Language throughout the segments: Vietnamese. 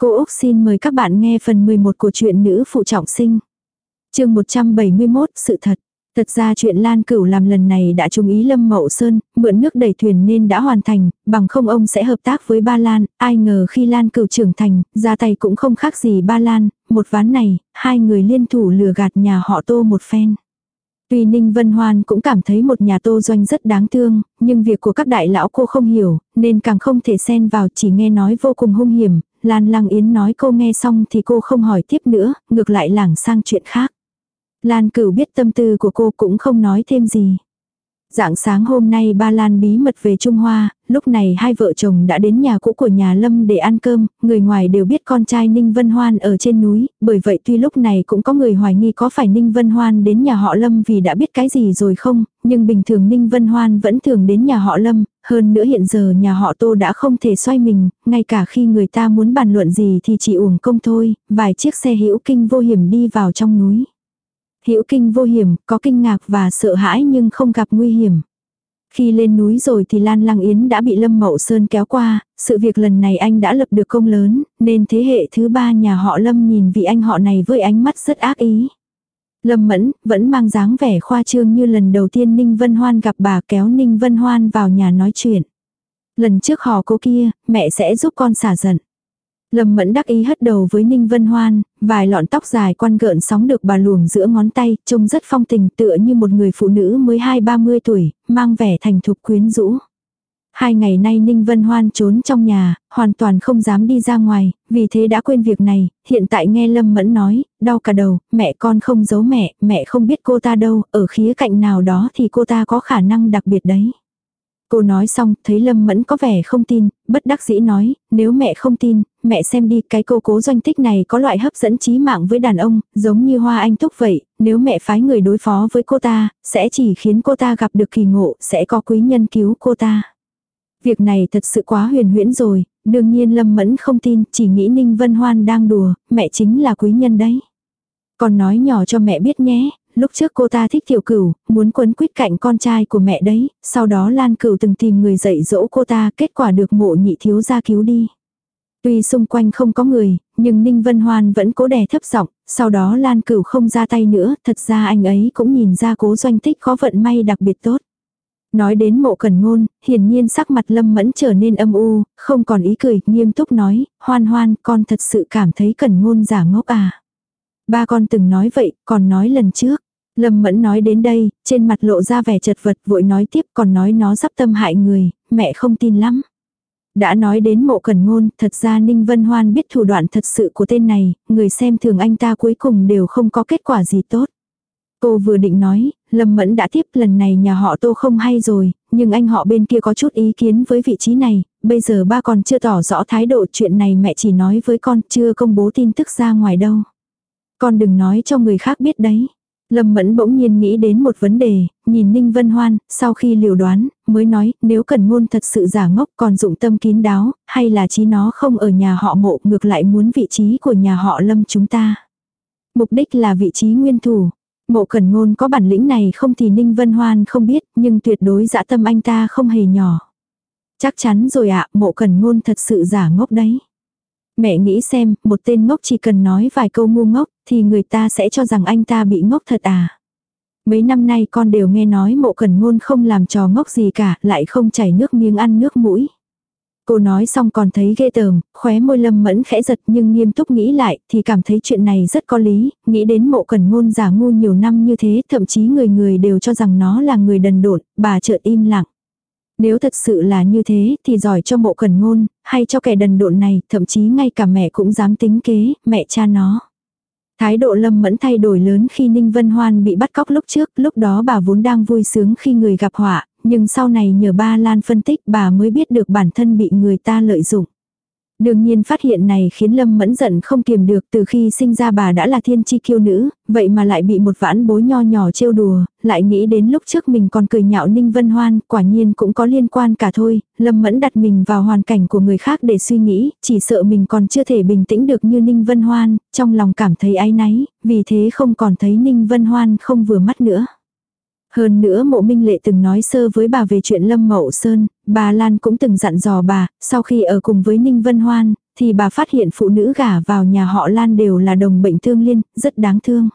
Cô Úc xin mời các bạn nghe phần 11 của truyện nữ phụ trọng sinh. chương 171 sự thật. Thật ra chuyện Lan Cửu làm lần này đã trung ý Lâm Mậu Sơn, mượn nước đẩy thuyền nên đã hoàn thành, bằng không ông sẽ hợp tác với Ba Lan, ai ngờ khi Lan Cửu trưởng thành, ra tay cũng không khác gì Ba Lan, một ván này, hai người liên thủ lừa gạt nhà họ Tô một phen. Tuy Ninh Vân Hoan cũng cảm thấy một nhà tô doanh rất đáng thương, nhưng việc của các đại lão cô không hiểu, nên càng không thể xen vào chỉ nghe nói vô cùng hung hiểm, Lan Lăng Yến nói cô nghe xong thì cô không hỏi tiếp nữa, ngược lại lảng sang chuyện khác. Lan Cửu biết tâm tư của cô cũng không nói thêm gì. Dạng sáng hôm nay ba Lan bí mật về Trung Hoa, lúc này hai vợ chồng đã đến nhà cũ của nhà Lâm để ăn cơm, người ngoài đều biết con trai Ninh Vân Hoan ở trên núi, bởi vậy tuy lúc này cũng có người hoài nghi có phải Ninh Vân Hoan đến nhà họ Lâm vì đã biết cái gì rồi không, nhưng bình thường Ninh Vân Hoan vẫn thường đến nhà họ Lâm, hơn nữa hiện giờ nhà họ Tô đã không thể xoay mình, ngay cả khi người ta muốn bàn luận gì thì chỉ uổng công thôi, vài chiếc xe hữu kinh vô hiểm đi vào trong núi. Hữu kinh vô hiểm, có kinh ngạc và sợ hãi nhưng không gặp nguy hiểm. Khi lên núi rồi thì Lan Lăng Yến đã bị Lâm Mậu Sơn kéo qua, sự việc lần này anh đã lập được công lớn, nên thế hệ thứ ba nhà họ Lâm nhìn vị anh họ này với ánh mắt rất ác ý. Lâm Mẫn vẫn mang dáng vẻ khoa trương như lần đầu tiên Ninh Vân Hoan gặp bà kéo Ninh Vân Hoan vào nhà nói chuyện. Lần trước họ cố kia, mẹ sẽ giúp con xả giận. Lâm Mẫn đắc ý hất đầu với Ninh Vân Hoan, vài lọn tóc dài quan gợn sóng được bà luồng giữa ngón tay, trông rất phong tình tựa như một người phụ nữ mới hai ba mươi tuổi, mang vẻ thành thục quyến rũ. Hai ngày nay Ninh Vân Hoan trốn trong nhà, hoàn toàn không dám đi ra ngoài, vì thế đã quên việc này, hiện tại nghe Lâm Mẫn nói, đau cả đầu, mẹ con không giấu mẹ, mẹ không biết cô ta đâu, ở khía cạnh nào đó thì cô ta có khả năng đặc biệt đấy. Cô nói xong, thấy Lâm Mẫn có vẻ không tin, bất đắc dĩ nói, nếu mẹ không tin, mẹ xem đi, cái cô cố doanh tích này có loại hấp dẫn trí mạng với đàn ông, giống như hoa anh túc vậy, nếu mẹ phái người đối phó với cô ta, sẽ chỉ khiến cô ta gặp được kỳ ngộ, sẽ có quý nhân cứu cô ta. Việc này thật sự quá huyền huyễn rồi, đương nhiên Lâm Mẫn không tin, chỉ nghĩ Ninh Vân Hoan đang đùa, mẹ chính là quý nhân đấy. Còn nói nhỏ cho mẹ biết nhé, lúc trước cô ta thích tiểu cửu, muốn quấn quýt cạnh con trai của mẹ đấy, sau đó Lan cửu từng tìm người dạy dỗ cô ta, kết quả được mộ nhị thiếu gia cứu đi. Tuy xung quanh không có người, nhưng Ninh Vân Hoan vẫn cố đè thấp giọng, sau đó Lan cửu không ra tay nữa, thật ra anh ấy cũng nhìn ra cố doanh tích có vận may đặc biệt tốt. Nói đến mộ cẩn ngôn, hiển nhiên sắc mặt lâm mẫn trở nên âm u, không còn ý cười, nghiêm túc nói, hoan hoan, con thật sự cảm thấy cẩn ngôn giả ngốc à. Ba con từng nói vậy, còn nói lần trước. Lâm mẫn nói đến đây, trên mặt lộ ra vẻ chật vật vội nói tiếp còn nói nó sắp tâm hại người, mẹ không tin lắm. Đã nói đến mộ cẩn ngôn, thật ra Ninh Vân Hoan biết thủ đoạn thật sự của tên này, người xem thường anh ta cuối cùng đều không có kết quả gì tốt. Cô vừa định nói, Lâm Mẫn đã tiếp lần này nhà họ Tô không hay rồi, nhưng anh họ bên kia có chút ý kiến với vị trí này, bây giờ ba còn chưa tỏ rõ thái độ chuyện này mẹ chỉ nói với con chưa công bố tin tức ra ngoài đâu. Con đừng nói cho người khác biết đấy. Lâm Mẫn bỗng nhiên nghĩ đến một vấn đề, nhìn Ninh Vân Hoan, sau khi liều đoán, mới nói, nếu cần ngôn thật sự giả ngốc còn dụng tâm kín đáo, hay là trí nó không ở nhà họ mộ, ngược lại muốn vị trí của nhà họ Lâm chúng ta. Mục đích là vị trí nguyên thủ. Mộ Cẩn Ngôn có bản lĩnh này không thì Ninh Vân Hoan không biết, nhưng tuyệt đối dã tâm anh ta không hề nhỏ. Chắc chắn rồi ạ, Mộ Cẩn Ngôn thật sự giả ngốc đấy. Mẹ nghĩ xem, một tên ngốc chỉ cần nói vài câu ngu ngốc, thì người ta sẽ cho rằng anh ta bị ngốc thật à. Mấy năm nay con đều nghe nói mộ cần ngôn không làm trò ngốc gì cả, lại không chảy nước miếng ăn nước mũi. Cô nói xong còn thấy ghê tởm, khóe môi lâm mẫn khẽ giật nhưng nghiêm túc nghĩ lại thì cảm thấy chuyện này rất có lý, nghĩ đến mộ cần ngôn giả ngu nhiều năm như thế thậm chí người người đều cho rằng nó là người đần độn, bà chợt im lặng. Nếu thật sự là như thế thì giỏi cho mộ cần ngôn, hay cho kẻ đần độn này, thậm chí ngay cả mẹ cũng dám tính kế, mẹ cha nó. Thái độ lâm mẫn thay đổi lớn khi Ninh Vân Hoan bị bắt cóc lúc trước, lúc đó bà vốn đang vui sướng khi người gặp họa, nhưng sau này nhờ ba Lan phân tích bà mới biết được bản thân bị người ta lợi dụng. Đương nhiên phát hiện này khiến Lâm Mẫn giận không kiềm được từ khi sinh ra bà đã là thiên chi kiêu nữ, vậy mà lại bị một vãn bối nho nhỏ trêu đùa, lại nghĩ đến lúc trước mình còn cười nhạo Ninh Vân Hoan, quả nhiên cũng có liên quan cả thôi, Lâm Mẫn đặt mình vào hoàn cảnh của người khác để suy nghĩ, chỉ sợ mình còn chưa thể bình tĩnh được như Ninh Vân Hoan, trong lòng cảm thấy áy náy, vì thế không còn thấy Ninh Vân Hoan không vừa mắt nữa. Hơn nữa mộ minh lệ từng nói sơ với bà về chuyện Lâm Mậu Sơn, bà Lan cũng từng dặn dò bà, sau khi ở cùng với Ninh Vân Hoan, thì bà phát hiện phụ nữ gả vào nhà họ Lan đều là đồng bệnh thương liên, rất đáng thương.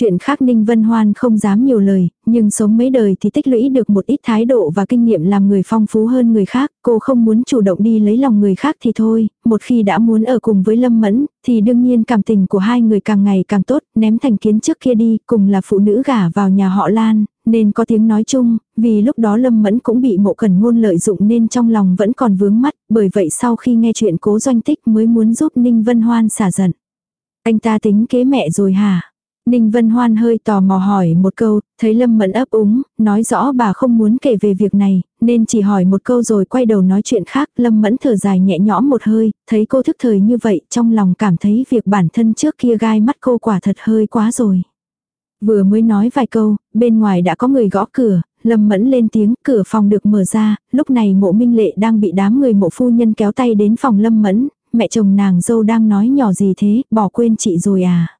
Chuyện khác Ninh Vân Hoan không dám nhiều lời, nhưng sống mấy đời thì tích lũy được một ít thái độ và kinh nghiệm làm người phong phú hơn người khác, cô không muốn chủ động đi lấy lòng người khác thì thôi, một khi đã muốn ở cùng với Lâm Mẫn, thì đương nhiên cảm tình của hai người càng ngày càng tốt, ném thành kiến trước kia đi, cùng là phụ nữ gả vào nhà họ Lan, nên có tiếng nói chung, vì lúc đó Lâm Mẫn cũng bị mộ cẩn ngôn lợi dụng nên trong lòng vẫn còn vướng mắt, bởi vậy sau khi nghe chuyện cố doanh tích mới muốn giúp Ninh Vân Hoan xả giận. Anh ta tính kế mẹ rồi hả? Ninh Vân Hoan hơi tò mò hỏi một câu, thấy Lâm Mẫn ấp úng, nói rõ bà không muốn kể về việc này, nên chỉ hỏi một câu rồi quay đầu nói chuyện khác. Lâm Mẫn thở dài nhẹ nhõm một hơi, thấy cô thức thời như vậy, trong lòng cảm thấy việc bản thân trước kia gai mắt cô quả thật hơi quá rồi. Vừa mới nói vài câu, bên ngoài đã có người gõ cửa, Lâm Mẫn lên tiếng, cửa phòng được mở ra, lúc này mộ minh lệ đang bị đám người mộ phu nhân kéo tay đến phòng Lâm Mẫn, mẹ chồng nàng dâu đang nói nhỏ gì thế, bỏ quên chị rồi à.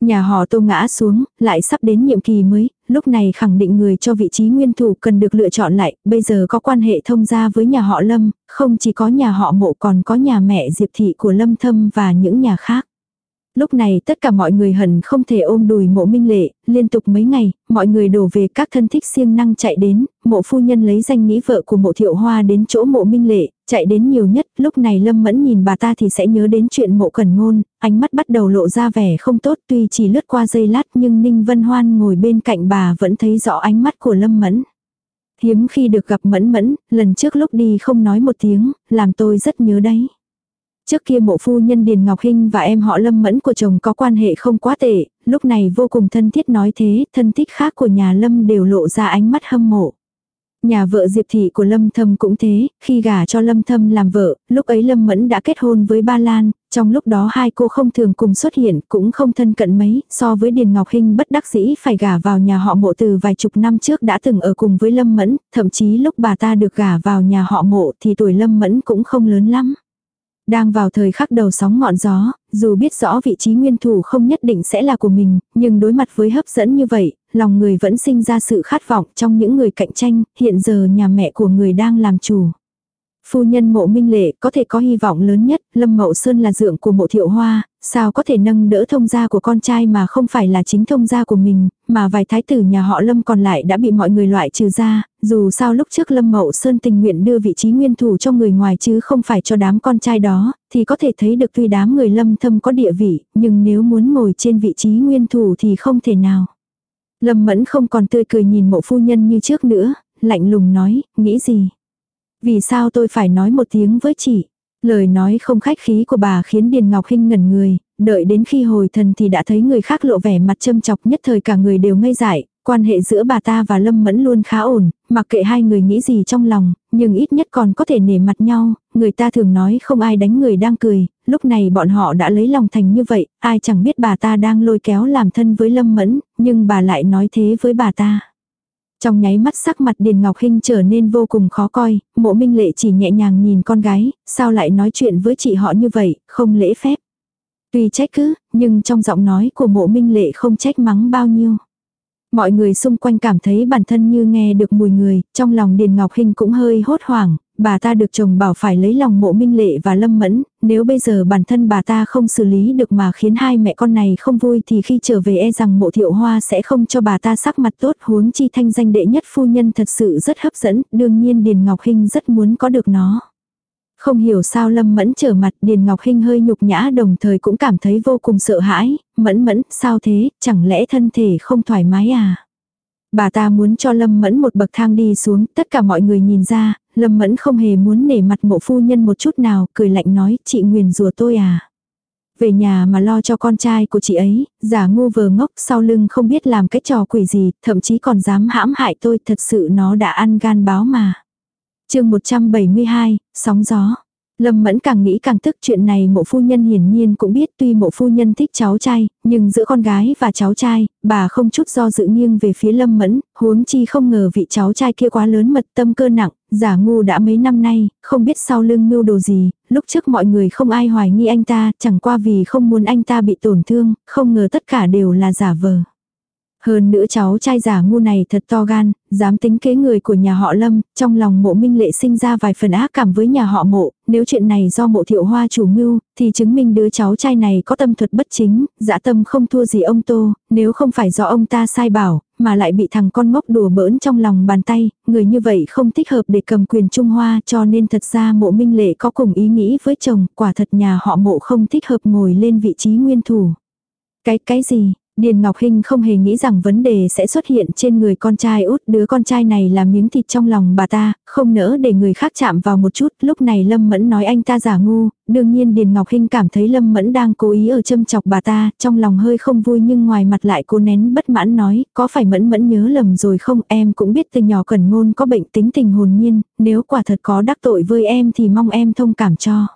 Nhà họ tô ngã xuống, lại sắp đến nhiệm kỳ mới, lúc này khẳng định người cho vị trí nguyên thủ cần được lựa chọn lại, bây giờ có quan hệ thông gia với nhà họ Lâm, không chỉ có nhà họ mộ còn có nhà mẹ Diệp Thị của Lâm Thâm và những nhà khác. Lúc này tất cả mọi người hẳn không thể ôm đùi mộ minh lệ, liên tục mấy ngày, mọi người đổ về các thân thích siêng năng chạy đến, mộ phu nhân lấy danh nghĩ vợ của mộ thiệu hoa đến chỗ mộ minh lệ, chạy đến nhiều nhất, lúc này lâm mẫn nhìn bà ta thì sẽ nhớ đến chuyện mộ cần ngôn, ánh mắt bắt đầu lộ ra vẻ không tốt tuy chỉ lướt qua giây lát nhưng Ninh Vân Hoan ngồi bên cạnh bà vẫn thấy rõ ánh mắt của lâm mẫn. Hiếm khi được gặp mẫn mẫn, lần trước lúc đi không nói một tiếng, làm tôi rất nhớ đấy. Trước kia mộ phu nhân Điền Ngọc Hinh và em họ Lâm Mẫn của chồng có quan hệ không quá tệ, lúc này vô cùng thân thiết nói thế, thân thích khác của nhà Lâm đều lộ ra ánh mắt hâm mộ. Nhà vợ Diệp Thị của Lâm Thâm cũng thế, khi gả cho Lâm Thâm làm vợ, lúc ấy Lâm Mẫn đã kết hôn với Ba Lan, trong lúc đó hai cô không thường cùng xuất hiện, cũng không thân cận mấy, so với Điền Ngọc Hinh bất đắc dĩ phải gả vào nhà họ mộ từ vài chục năm trước đã từng ở cùng với Lâm Mẫn, thậm chí lúc bà ta được gả vào nhà họ mộ thì tuổi Lâm Mẫn cũng không lớn lắm. Đang vào thời khắc đầu sóng ngọn gió, dù biết rõ vị trí nguyên thủ không nhất định sẽ là của mình, nhưng đối mặt với hấp dẫn như vậy, lòng người vẫn sinh ra sự khát vọng trong những người cạnh tranh, hiện giờ nhà mẹ của người đang làm chủ. Phu nhân mộ minh lệ có thể có hy vọng lớn nhất, Lâm Mậu Sơn là dượng của mộ thiệu hoa, sao có thể nâng đỡ thông gia của con trai mà không phải là chính thông gia của mình, mà vài thái tử nhà họ Lâm còn lại đã bị mọi người loại trừ ra, dù sao lúc trước Lâm Mậu Sơn tình nguyện đưa vị trí nguyên thủ cho người ngoài chứ không phải cho đám con trai đó, thì có thể thấy được tuy đám người Lâm thâm có địa vị, nhưng nếu muốn ngồi trên vị trí nguyên thủ thì không thể nào. Lâm Mẫn không còn tươi cười nhìn mộ phu nhân như trước nữa, lạnh lùng nói, nghĩ gì? Vì sao tôi phải nói một tiếng với chị? Lời nói không khách khí của bà khiến Điền Ngọc Hinh ngẩn người, đợi đến khi hồi thần thì đã thấy người khác lộ vẻ mặt châm chọc nhất thời cả người đều ngây dại, quan hệ giữa bà ta và Lâm Mẫn luôn khá ổn, mặc kệ hai người nghĩ gì trong lòng, nhưng ít nhất còn có thể nể mặt nhau, người ta thường nói không ai đánh người đang cười, lúc này bọn họ đã lấy lòng thành như vậy, ai chẳng biết bà ta đang lôi kéo làm thân với Lâm Mẫn, nhưng bà lại nói thế với bà ta. Trong nháy mắt sắc mặt Điền Ngọc Hinh trở nên vô cùng khó coi, mộ minh lệ chỉ nhẹ nhàng nhìn con gái, sao lại nói chuyện với chị họ như vậy, không lễ phép. Tuy trách cứ, nhưng trong giọng nói của mộ minh lệ không trách mắng bao nhiêu. Mọi người xung quanh cảm thấy bản thân như nghe được mùi người, trong lòng Điền Ngọc Hinh cũng hơi hốt hoảng, bà ta được chồng bảo phải lấy lòng mộ minh lệ và lâm mẫn, nếu bây giờ bản thân bà ta không xử lý được mà khiến hai mẹ con này không vui thì khi trở về e rằng mộ thiệu hoa sẽ không cho bà ta sắc mặt tốt huống chi thanh danh đệ nhất phu nhân thật sự rất hấp dẫn, đương nhiên Điền Ngọc Hinh rất muốn có được nó. Không hiểu sao Lâm Mẫn trở mặt Điền Ngọc Hinh hơi nhục nhã đồng thời cũng cảm thấy vô cùng sợ hãi, Mẫn Mẫn, sao thế, chẳng lẽ thân thể không thoải mái à? Bà ta muốn cho Lâm Mẫn một bậc thang đi xuống, tất cả mọi người nhìn ra, Lâm Mẫn không hề muốn nể mặt mộ phu nhân một chút nào, cười lạnh nói, chị nguyền rùa tôi à. Về nhà mà lo cho con trai của chị ấy, giả ngu vờ ngốc sau lưng không biết làm cái trò quỷ gì, thậm chí còn dám hãm hại tôi, thật sự nó đã ăn gan báo mà. chương 172, sóng gió. Lâm Mẫn càng nghĩ càng tức chuyện này mộ phu nhân hiển nhiên cũng biết tuy mộ phu nhân thích cháu trai, nhưng giữa con gái và cháu trai, bà không chút do dự nghiêng về phía Lâm Mẫn, huống chi không ngờ vị cháu trai kia quá lớn mật tâm cơ nặng, giả ngu đã mấy năm nay, không biết sau lưng mưu đồ gì, lúc trước mọi người không ai hoài nghi anh ta, chẳng qua vì không muốn anh ta bị tổn thương, không ngờ tất cả đều là giả vờ. Hơn nữa cháu trai giả ngu này thật to gan, dám tính kế người của nhà họ Lâm, trong lòng mộ minh lệ sinh ra vài phần ác cảm với nhà họ mộ, nếu chuyện này do mộ thiệu hoa chủ mưu, thì chứng minh đứa cháu trai này có tâm thuật bất chính, dã tâm không thua gì ông Tô, nếu không phải do ông ta sai bảo, mà lại bị thằng con ngốc đùa bỡn trong lòng bàn tay, người như vậy không thích hợp để cầm quyền Trung Hoa cho nên thật ra mộ minh lệ có cùng ý nghĩ với chồng, quả thật nhà họ mộ không thích hợp ngồi lên vị trí nguyên thủ. Cái, cái gì, Điền Ngọc Hinh không hề nghĩ rằng vấn đề sẽ xuất hiện trên người con trai út, đứa con trai này là miếng thịt trong lòng bà ta, không nỡ để người khác chạm vào một chút, lúc này Lâm Mẫn nói anh ta giả ngu, đương nhiên Điền Ngọc Hinh cảm thấy Lâm Mẫn đang cố ý ở châm chọc bà ta, trong lòng hơi không vui nhưng ngoài mặt lại cố nén bất mãn nói, có phải Mẫn Mẫn nhớ lầm rồi không, em cũng biết từ nhỏ cần ngôn có bệnh tính tình hồn nhiên, nếu quả thật có đắc tội với em thì mong em thông cảm cho.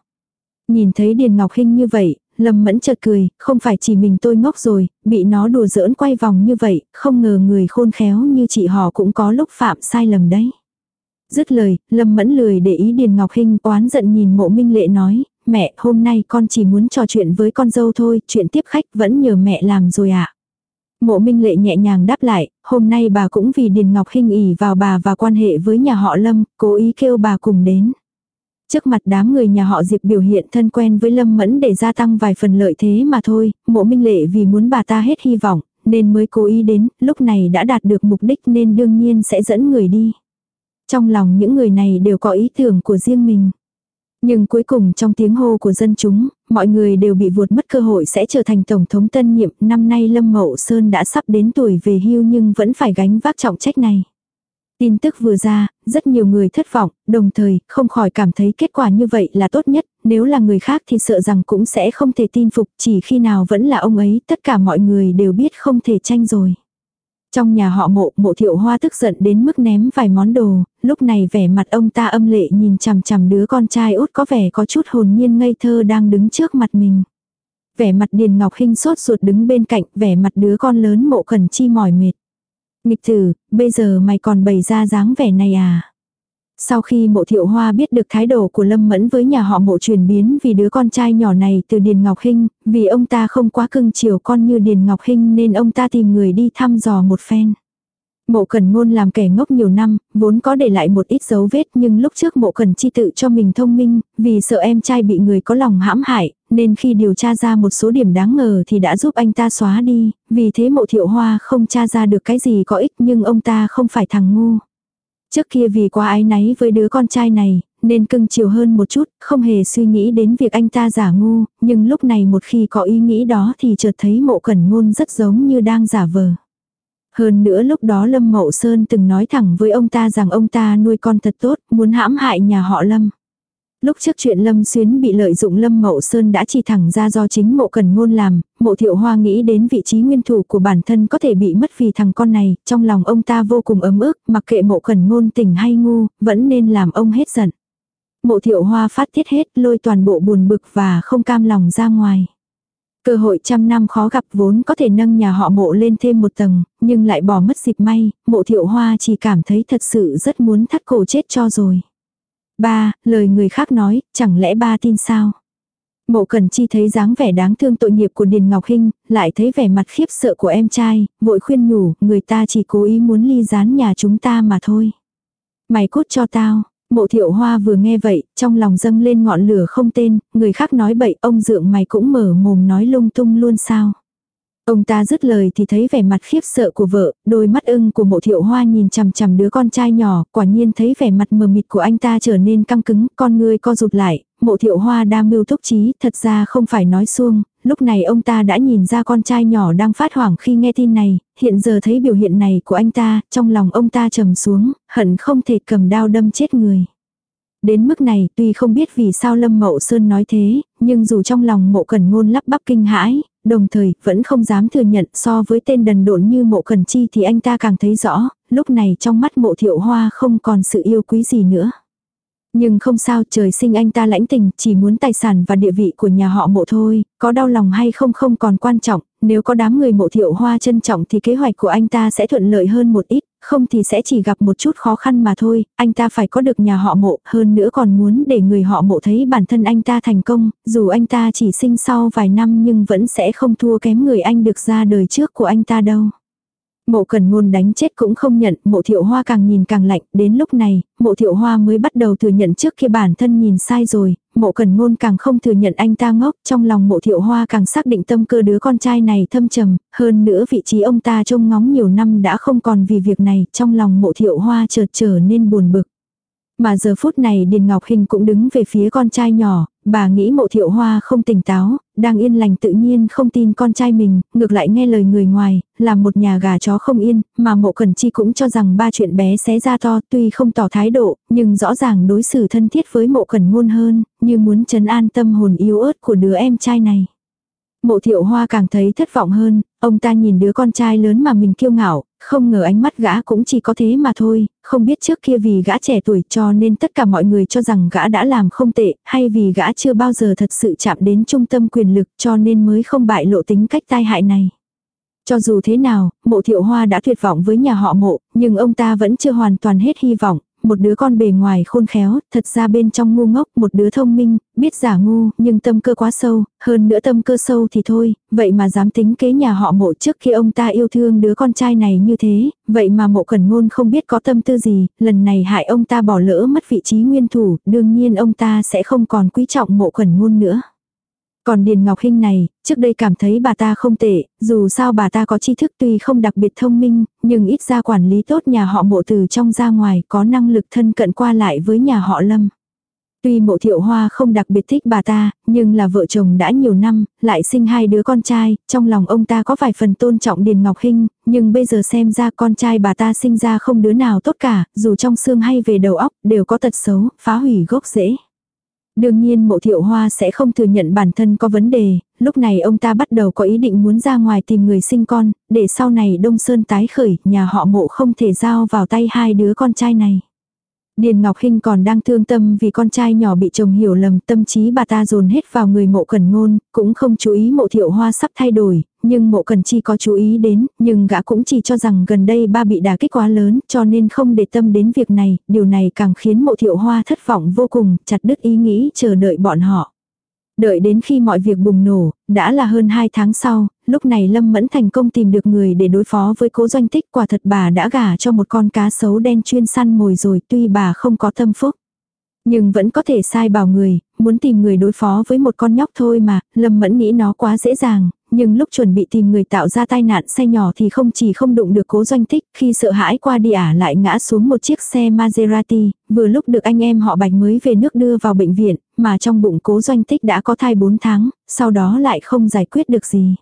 Nhìn thấy Điền Ngọc Hinh như vậy, Lâm mẫn chợt cười, không phải chỉ mình tôi ngốc rồi, bị nó đùa giỡn quay vòng như vậy, không ngờ người khôn khéo như chị họ cũng có lúc phạm sai lầm đấy. Dứt lời, Lâm mẫn lười để ý Điền Ngọc Hinh oán giận nhìn mộ minh lệ nói, mẹ hôm nay con chỉ muốn trò chuyện với con dâu thôi, chuyện tiếp khách vẫn nhờ mẹ làm rồi ạ. À. Mộ minh lệ nhẹ nhàng đáp lại, hôm nay bà cũng vì Điền Ngọc Hinh ỉ vào bà và quan hệ với nhà họ Lâm, cố ý kêu bà cùng đến. Trước mặt đám người nhà họ Diệp biểu hiện thân quen với Lâm Mẫn để gia tăng vài phần lợi thế mà thôi, mộ minh lệ vì muốn bà ta hết hy vọng, nên mới cố ý đến, lúc này đã đạt được mục đích nên đương nhiên sẽ dẫn người đi. Trong lòng những người này đều có ý tưởng của riêng mình. Nhưng cuối cùng trong tiếng hô của dân chúng, mọi người đều bị vuột mất cơ hội sẽ trở thành Tổng thống tân nhiệm. Năm nay Lâm Mậu Sơn đã sắp đến tuổi về hưu nhưng vẫn phải gánh vác trọng trách này. Tin tức vừa ra, rất nhiều người thất vọng, đồng thời không khỏi cảm thấy kết quả như vậy là tốt nhất, nếu là người khác thì sợ rằng cũng sẽ không thể tin phục, chỉ khi nào vẫn là ông ấy, tất cả mọi người đều biết không thể tranh rồi. Trong nhà họ mộ, mộ thiệu hoa tức giận đến mức ném vài món đồ, lúc này vẻ mặt ông ta âm lệ nhìn chằm chằm đứa con trai út có vẻ có chút hồn nhiên ngây thơ đang đứng trước mặt mình. Vẻ mặt Điền Ngọc Hinh sốt ruột đứng bên cạnh, vẻ mặt đứa con lớn mộ khẩn chi mỏi mệt. Nghịch tử, bây giờ mày còn bày ra dáng vẻ này à? Sau khi mộ thiệu hoa biết được thái độ của Lâm Mẫn với nhà họ mộ chuyển biến vì đứa con trai nhỏ này từ Điền Ngọc Hinh, vì ông ta không quá cưng chiều con như Điền Ngọc Hinh nên ông ta tìm người đi thăm dò một phen. Mộ Cần Ngôn làm kẻ ngốc nhiều năm, vốn có để lại một ít dấu vết nhưng lúc trước Mộ Cần chi tự cho mình thông minh, vì sợ em trai bị người có lòng hãm hại, nên khi điều tra ra một số điểm đáng ngờ thì đã giúp anh ta xóa đi, vì thế Mộ Thiệu Hoa không tra ra được cái gì có ích nhưng ông ta không phải thằng ngu. Trước kia vì quá ái náy với đứa con trai này, nên cưng chiều hơn một chút, không hề suy nghĩ đến việc anh ta giả ngu, nhưng lúc này một khi có ý nghĩ đó thì chợt thấy Mộ Cẩn Ngôn rất giống như đang giả vờ. Hơn nữa lúc đó Lâm Mậu Sơn từng nói thẳng với ông ta rằng ông ta nuôi con thật tốt, muốn hãm hại nhà họ Lâm. Lúc trước chuyện Lâm Xuyến bị lợi dụng Lâm Mậu Sơn đã chỉ thẳng ra do chính mộ cần ngôn làm, mộ thiệu hoa nghĩ đến vị trí nguyên thủ của bản thân có thể bị mất vì thằng con này, trong lòng ông ta vô cùng ấm ức, mặc kệ mộ cần ngôn tỉnh hay ngu, vẫn nên làm ông hết giận. Mộ thiệu hoa phát tiết hết lôi toàn bộ buồn bực và không cam lòng ra ngoài. Cơ hội trăm năm khó gặp vốn có thể nâng nhà họ mộ lên thêm một tầng, nhưng lại bỏ mất dịp may, mộ thiệu hoa chỉ cảm thấy thật sự rất muốn thắt cổ chết cho rồi. Ba, lời người khác nói, chẳng lẽ ba tin sao? Mộ Cần Chi thấy dáng vẻ đáng thương tội nghiệp của Điền Ngọc Hinh, lại thấy vẻ mặt khiếp sợ của em trai, vội khuyên nhủ, người ta chỉ cố ý muốn ly gián nhà chúng ta mà thôi. Mày cút cho tao, Mộ thiệu hoa vừa nghe vậy, trong lòng dâng lên ngọn lửa không tên, người khác nói bậy, ông dượng mày cũng mở mồm nói lung tung luôn sao. Ông ta dứt lời thì thấy vẻ mặt khiếp sợ của vợ, đôi mắt ưng của mộ thiệu hoa nhìn chằm chằm đứa con trai nhỏ, quả nhiên thấy vẻ mặt mờ mịt của anh ta trở nên căng cứng, con người co rụt lại, mộ thiệu hoa đa mưu thúc trí, thật ra không phải nói xuông, lúc này ông ta đã nhìn ra con trai nhỏ đang phát hoảng khi nghe tin này, hiện giờ thấy biểu hiện này của anh ta, trong lòng ông ta trầm xuống, hận không thể cầm đao đâm chết người. Đến mức này, tuy không biết vì sao Lâm Mậu Sơn nói thế, nhưng dù trong lòng mộ cần ngôn lắp bắp kinh hãi, đồng thời vẫn không dám thừa nhận so với tên đần độn như mộ khẩn chi thì anh ta càng thấy rõ, lúc này trong mắt mộ thiệu hoa không còn sự yêu quý gì nữa. Nhưng không sao trời sinh anh ta lãnh tình, chỉ muốn tài sản và địa vị của nhà họ mộ thôi, có đau lòng hay không không còn quan trọng, nếu có đám người mộ thiệu hoa trân trọng thì kế hoạch của anh ta sẽ thuận lợi hơn một ít, không thì sẽ chỉ gặp một chút khó khăn mà thôi, anh ta phải có được nhà họ mộ, hơn nữa còn muốn để người họ mộ thấy bản thân anh ta thành công, dù anh ta chỉ sinh sau vài năm nhưng vẫn sẽ không thua kém người anh được ra đời trước của anh ta đâu. Mộ cần ngôn đánh chết cũng không nhận, mộ thiệu hoa càng nhìn càng lạnh, đến lúc này, mộ thiệu hoa mới bắt đầu thừa nhận trước khi bản thân nhìn sai rồi, mộ cần ngôn càng không thừa nhận anh ta ngốc, trong lòng mộ thiệu hoa càng xác định tâm cơ đứa con trai này thâm trầm, hơn nữa vị trí ông ta trông ngóng nhiều năm đã không còn vì việc này, trong lòng mộ thiệu hoa chợt trở nên buồn bực. Mà giờ phút này Điền Ngọc Hình cũng đứng về phía con trai nhỏ, bà nghĩ mộ thiệu hoa không tỉnh táo, đang yên lành tự nhiên không tin con trai mình, ngược lại nghe lời người ngoài, làm một nhà gà chó không yên, mà mộ cẩn chi cũng cho rằng ba chuyện bé xé ra to tuy không tỏ thái độ, nhưng rõ ràng đối xử thân thiết với mộ cẩn ngôn hơn, như muốn trấn an tâm hồn yếu ớt của đứa em trai này. Mộ thiệu hoa càng thấy thất vọng hơn, ông ta nhìn đứa con trai lớn mà mình kiêu ngạo, không ngờ ánh mắt gã cũng chỉ có thế mà thôi, không biết trước kia vì gã trẻ tuổi cho nên tất cả mọi người cho rằng gã đã làm không tệ, hay vì gã chưa bao giờ thật sự chạm đến trung tâm quyền lực cho nên mới không bại lộ tính cách tai hại này. Cho dù thế nào, mộ thiệu hoa đã tuyệt vọng với nhà họ mộ, nhưng ông ta vẫn chưa hoàn toàn hết hy vọng, một đứa con bề ngoài khôn khéo, thật ra bên trong ngu ngốc, một đứa thông minh, biết giả ngu, nhưng tâm cơ quá sâu, hơn nữa tâm cơ sâu thì thôi, vậy mà dám tính kế nhà họ mộ trước khi ông ta yêu thương đứa con trai này như thế, vậy mà mộ cẩn ngôn không biết có tâm tư gì, lần này hại ông ta bỏ lỡ mất vị trí nguyên thủ, đương nhiên ông ta sẽ không còn quý trọng mộ cẩn ngôn nữa. Còn Điền Ngọc Hinh này, trước đây cảm thấy bà ta không tệ, dù sao bà ta có tri thức tuy không đặc biệt thông minh, nhưng ít ra quản lý tốt nhà họ mộ từ trong ra ngoài có năng lực thân cận qua lại với nhà họ Lâm. Tuy mộ thiệu hoa không đặc biệt thích bà ta, nhưng là vợ chồng đã nhiều năm, lại sinh hai đứa con trai, trong lòng ông ta có vài phần tôn trọng Điền Ngọc Hinh, nhưng bây giờ xem ra con trai bà ta sinh ra không đứa nào tốt cả, dù trong xương hay về đầu óc, đều có tật xấu, phá hủy gốc rễ. Đương nhiên mộ thiệu hoa sẽ không thừa nhận bản thân có vấn đề, lúc này ông ta bắt đầu có ý định muốn ra ngoài tìm người sinh con, để sau này Đông Sơn tái khởi, nhà họ mộ không thể giao vào tay hai đứa con trai này. Điền Ngọc Hinh còn đang thương tâm vì con trai nhỏ bị chồng hiểu lầm tâm trí bà ta dồn hết vào người mộ cẩn ngôn, cũng không chú ý mộ thiệu hoa sắp thay đổi, nhưng mộ cần chi có chú ý đến, nhưng gã cũng chỉ cho rằng gần đây ba bị đả kích quá lớn cho nên không để tâm đến việc này, điều này càng khiến mộ thiệu hoa thất vọng vô cùng, chặt đứt ý nghĩ chờ đợi bọn họ. Đợi đến khi mọi việc bùng nổ, đã là hơn 2 tháng sau, lúc này Lâm Mẫn thành công tìm được người để đối phó với cố doanh tích quả thật bà đã gả cho một con cá sấu đen chuyên săn mồi rồi tuy bà không có tâm phúc. Nhưng vẫn có thể sai bảo người, muốn tìm người đối phó với một con nhóc thôi mà, Lâm Mẫn nghĩ nó quá dễ dàng, nhưng lúc chuẩn bị tìm người tạo ra tai nạn xe nhỏ thì không chỉ không đụng được cố doanh tích, khi sợ hãi qua đi ả lại ngã xuống một chiếc xe Maserati, vừa lúc được anh em họ bạch mới về nước đưa vào bệnh viện, mà trong bụng cố doanh tích đã có thai 4 tháng, sau đó lại không giải quyết được gì.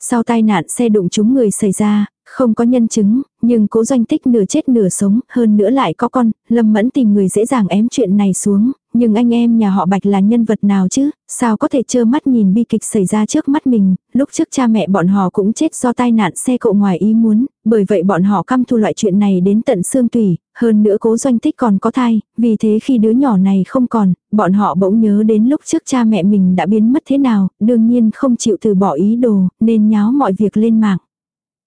Sau tai nạn xe đụng chúng người xảy ra, không có nhân chứng, nhưng cố doanh tích nửa chết nửa sống, hơn nữa lại có con, lâm mẫn tìm người dễ dàng ém chuyện này xuống, nhưng anh em nhà họ Bạch là nhân vật nào chứ, sao có thể trơ mắt nhìn bi kịch xảy ra trước mắt mình, lúc trước cha mẹ bọn họ cũng chết do tai nạn xe cộ ngoài ý muốn, bởi vậy bọn họ căm thu loại chuyện này đến tận xương tủy, hơn nữa cố doanh tích còn có thai, vì thế khi đứa nhỏ này không còn, bọn họ bỗng nhớ đến lúc trước cha mẹ mình đã biến mất thế nào, đương nhiên không chịu từ bỏ ý đồ, nên nháo mọi việc lên mạng.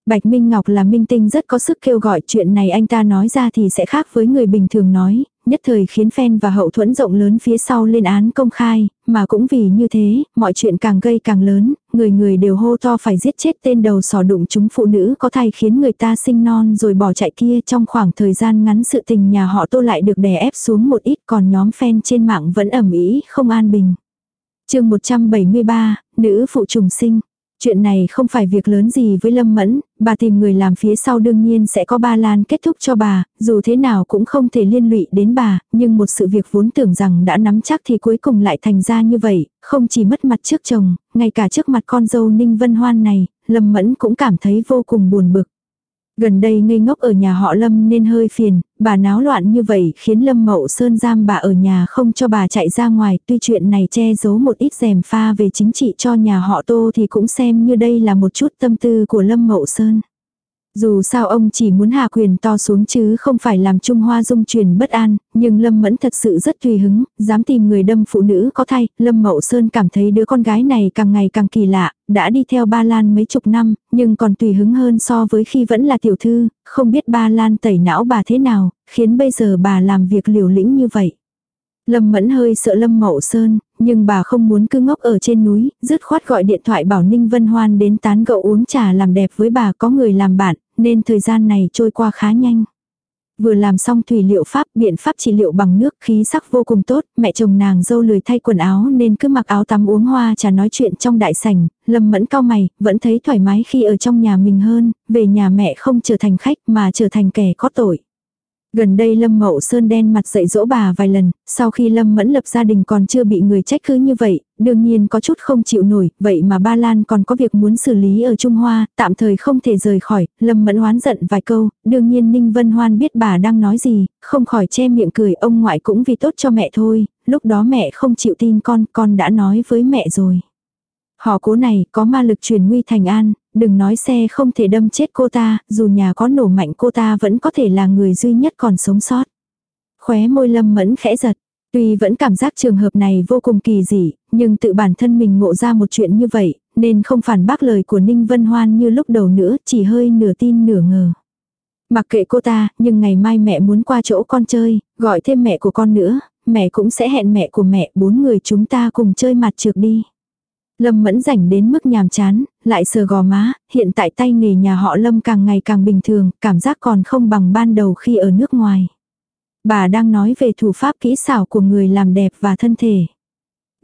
Bạch Minh Ngọc là minh tinh rất có sức kêu gọi chuyện này anh ta nói ra thì sẽ khác với người bình thường nói, nhất thời khiến fan và hậu thuẫn rộng lớn phía sau lên án công khai, mà cũng vì như thế, mọi chuyện càng gây càng lớn, người người đều hô to phải giết chết tên đầu sò đụng chúng phụ nữ có thai khiến người ta sinh non rồi bỏ chạy kia trong khoảng thời gian ngắn sự tình nhà họ tô lại được đè ép xuống một ít còn nhóm fan trên mạng vẫn ẩm ý không an bình. chương 173, nữ phụ trùng sinh. Chuyện này không phải việc lớn gì với Lâm Mẫn, bà tìm người làm phía sau đương nhiên sẽ có ba lan kết thúc cho bà, dù thế nào cũng không thể liên lụy đến bà, nhưng một sự việc vốn tưởng rằng đã nắm chắc thì cuối cùng lại thành ra như vậy, không chỉ mất mặt trước chồng, ngay cả trước mặt con dâu Ninh Vân Hoan này, Lâm Mẫn cũng cảm thấy vô cùng buồn bực. Gần đây ngây ngốc ở nhà họ Lâm nên hơi phiền, bà náo loạn như vậy khiến Lâm Mậu Sơn giam bà ở nhà không cho bà chạy ra ngoài. Tuy chuyện này che giấu một ít rèm pha về chính trị cho nhà họ Tô thì cũng xem như đây là một chút tâm tư của Lâm Mậu Sơn. Dù sao ông chỉ muốn hạ quyền to xuống chứ không phải làm Trung Hoa dung truyền bất an, nhưng Lâm Mẫn thật sự rất tùy hứng, dám tìm người đâm phụ nữ có thai, Lâm Mậu Sơn cảm thấy đứa con gái này càng ngày càng kỳ lạ, đã đi theo Ba Lan mấy chục năm, nhưng còn tùy hứng hơn so với khi vẫn là tiểu thư, không biết Ba Lan tẩy não bà thế nào, khiến bây giờ bà làm việc liều lĩnh như vậy. Lâm Mẫn hơi sợ Lâm Mậu Sơn, nhưng bà không muốn cứ ngốc ở trên núi, dứt khoát gọi điện thoại bảo Ninh Vân Hoan đến tán gẫu uống trà làm đẹp với bà có người làm bạn, nên thời gian này trôi qua khá nhanh. Vừa làm xong thủy liệu pháp, biện pháp trị liệu bằng nước, khí sắc vô cùng tốt, mẹ chồng nàng dâu lười thay quần áo nên cứ mặc áo tắm uống hoa trà nói chuyện trong đại sảnh, lâm mẫn cao mày, vẫn thấy thoải mái khi ở trong nhà mình hơn, về nhà mẹ không trở thành khách mà trở thành kẻ có tội. Gần đây Lâm Mậu Sơn đen mặt dạy dỗ bà vài lần, sau khi Lâm Mẫn lập gia đình còn chưa bị người trách cứ như vậy, đương nhiên có chút không chịu nổi, vậy mà ba Lan còn có việc muốn xử lý ở Trung Hoa, tạm thời không thể rời khỏi, Lâm Mẫn oán giận vài câu, đương nhiên Ninh Vân Hoan biết bà đang nói gì, không khỏi che miệng cười ông ngoại cũng vì tốt cho mẹ thôi, lúc đó mẹ không chịu tin con, con đã nói với mẹ rồi. Họ cố này có ma lực truyền nguy thành an, đừng nói xe không thể đâm chết cô ta, dù nhà có nổ mạnh cô ta vẫn có thể là người duy nhất còn sống sót. Khóe môi lâm mẫn khẽ giật. Tuy vẫn cảm giác trường hợp này vô cùng kỳ dị, nhưng tự bản thân mình ngộ ra một chuyện như vậy, nên không phản bác lời của Ninh Vân Hoan như lúc đầu nữa, chỉ hơi nửa tin nửa ngờ. Mặc kệ cô ta, nhưng ngày mai mẹ muốn qua chỗ con chơi, gọi thêm mẹ của con nữa, mẹ cũng sẽ hẹn mẹ của mẹ, bốn người chúng ta cùng chơi mặt trược đi. Lâm mẫn rảnh đến mức nhàm chán, lại sờ gò má, hiện tại tay nghề nhà họ Lâm càng ngày càng bình thường, cảm giác còn không bằng ban đầu khi ở nước ngoài. Bà đang nói về thủ pháp kỹ xảo của người làm đẹp và thân thể.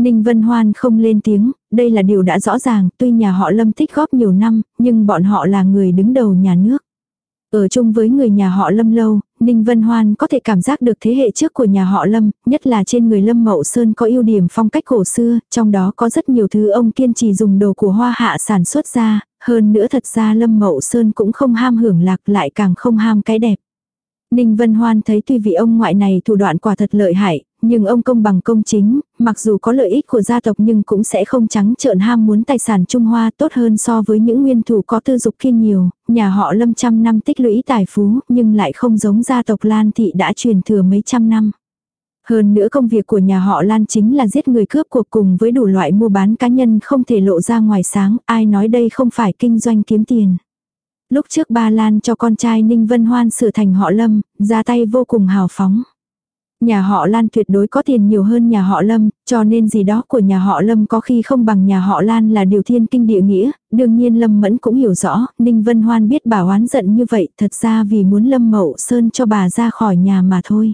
Ninh Vân Hoan không lên tiếng, đây là điều đã rõ ràng, tuy nhà họ Lâm tích góp nhiều năm, nhưng bọn họ là người đứng đầu nhà nước. Ở chung với người nhà họ Lâm lâu, Ninh Vân Hoan có thể cảm giác được thế hệ trước của nhà họ Lâm, nhất là trên người Lâm Mậu Sơn có ưu điểm phong cách cổ xưa, trong đó có rất nhiều thứ ông kiên trì dùng đồ của hoa hạ sản xuất ra, hơn nữa thật ra Lâm Mậu Sơn cũng không ham hưởng lạc lại càng không ham cái đẹp. Ninh Vân Hoan thấy tuy vị ông ngoại này thủ đoạn quả thật lợi hại, nhưng ông công bằng công chính, mặc dù có lợi ích của gia tộc nhưng cũng sẽ không trắng trợn ham muốn tài sản Trung Hoa tốt hơn so với những nguyên thủ có tư dục kiên nhiều, nhà họ lâm trăm năm tích lũy tài phú nhưng lại không giống gia tộc Lan Thị đã truyền thừa mấy trăm năm. Hơn nữa công việc của nhà họ Lan chính là giết người cướp cuộc cùng với đủ loại mua bán cá nhân không thể lộ ra ngoài sáng, ai nói đây không phải kinh doanh kiếm tiền. Lúc trước ba Lan cho con trai Ninh Vân Hoan sửa thành họ Lâm, ra tay vô cùng hào phóng. Nhà họ Lan tuyệt đối có tiền nhiều hơn nhà họ Lâm, cho nên gì đó của nhà họ Lâm có khi không bằng nhà họ Lan là điều thiên kinh địa nghĩa, đương nhiên Lâm Mẫn cũng hiểu rõ, Ninh Vân Hoan biết bà oán giận như vậy thật ra vì muốn Lâm Mậu Sơn cho bà ra khỏi nhà mà thôi.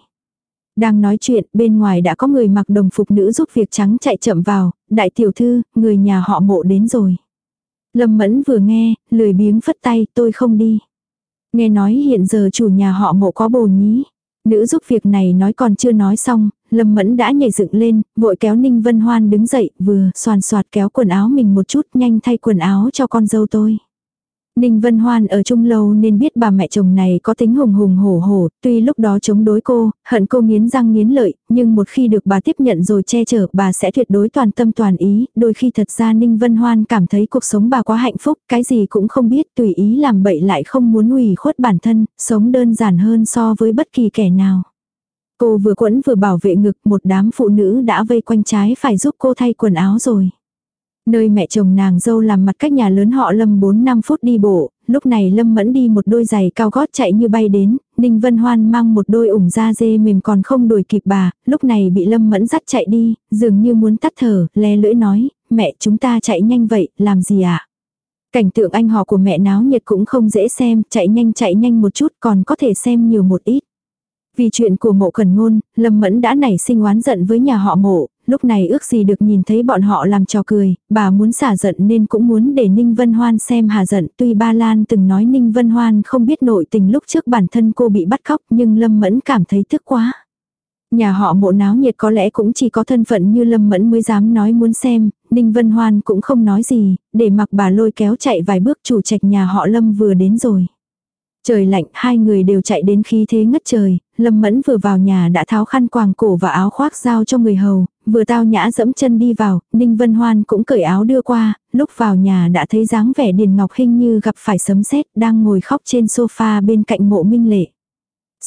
Đang nói chuyện, bên ngoài đã có người mặc đồng phục nữ giúp việc trắng chạy chậm vào, đại tiểu thư, người nhà họ mộ đến rồi. Lâm Mẫn vừa nghe, lười biếng phất tay, tôi không đi. Nghe nói hiện giờ chủ nhà họ mộ có bồ nhí. Nữ giúp việc này nói còn chưa nói xong, Lâm Mẫn đã nhảy dựng lên, vội kéo Ninh Vân Hoan đứng dậy, vừa soàn soạt kéo quần áo mình một chút nhanh thay quần áo cho con dâu tôi. Ninh Vân Hoan ở chung lâu nên biết bà mẹ chồng này có tính hùng hùng hổ hổ, tuy lúc đó chống đối cô, hận cô nghiến răng nghiến lợi, nhưng một khi được bà tiếp nhận rồi che chở bà sẽ tuyệt đối toàn tâm toàn ý, đôi khi thật ra Ninh Vân Hoan cảm thấy cuộc sống bà quá hạnh phúc, cái gì cũng không biết, tùy ý làm bậy lại không muốn ủy khuất bản thân, sống đơn giản hơn so với bất kỳ kẻ nào. Cô vừa quẫn vừa bảo vệ ngực, một đám phụ nữ đã vây quanh trái phải giúp cô thay quần áo rồi. Nơi mẹ chồng nàng dâu làm mặt cách nhà lớn họ Lâm 4-5 phút đi bộ, lúc này Lâm mẫn đi một đôi giày cao gót chạy như bay đến, Ninh Vân Hoan mang một đôi ủng da dê mềm còn không đuổi kịp bà, lúc này bị Lâm mẫn dắt chạy đi, dường như muốn tắt thở, le lưỡi nói, mẹ chúng ta chạy nhanh vậy, làm gì ạ? À? Cảnh tượng anh họ của mẹ náo nhiệt cũng không dễ xem, chạy nhanh chạy nhanh một chút còn có thể xem nhiều một ít. Vì chuyện của mộ cần ngôn, Lâm Mẫn đã nảy sinh oán giận với nhà họ mộ, lúc này ước gì được nhìn thấy bọn họ làm trò cười, bà muốn xả giận nên cũng muốn để Ninh Vân Hoan xem hà giận. Tuy ba Lan từng nói Ninh Vân Hoan không biết nội tình lúc trước bản thân cô bị bắt cóc nhưng Lâm Mẫn cảm thấy tức quá. Nhà họ mộ náo nhiệt có lẽ cũng chỉ có thân phận như Lâm Mẫn mới dám nói muốn xem, Ninh Vân Hoan cũng không nói gì, để mặc bà lôi kéo chạy vài bước chủ trạch nhà họ Lâm vừa đến rồi. Trời lạnh, hai người đều chạy đến khí thế ngất trời, Lâm Mẫn vừa vào nhà đã tháo khăn quàng cổ và áo khoác giao cho người hầu, vừa tao nhã dẫm chân đi vào, Ninh Vân Hoan cũng cởi áo đưa qua, lúc vào nhà đã thấy dáng vẻ Điền Ngọc Hinh như gặp phải sấm sét đang ngồi khóc trên sofa bên cạnh mộ minh lệ.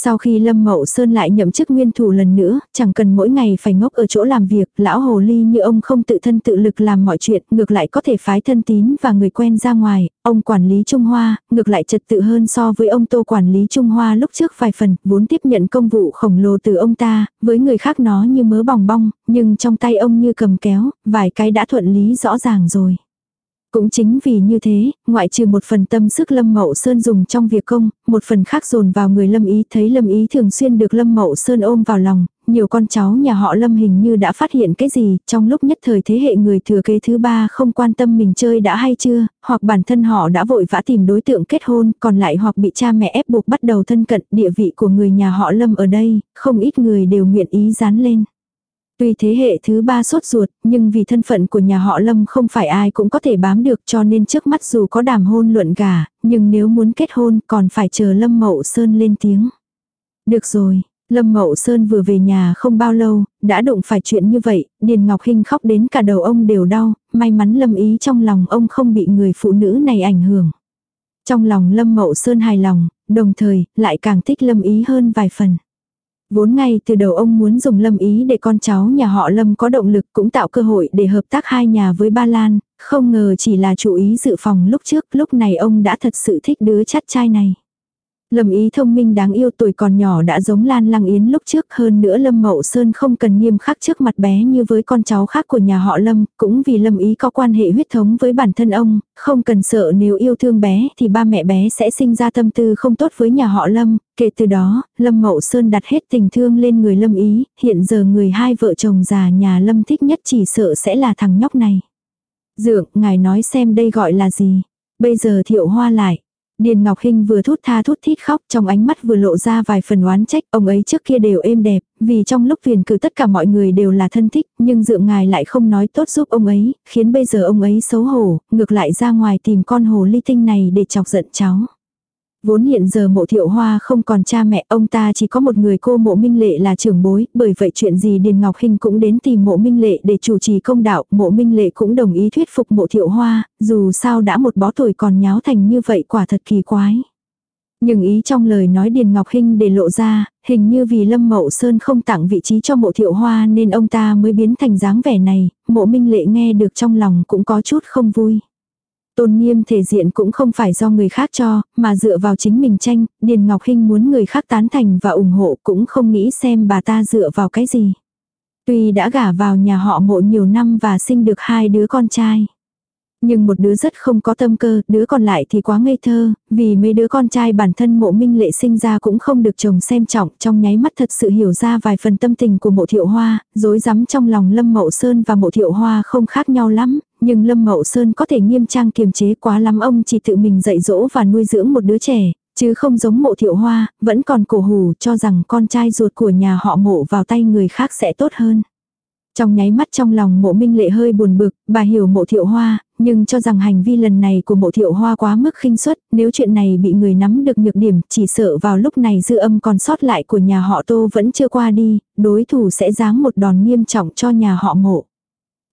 Sau khi Lâm Mậu Sơn lại nhậm chức nguyên thủ lần nữa, chẳng cần mỗi ngày phải ngốc ở chỗ làm việc, lão hồ ly như ông không tự thân tự lực làm mọi chuyện, ngược lại có thể phái thân tín và người quen ra ngoài, ông quản lý Trung Hoa, ngược lại trật tự hơn so với ông Tô quản lý Trung Hoa lúc trước vài phần, vốn tiếp nhận công vụ khổng lồ từ ông ta, với người khác nó như mớ bòng bong, nhưng trong tay ông như cầm kéo, vài cái đã thuận lý rõ ràng rồi. Cũng chính vì như thế, ngoại trừ một phần tâm sức Lâm Mậu Sơn dùng trong việc công, một phần khác dồn vào người Lâm Ý thấy Lâm Ý thường xuyên được Lâm Mậu Sơn ôm vào lòng, nhiều con cháu nhà họ Lâm hình như đã phát hiện cái gì, trong lúc nhất thời thế hệ người thừa kế thứ ba không quan tâm mình chơi đã hay chưa, hoặc bản thân họ đã vội vã tìm đối tượng kết hôn, còn lại hoặc bị cha mẹ ép buộc bắt đầu thân cận địa vị của người nhà họ Lâm ở đây, không ít người đều nguyện ý dán lên. Tuy thế hệ thứ ba sốt ruột, nhưng vì thân phận của nhà họ Lâm không phải ai cũng có thể bám được cho nên trước mắt dù có đàm hôn luận gà, nhưng nếu muốn kết hôn còn phải chờ Lâm Mậu Sơn lên tiếng. Được rồi, Lâm Mậu Sơn vừa về nhà không bao lâu, đã đụng phải chuyện như vậy, Điền Ngọc Hinh khóc đến cả đầu ông đều đau, may mắn Lâm ý trong lòng ông không bị người phụ nữ này ảnh hưởng. Trong lòng Lâm Mậu Sơn hài lòng, đồng thời lại càng thích Lâm ý hơn vài phần. Vốn ngay từ đầu ông muốn dùng lâm ý để con cháu nhà họ lâm có động lực cũng tạo cơ hội để hợp tác hai nhà với ba Lan, không ngờ chỉ là chủ ý dự phòng lúc trước, lúc này ông đã thật sự thích đứa chắt trai này. Lâm ý thông minh đáng yêu tuổi còn nhỏ đã giống Lan Lăng Yến lúc trước hơn nữa Lâm Mậu Sơn không cần nghiêm khắc trước mặt bé như với con cháu khác của nhà họ Lâm, cũng vì Lâm ý có quan hệ huyết thống với bản thân ông, không cần sợ nếu yêu thương bé thì ba mẹ bé sẽ sinh ra tâm tư không tốt với nhà họ Lâm, kể từ đó, Lâm Mậu Sơn đặt hết tình thương lên người Lâm ý, hiện giờ người hai vợ chồng già nhà Lâm thích nhất chỉ sợ sẽ là thằng nhóc này. Dượng, ngài nói xem đây gọi là gì? Bây giờ thiệu hoa lại. Điền Ngọc Hinh vừa thút tha thút thít khóc trong ánh mắt vừa lộ ra vài phần oán trách, ông ấy trước kia đều êm đẹp, vì trong lúc viền cử tất cả mọi người đều là thân thích, nhưng dượng ngài lại không nói tốt giúp ông ấy, khiến bây giờ ông ấy xấu hổ, ngược lại ra ngoài tìm con hồ ly tinh này để chọc giận cháu. Vốn hiện giờ mộ thiệu hoa không còn cha mẹ, ông ta chỉ có một người cô mộ minh lệ là trưởng bối, bởi vậy chuyện gì Điền Ngọc Hinh cũng đến tìm mộ minh lệ để chủ trì công đạo, mộ minh lệ cũng đồng ý thuyết phục mộ thiệu hoa, dù sao đã một bó tuổi còn nháo thành như vậy quả thật kỳ quái. Nhưng ý trong lời nói Điền Ngọc Hinh để lộ ra, hình như vì Lâm Mậu Sơn không tặng vị trí cho mộ thiệu hoa nên ông ta mới biến thành dáng vẻ này, mộ minh lệ nghe được trong lòng cũng có chút không vui. Tôn nghiêm thể diện cũng không phải do người khác cho, mà dựa vào chính mình tranh, Điền Ngọc Hinh muốn người khác tán thành và ủng hộ cũng không nghĩ xem bà ta dựa vào cái gì. Tuy đã gả vào nhà họ mộ nhiều năm và sinh được hai đứa con trai. Nhưng một đứa rất không có tâm cơ, đứa còn lại thì quá ngây thơ, vì mấy đứa con trai bản thân mộ minh lệ sinh ra cũng không được chồng xem trọng, trong nháy mắt thật sự hiểu ra vài phần tâm tình của mộ thiệu hoa, dối rắm trong lòng lâm mậu sơn và mộ thiệu hoa không khác nhau lắm, nhưng lâm mậu sơn có thể nghiêm trang kiềm chế quá lắm ông chỉ tự mình dạy dỗ và nuôi dưỡng một đứa trẻ, chứ không giống mộ thiệu hoa, vẫn còn cổ hủ cho rằng con trai ruột của nhà họ mộ vào tay người khác sẽ tốt hơn. Trong nháy mắt trong lòng mộ minh lệ hơi buồn bực, bà hiểu mộ thiệu hoa, nhưng cho rằng hành vi lần này của mộ thiệu hoa quá mức khinh suất, nếu chuyện này bị người nắm được nhược điểm, chỉ sợ vào lúc này dư âm còn sót lại của nhà họ tô vẫn chưa qua đi, đối thủ sẽ giáng một đòn nghiêm trọng cho nhà họ mộ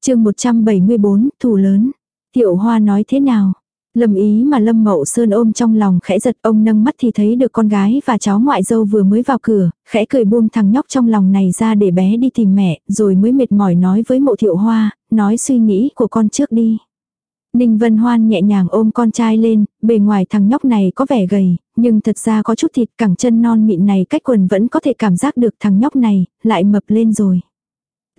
chương 174, thủ lớn. Thiệu hoa nói thế nào? Lâm ý mà Lâm Mậu Sơn ôm trong lòng khẽ giật ông nâng mắt thì thấy được con gái và cháu ngoại dâu vừa mới vào cửa, khẽ cười buông thằng nhóc trong lòng này ra để bé đi tìm mẹ, rồi mới mệt mỏi nói với mộ thiệu hoa, nói suy nghĩ của con trước đi. Ninh Vân Hoan nhẹ nhàng ôm con trai lên, bề ngoài thằng nhóc này có vẻ gầy, nhưng thật ra có chút thịt cẳng chân non mịn này cách quần vẫn có thể cảm giác được thằng nhóc này, lại mập lên rồi.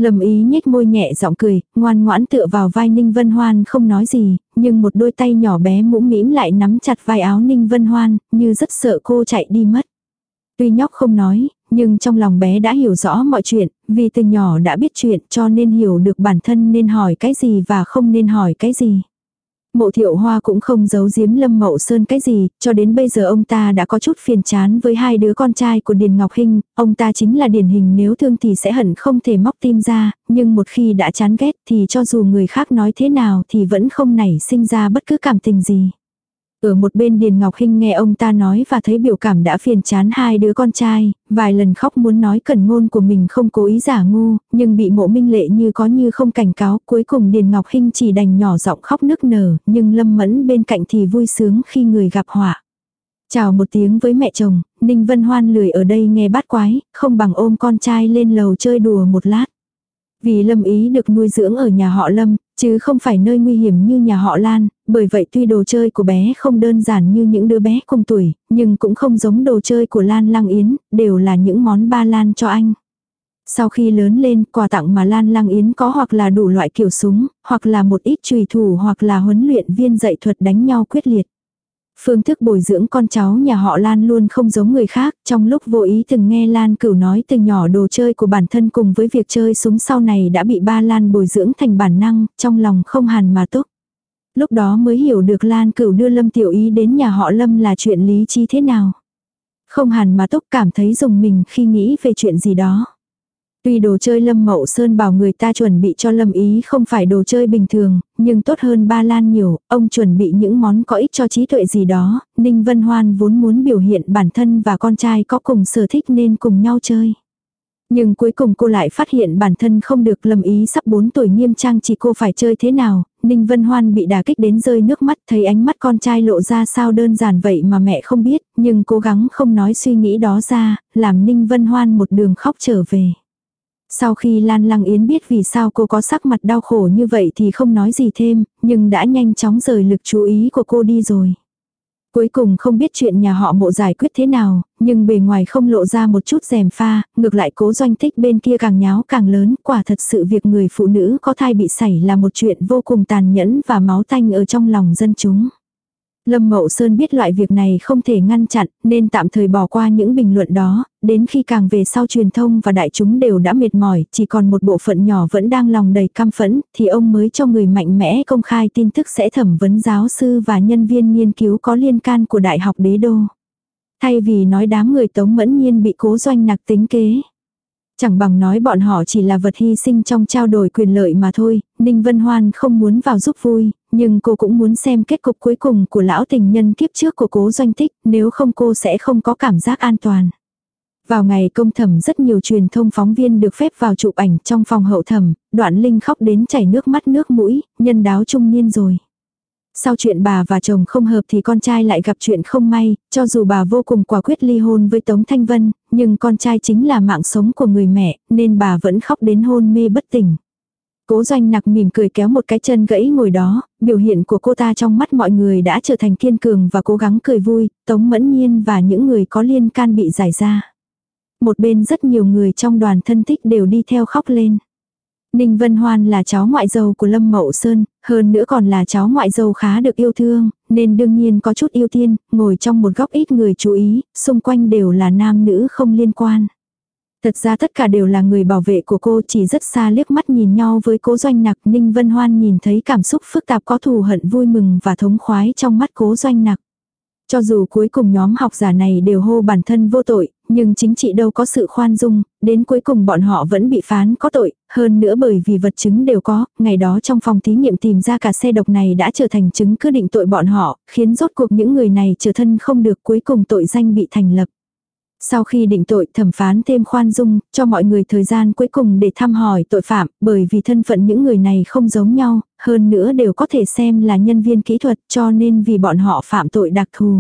Lâm ý nhếch môi nhẹ giọng cười, ngoan ngoãn tựa vào vai Ninh Vân Hoan không nói gì, nhưng một đôi tay nhỏ bé mũm mĩm lại nắm chặt vai áo Ninh Vân Hoan, như rất sợ cô chạy đi mất. Tuy nhóc không nói, nhưng trong lòng bé đã hiểu rõ mọi chuyện, vì từ nhỏ đã biết chuyện cho nên hiểu được bản thân nên hỏi cái gì và không nên hỏi cái gì. Mộ thiệu hoa cũng không giấu giếm Lâm Mậu Sơn cái gì, cho đến bây giờ ông ta đã có chút phiền chán với hai đứa con trai của Điền Ngọc Hinh, ông ta chính là điển hình nếu thương thì sẽ hận không thể móc tim ra, nhưng một khi đã chán ghét thì cho dù người khác nói thế nào thì vẫn không nảy sinh ra bất cứ cảm tình gì. Ở một bên Điền Ngọc Hinh nghe ông ta nói và thấy biểu cảm đã phiền chán hai đứa con trai, vài lần khóc muốn nói cẩn ngôn của mình không cố ý giả ngu, nhưng bị mộ minh lệ như có như không cảnh cáo, cuối cùng Điền Ngọc Hinh chỉ đành nhỏ giọng khóc nức nở, nhưng Lâm Mẫn bên cạnh thì vui sướng khi người gặp họa. Chào một tiếng với mẹ chồng, Ninh Vân Hoan lười ở đây nghe bát quái, không bằng ôm con trai lên lầu chơi đùa một lát. Vì Lâm Ý được nuôi dưỡng ở nhà họ Lâm, chứ không phải nơi nguy hiểm như nhà họ Lan, bởi vậy tuy đồ chơi của bé không đơn giản như những đứa bé cùng tuổi, nhưng cũng không giống đồ chơi của Lan Lăng Yến, đều là những món ba Lan cho anh. Sau khi lớn lên, quà tặng mà Lan Lang Yến có hoặc là đủ loại kiểu súng, hoặc là một ít trùy thủ hoặc là huấn luyện viên dạy thuật đánh nhau quyết liệt. Phương thức bồi dưỡng con cháu nhà họ Lan luôn không giống người khác, trong lúc vô ý từng nghe Lan cửu nói từ nhỏ đồ chơi của bản thân cùng với việc chơi súng sau này đã bị ba Lan bồi dưỡng thành bản năng, trong lòng không hàn mà túc. Lúc đó mới hiểu được Lan cửu đưa Lâm Tiểu Ý đến nhà họ Lâm là chuyện lý trí thế nào. Không hàn mà túc cảm thấy dùng mình khi nghĩ về chuyện gì đó. Tuy đồ chơi Lâm Mậu Sơn bảo người ta chuẩn bị cho Lâm Ý không phải đồ chơi bình thường, nhưng tốt hơn ba lan nhiều, ông chuẩn bị những món có ích cho trí tuệ gì đó, Ninh Vân Hoan vốn muốn biểu hiện bản thân và con trai có cùng sở thích nên cùng nhau chơi. Nhưng cuối cùng cô lại phát hiện bản thân không được Lâm Ý sắp 4 tuổi nghiêm trang chỉ cô phải chơi thế nào, Ninh Vân Hoan bị đả kích đến rơi nước mắt thấy ánh mắt con trai lộ ra sao đơn giản vậy mà mẹ không biết, nhưng cố gắng không nói suy nghĩ đó ra, làm Ninh Vân Hoan một đường khóc trở về. Sau khi Lan Lăng Yến biết vì sao cô có sắc mặt đau khổ như vậy thì không nói gì thêm, nhưng đã nhanh chóng rời lực chú ý của cô đi rồi. Cuối cùng không biết chuyện nhà họ mộ giải quyết thế nào, nhưng bề ngoài không lộ ra một chút rèm pha, ngược lại cố doanh tích bên kia càng nháo càng lớn, quả thật sự việc người phụ nữ có thai bị sảy là một chuyện vô cùng tàn nhẫn và máu tanh ở trong lòng dân chúng. Lâm Mậu Sơn biết loại việc này không thể ngăn chặn, nên tạm thời bỏ qua những bình luận đó, đến khi càng về sau truyền thông và đại chúng đều đã mệt mỏi, chỉ còn một bộ phận nhỏ vẫn đang lòng đầy căm phẫn, thì ông mới cho người mạnh mẽ công khai tin tức sẽ thẩm vấn giáo sư và nhân viên nghiên cứu có liên can của Đại học Đế Đô. Thay vì nói đám người Tống Mẫn Nhiên bị cố doanh nặc tính kế. Chẳng bằng nói bọn họ chỉ là vật hy sinh trong trao đổi quyền lợi mà thôi, Ninh Vân Hoan không muốn vào giúp vui, nhưng cô cũng muốn xem kết cục cuối cùng của lão tình nhân kiếp trước của cố doanh tích, nếu không cô sẽ không có cảm giác an toàn. Vào ngày công thẩm rất nhiều truyền thông phóng viên được phép vào chụp ảnh trong phòng hậu thẩm, đoạn linh khóc đến chảy nước mắt nước mũi, nhân đáo trung niên rồi. Sau chuyện bà và chồng không hợp thì con trai lại gặp chuyện không may, cho dù bà vô cùng quả quyết ly hôn với Tống Thanh Vân, nhưng con trai chính là mạng sống của người mẹ, nên bà vẫn khóc đến hôn mê bất tỉnh. Cố doanh nặc mỉm cười kéo một cái chân gãy ngồi đó, biểu hiện của cô ta trong mắt mọi người đã trở thành kiên cường và cố gắng cười vui, Tống Mẫn Nhiên và những người có liên can bị giải ra. Một bên rất nhiều người trong đoàn thân thích đều đi theo khóc lên. Ninh Vân Hoan là cháu ngoại dâu của Lâm Mậu Sơn, hơn nữa còn là cháu ngoại dâu khá được yêu thương, nên đương nhiên có chút yêu tiên, ngồi trong một góc ít người chú ý, xung quanh đều là nam nữ không liên quan. Thật ra tất cả đều là người bảo vệ của cô chỉ rất xa liếc mắt nhìn nhau với cố doanh nặc Ninh Vân Hoan nhìn thấy cảm xúc phức tạp có thù hận vui mừng và thống khoái trong mắt cố doanh nặc. Cho dù cuối cùng nhóm học giả này đều hô bản thân vô tội, nhưng chính trị đâu có sự khoan dung, đến cuối cùng bọn họ vẫn bị phán có tội, hơn nữa bởi vì vật chứng đều có, ngày đó trong phòng thí nghiệm tìm ra cả xe độc này đã trở thành chứng cứ định tội bọn họ, khiến rốt cuộc những người này trở thân không được cuối cùng tội danh bị thành lập. Sau khi định tội thẩm phán thêm khoan dung, cho mọi người thời gian cuối cùng để thăm hỏi tội phạm, bởi vì thân phận những người này không giống nhau, hơn nữa đều có thể xem là nhân viên kỹ thuật cho nên vì bọn họ phạm tội đặc thù.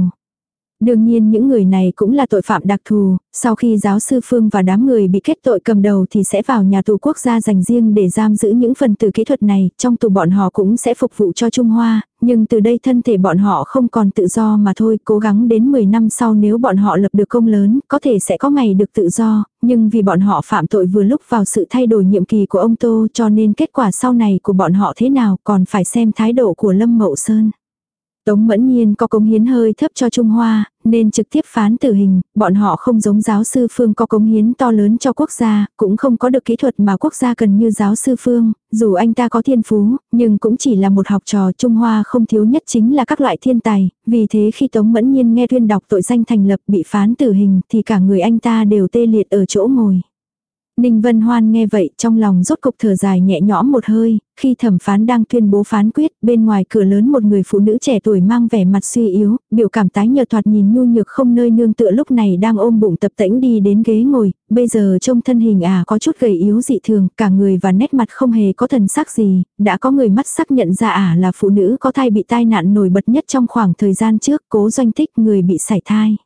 Đương nhiên những người này cũng là tội phạm đặc thù, sau khi giáo sư Phương và đám người bị kết tội cầm đầu thì sẽ vào nhà tù quốc gia dành riêng để giam giữ những phần tử kỹ thuật này, trong tù bọn họ cũng sẽ phục vụ cho Trung Hoa, nhưng từ đây thân thể bọn họ không còn tự do mà thôi, cố gắng đến 10 năm sau nếu bọn họ lập được công lớn, có thể sẽ có ngày được tự do, nhưng vì bọn họ phạm tội vừa lúc vào sự thay đổi nhiệm kỳ của ông Tô cho nên kết quả sau này của bọn họ thế nào còn phải xem thái độ của Lâm Mậu Sơn. Tống Mẫn Nhiên có cống hiến hơi thấp cho Trung Hoa, nên trực tiếp phán tử hình, bọn họ không giống giáo sư Phương có cống hiến to lớn cho quốc gia, cũng không có được kỹ thuật mà quốc gia cần như giáo sư Phương, dù anh ta có thiên phú, nhưng cũng chỉ là một học trò Trung Hoa không thiếu nhất chính là các loại thiên tài, vì thế khi Tống Mẫn Nhiên nghe tuyên đọc tội danh thành lập bị phán tử hình thì cả người anh ta đều tê liệt ở chỗ ngồi. Ninh Vân Hoan nghe vậy trong lòng rốt cục thở dài nhẹ nhõm một hơi, khi thẩm phán đang tuyên bố phán quyết, bên ngoài cửa lớn một người phụ nữ trẻ tuổi mang vẻ mặt suy yếu, biểu cảm tái nhợt thoạt nhìn nhu nhược không nơi nương tựa lúc này đang ôm bụng tập tễnh đi đến ghế ngồi, bây giờ trông thân hình à có chút gầy yếu dị thường, cả người và nét mặt không hề có thần sắc gì, đã có người mắt xác nhận ra à là phụ nữ có thai bị tai nạn nổi bật nhất trong khoảng thời gian trước, cố doanh thích người bị sảy thai.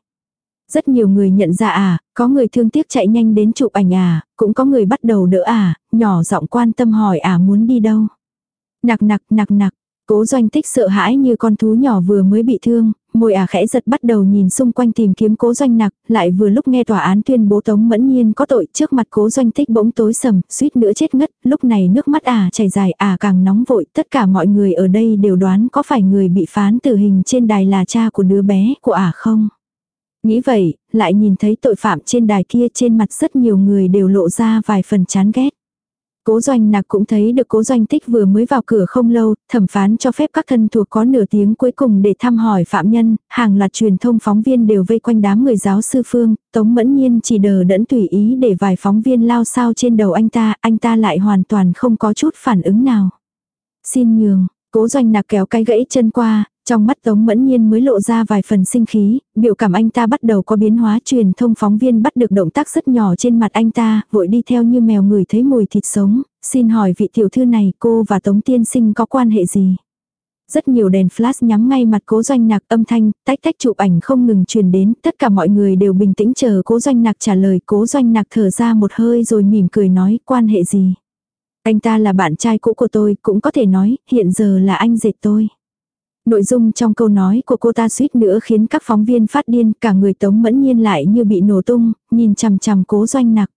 Rất nhiều người nhận ra à, có người thương tiếc chạy nhanh đến chụp ảnh à, cũng có người bắt đầu đỡ à, nhỏ giọng quan tâm hỏi à muốn đi đâu. Nặc nặc nặc nặc, Cố doanh tích sợ hãi như con thú nhỏ vừa mới bị thương, môi à khẽ giật bắt đầu nhìn xung quanh tìm kiếm cố doanh nặc, lại vừa lúc nghe tòa án tuyên bố tống mẫn nhiên có tội trước mặt cố doanh tích bỗng tối sầm, suýt nữa chết ngất, lúc này nước mắt à chảy dài à càng nóng vội, tất cả mọi người ở đây đều đoán có phải người bị phán tử hình trên đài là cha của đứa bé của à không. Nghĩ vậy, lại nhìn thấy tội phạm trên đài kia trên mặt rất nhiều người đều lộ ra vài phần chán ghét. Cố doanh nạc cũng thấy được cố doanh tích vừa mới vào cửa không lâu, thẩm phán cho phép các thân thuộc có nửa tiếng cuối cùng để thăm hỏi phạm nhân, hàng loạt truyền thông phóng viên đều vây quanh đám người giáo sư phương, tống mẫn nhiên chỉ đờ đẫn tùy ý để vài phóng viên lao sao trên đầu anh ta, anh ta lại hoàn toàn không có chút phản ứng nào. Xin nhường, cố doanh nạc kéo cái gãy chân qua, trong mắt Tống Mẫn Nhiên mới lộ ra vài phần sinh khí, biểu cảm anh ta bắt đầu có biến hóa truyền thông phóng viên bắt được động tác rất nhỏ trên mặt anh ta, vội đi theo như mèo người thấy mùi thịt sống, xin hỏi vị tiểu thư này cô và Tống Tiên Sinh có quan hệ gì? Rất nhiều đèn flash nhắm ngay mặt cố doanh nạc âm thanh, tách tách chụp ảnh không ngừng truyền đến, tất cả mọi người đều bình tĩnh chờ cố doanh nạc trả lời, cố doanh nạc thở ra một hơi rồi mỉm cười nói quan hệ gì. Anh ta là bạn trai cũ của tôi, cũng có thể nói, hiện giờ là anh dệt tôi. Nội dung trong câu nói của cô ta suýt nữa khiến các phóng viên phát điên, cả người tống mẫn nhiên lại như bị nổ tung, nhìn chằm chằm cố doanh nặc.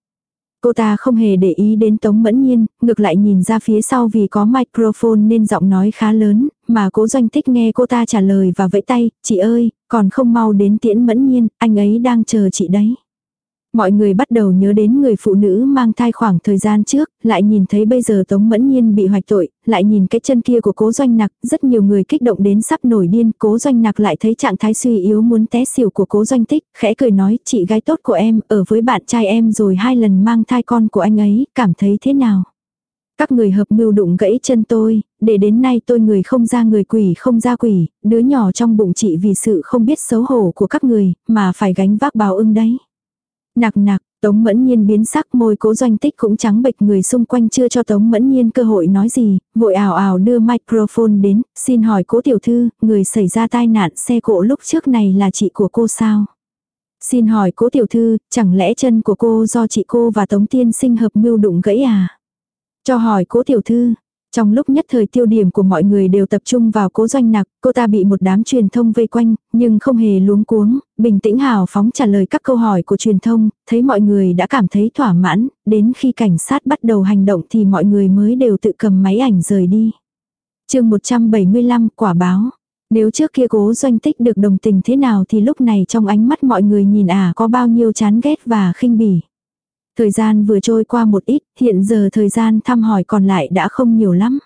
Cô ta không hề để ý đến Tống Mẫn Nhiên, ngược lại nhìn ra phía sau vì có microphone nên giọng nói khá lớn, mà cố doanh thích nghe cô ta trả lời và vẫy tay, chị ơi, còn không mau đến tiễn Mẫn Nhiên, anh ấy đang chờ chị đấy. Mọi người bắt đầu nhớ đến người phụ nữ mang thai khoảng thời gian trước, lại nhìn thấy bây giờ Tống Mẫn Nhiên bị hoạch tội, lại nhìn cái chân kia của cố doanh nặc, rất nhiều người kích động đến sắp nổi điên, cố doanh nặc lại thấy trạng thái suy yếu muốn té xỉu của cố doanh tích, khẽ cười nói, chị gái tốt của em, ở với bạn trai em rồi hai lần mang thai con của anh ấy, cảm thấy thế nào? Các người hợp mưu đụng gãy chân tôi, để đến nay tôi người không ra người quỷ không ra quỷ, đứa nhỏ trong bụng chị vì sự không biết xấu hổ của các người, mà phải gánh vác báo ưng đấy. Nặc nặc, Tống Mẫn Nhiên biến sắc môi cố doanh tích cũng trắng bệch người xung quanh chưa cho Tống Mẫn Nhiên cơ hội nói gì, vội ảo ảo đưa microphone đến, xin hỏi cố tiểu thư, người xảy ra tai nạn xe cộ lúc trước này là chị của cô sao? Xin hỏi cố tiểu thư, chẳng lẽ chân của cô do chị cô và Tống Tiên sinh hợp mưu đụng gãy à? Cho hỏi cố tiểu thư, trong lúc nhất thời tiêu điểm của mọi người đều tập trung vào cố doanh nặc, cô ta bị một đám truyền thông vây quanh, nhưng không hề luống cuống, bình tĩnh hào phóng trả lời các câu hỏi của truyền thông, thấy mọi người đã cảm thấy thỏa mãn, đến khi cảnh sát bắt đầu hành động thì mọi người mới đều tự cầm máy ảnh rời đi. chương 175 quả báo. Nếu trước kia cố doanh tích được đồng tình thế nào thì lúc này trong ánh mắt mọi người nhìn à có bao nhiêu chán ghét và khinh bỉ. Thời gian vừa trôi qua một ít, hiện giờ thời gian thăm hỏi còn lại đã không nhiều lắm.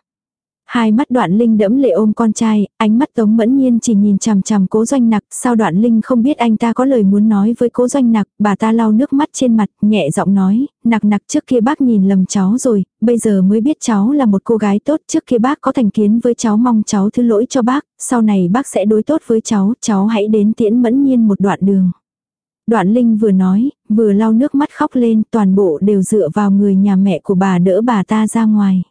Hai mắt đoạn linh đẫm lệ ôm con trai, ánh mắt tống mẫn nhiên chỉ nhìn chằm chằm cố doanh nặc, sao đoạn linh không biết anh ta có lời muốn nói với cố doanh nặc, bà ta lau nước mắt trên mặt, nhẹ giọng nói, nặc nặc trước kia bác nhìn lầm cháu rồi, bây giờ mới biết cháu là một cô gái tốt, trước kia bác có thành kiến với cháu mong cháu thứ lỗi cho bác, sau này bác sẽ đối tốt với cháu, cháu hãy đến tiễn mẫn nhiên một đoạn đường. Đoạn Linh vừa nói, vừa lau nước mắt khóc lên, toàn bộ đều dựa vào người nhà mẹ của bà đỡ bà ta ra ngoài.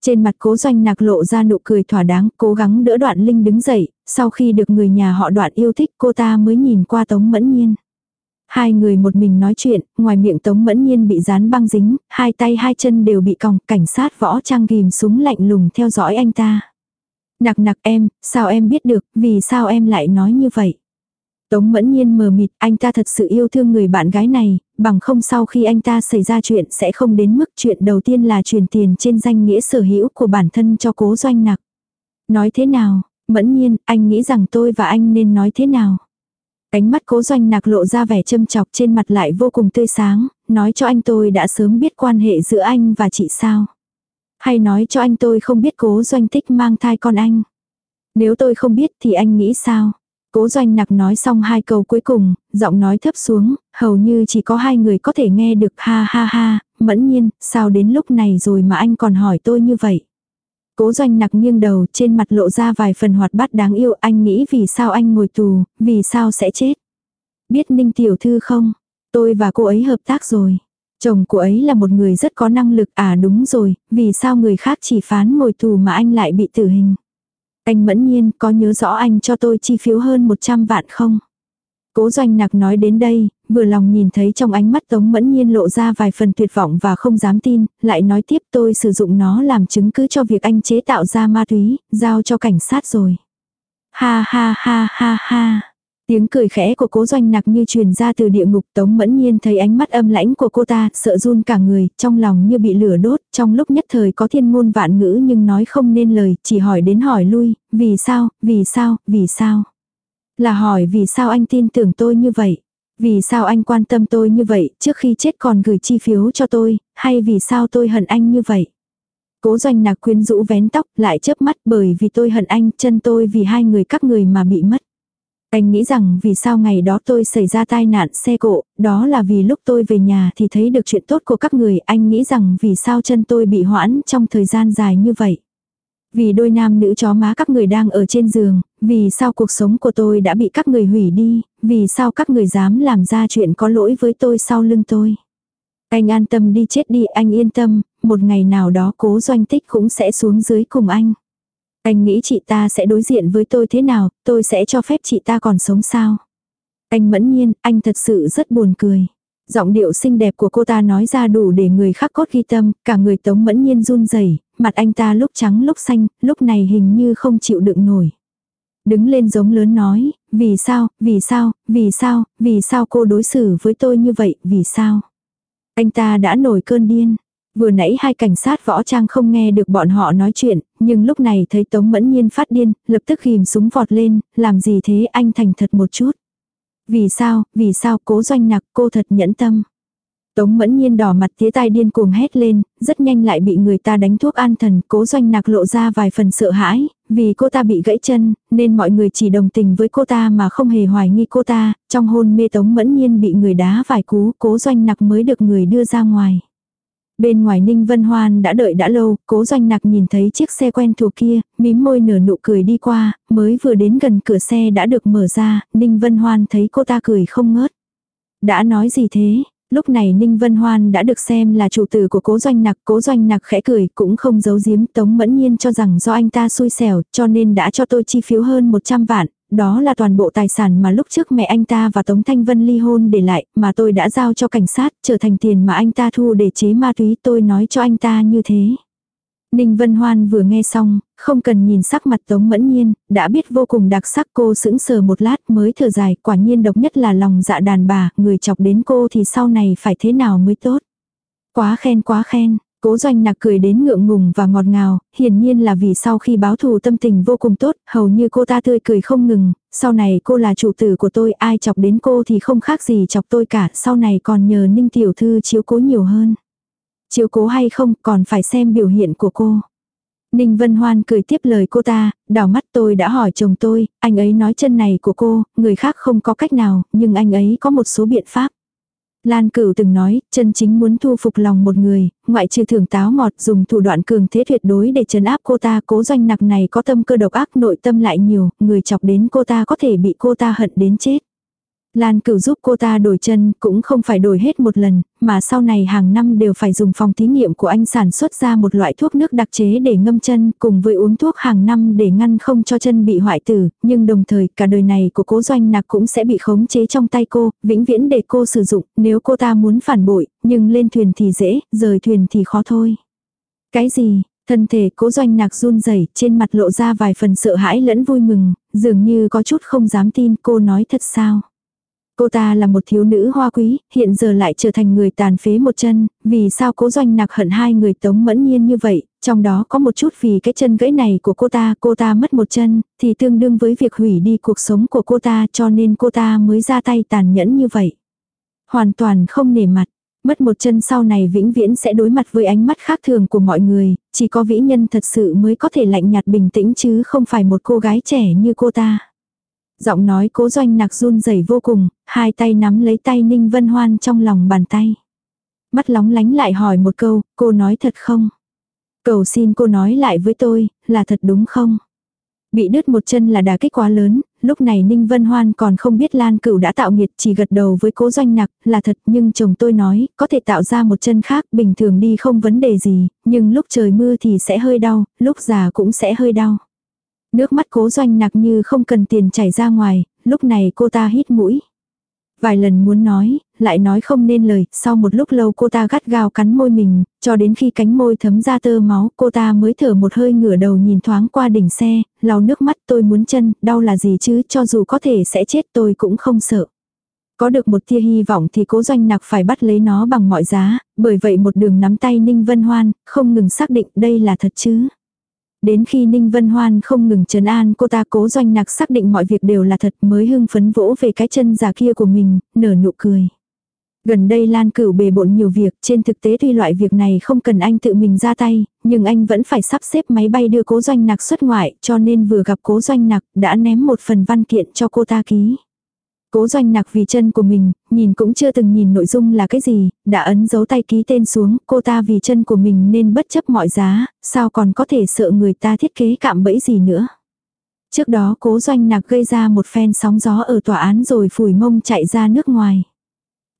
Trên mặt cố doanh nạc lộ ra nụ cười thỏa đáng, cố gắng đỡ đoạn Linh đứng dậy, sau khi được người nhà họ đoạn yêu thích cô ta mới nhìn qua Tống Mẫn Nhiên. Hai người một mình nói chuyện, ngoài miệng Tống Mẫn Nhiên bị dán băng dính, hai tay hai chân đều bị còng, cảnh sát võ trang ghim súng lạnh lùng theo dõi anh ta. Nặc nặc em, sao em biết được, vì sao em lại nói như vậy? Tống mẫn nhiên mờ mịt, anh ta thật sự yêu thương người bạn gái này, bằng không sau khi anh ta xảy ra chuyện sẽ không đến mức chuyện đầu tiên là chuyển tiền trên danh nghĩa sở hữu của bản thân cho cố doanh nặc. Nói thế nào, mẫn nhiên, anh nghĩ rằng tôi và anh nên nói thế nào? Cánh mắt cố doanh nặc lộ ra vẻ châm chọc trên mặt lại vô cùng tươi sáng, nói cho anh tôi đã sớm biết quan hệ giữa anh và chị sao. Hay nói cho anh tôi không biết cố doanh tích mang thai con anh. Nếu tôi không biết thì anh nghĩ sao? Cố doanh nặc nói xong hai câu cuối cùng, giọng nói thấp xuống, hầu như chỉ có hai người có thể nghe được ha ha ha, mẫn nhiên, sao đến lúc này rồi mà anh còn hỏi tôi như vậy. Cố doanh nặc nghiêng đầu trên mặt lộ ra vài phần hoạt bát đáng yêu anh nghĩ vì sao anh ngồi tù, vì sao sẽ chết. Biết ninh tiểu thư không, tôi và cô ấy hợp tác rồi. Chồng của ấy là một người rất có năng lực à đúng rồi, vì sao người khác chỉ phán ngồi tù mà anh lại bị tử hình. Anh mẫn nhiên có nhớ rõ anh cho tôi chi phiếu hơn 100 vạn không? Cố doanh nặc nói đến đây, vừa lòng nhìn thấy trong ánh mắt Tống Mẫn Nhiên lộ ra vài phần tuyệt vọng và không dám tin, lại nói tiếp tôi sử dụng nó làm chứng cứ cho việc anh chế tạo ra ma túy, giao cho cảnh sát rồi. Ha ha ha ha ha. Tiếng cười khẽ của cố doanh nặc như truyền ra từ địa ngục tống mẫn nhiên thấy ánh mắt âm lãnh của cô ta, sợ run cả người, trong lòng như bị lửa đốt, trong lúc nhất thời có thiên ngôn vạn ngữ nhưng nói không nên lời, chỉ hỏi đến hỏi lui, vì sao, vì sao, vì sao. Là hỏi vì sao anh tin tưởng tôi như vậy. Vì sao anh quan tâm tôi như vậy, trước khi chết còn gửi chi phiếu cho tôi, hay vì sao tôi hận anh như vậy. Cố doanh nạc quyến rũ vén tóc, lại chớp mắt bởi vì tôi hận anh, chân tôi vì hai người các người mà bị mất. Anh nghĩ rằng vì sao ngày đó tôi xảy ra tai nạn xe cộ, đó là vì lúc tôi về nhà thì thấy được chuyện tốt của các người, anh nghĩ rằng vì sao chân tôi bị hoãn trong thời gian dài như vậy. Vì đôi nam nữ chó má các người đang ở trên giường, vì sao cuộc sống của tôi đã bị các người hủy đi, vì sao các người dám làm ra chuyện có lỗi với tôi sau lưng tôi. Anh an tâm đi chết đi, anh yên tâm, một ngày nào đó cố doanh tích cũng sẽ xuống dưới cùng anh. Anh nghĩ chị ta sẽ đối diện với tôi thế nào, tôi sẽ cho phép chị ta còn sống sao. Anh mẫn nhiên, anh thật sự rất buồn cười. Giọng điệu xinh đẹp của cô ta nói ra đủ để người khác cốt ghi tâm, cả người tống mẫn nhiên run rẩy mặt anh ta lúc trắng lúc xanh, lúc này hình như không chịu đựng nổi. Đứng lên giống lớn nói, vì sao, vì sao, vì sao, vì sao cô đối xử với tôi như vậy, vì sao. Anh ta đã nổi cơn điên. Vừa nãy hai cảnh sát võ trang không nghe được bọn họ nói chuyện, nhưng lúc này thấy Tống Mẫn Nhiên phát điên, lập tức ghim súng vọt lên, làm gì thế anh thành thật một chút. Vì sao, vì sao cố doanh nặc cô thật nhẫn tâm. Tống mẫn nhiên đỏ mặt tía tai điên cuồng hét lên, rất nhanh lại bị người ta đánh thuốc an thần, cố doanh nặc lộ ra vài phần sợ hãi, vì cô ta bị gãy chân, nên mọi người chỉ đồng tình với cô ta mà không hề hoài nghi cô ta, trong hôn mê tống mẫn nhiên bị người đá vài cú, cố doanh nặc mới được người đưa ra ngoài. Bên ngoài Ninh Vân Hoan đã đợi đã lâu, cố doanh nặc nhìn thấy chiếc xe quen thuộc kia, mím môi nở nụ cười đi qua, mới vừa đến gần cửa xe đã được mở ra, Ninh Vân Hoan thấy cô ta cười không ngớt. Đã nói gì thế, Lúc này Ninh Vân Hoan đã được xem là chủ tử của cố doanh nặc, cố doanh nặc khẽ cười cũng không giấu giếm Tống Mẫn Nhiên cho rằng do anh ta xui xẻo cho nên đã cho tôi chi phiếu hơn 100 vạn, đó là toàn bộ tài sản mà lúc trước mẹ anh ta và Tống Thanh Vân ly hôn để lại mà tôi đã giao cho cảnh sát trở thành tiền mà anh ta thu để chế ma túy tôi nói cho anh ta như thế. Ninh Vân Hoan vừa nghe xong, không cần nhìn sắc mặt Tống Mẫn Nhiên, đã biết vô cùng đặc sắc cô sững sờ một lát mới thở dài, quả nhiên độc nhất là lòng dạ đàn bà, người chọc đến cô thì sau này phải thế nào mới tốt. Quá khen quá khen, cố doanh nạc cười đến ngượng ngùng và ngọt ngào, hiển nhiên là vì sau khi báo thù tâm tình vô cùng tốt, hầu như cô ta tươi cười không ngừng, sau này cô là chủ tử của tôi, ai chọc đến cô thì không khác gì chọc tôi cả, sau này còn nhờ Ninh Tiểu Thư chiếu cố nhiều hơn. Chiếu cố hay không còn phải xem biểu hiện của cô. Ninh Vân Hoan cười tiếp lời cô ta, đảo mắt tôi đã hỏi chồng tôi, anh ấy nói chân này của cô, người khác không có cách nào, nhưng anh ấy có một số biện pháp. Lan Cửu từng nói, chân chính muốn thu phục lòng một người, ngoại trừ thưởng táo ngọt dùng thủ đoạn cường thế tuyệt đối để trấn áp cô ta cố doanh nặc này có tâm cơ độc ác nội tâm lại nhiều, người chọc đến cô ta có thể bị cô ta hận đến chết. Lan cửu giúp cô ta đổi chân cũng không phải đổi hết một lần, mà sau này hàng năm đều phải dùng phòng thí nghiệm của anh sản xuất ra một loại thuốc nước đặc chế để ngâm chân cùng với uống thuốc hàng năm để ngăn không cho chân bị hoại tử, nhưng đồng thời cả đời này của cố doanh nạc cũng sẽ bị khống chế trong tay cô, vĩnh viễn để cô sử dụng, nếu cô ta muốn phản bội, nhưng lên thuyền thì dễ, rời thuyền thì khó thôi. Cái gì, Thân thể cố doanh nạc run rẩy trên mặt lộ ra vài phần sợ hãi lẫn vui mừng, dường như có chút không dám tin cô nói thật sao. Cô ta là một thiếu nữ hoa quý, hiện giờ lại trở thành người tàn phế một chân, vì sao cố doanh nạc hận hai người tống mẫn nhiên như vậy, trong đó có một chút vì cái chân gãy này của cô ta, cô ta mất một chân, thì tương đương với việc hủy đi cuộc sống của cô ta cho nên cô ta mới ra tay tàn nhẫn như vậy. Hoàn toàn không nể mặt, mất một chân sau này vĩnh viễn sẽ đối mặt với ánh mắt khác thường của mọi người, chỉ có vĩ nhân thật sự mới có thể lạnh nhạt bình tĩnh chứ không phải một cô gái trẻ như cô ta. Giọng nói cố doanh nạc run rẩy vô cùng, hai tay nắm lấy tay Ninh Vân Hoan trong lòng bàn tay. Mắt lóng lánh lại hỏi một câu, cô nói thật không? Cầu xin cô nói lại với tôi, là thật đúng không? Bị đứt một chân là đả kích quá lớn, lúc này Ninh Vân Hoan còn không biết Lan Cửu đã tạo nghiệt chỉ gật đầu với cố doanh nặc, là thật nhưng chồng tôi nói, có thể tạo ra một chân khác, bình thường đi không vấn đề gì, nhưng lúc trời mưa thì sẽ hơi đau, lúc già cũng sẽ hơi đau. Nước mắt cố doanh nặc như không cần tiền chảy ra ngoài, lúc này cô ta hít mũi. Vài lần muốn nói, lại nói không nên lời, sau một lúc lâu cô ta gắt gao cắn môi mình, cho đến khi cánh môi thấm ra tơ máu, cô ta mới thở một hơi ngửa đầu nhìn thoáng qua đỉnh xe, lau nước mắt tôi muốn chân, đau là gì chứ, cho dù có thể sẽ chết tôi cũng không sợ. Có được một tia hy vọng thì cố doanh nặc phải bắt lấy nó bằng mọi giá, bởi vậy một đường nắm tay Ninh Vân Hoan, không ngừng xác định đây là thật chứ. Đến khi Ninh Vân Hoan không ngừng trấn an cô ta cố doanh nặc xác định mọi việc đều là thật mới hưng phấn vỗ về cái chân già kia của mình, nở nụ cười. Gần đây Lan Cửu bề bộn nhiều việc, trên thực tế tuy loại việc này không cần anh tự mình ra tay, nhưng anh vẫn phải sắp xếp máy bay đưa cố doanh nặc xuất ngoại, cho nên vừa gặp cố doanh nặc, đã ném một phần văn kiện cho cô ta ký. Cố doanh nặc vì chân của mình, nhìn cũng chưa từng nhìn nội dung là cái gì, đã ấn dấu tay ký tên xuống, cô ta vì chân của mình nên bất chấp mọi giá, sao còn có thể sợ người ta thiết kế cạm bẫy gì nữa. Trước đó cố doanh nặc gây ra một phen sóng gió ở tòa án rồi phủi mông chạy ra nước ngoài.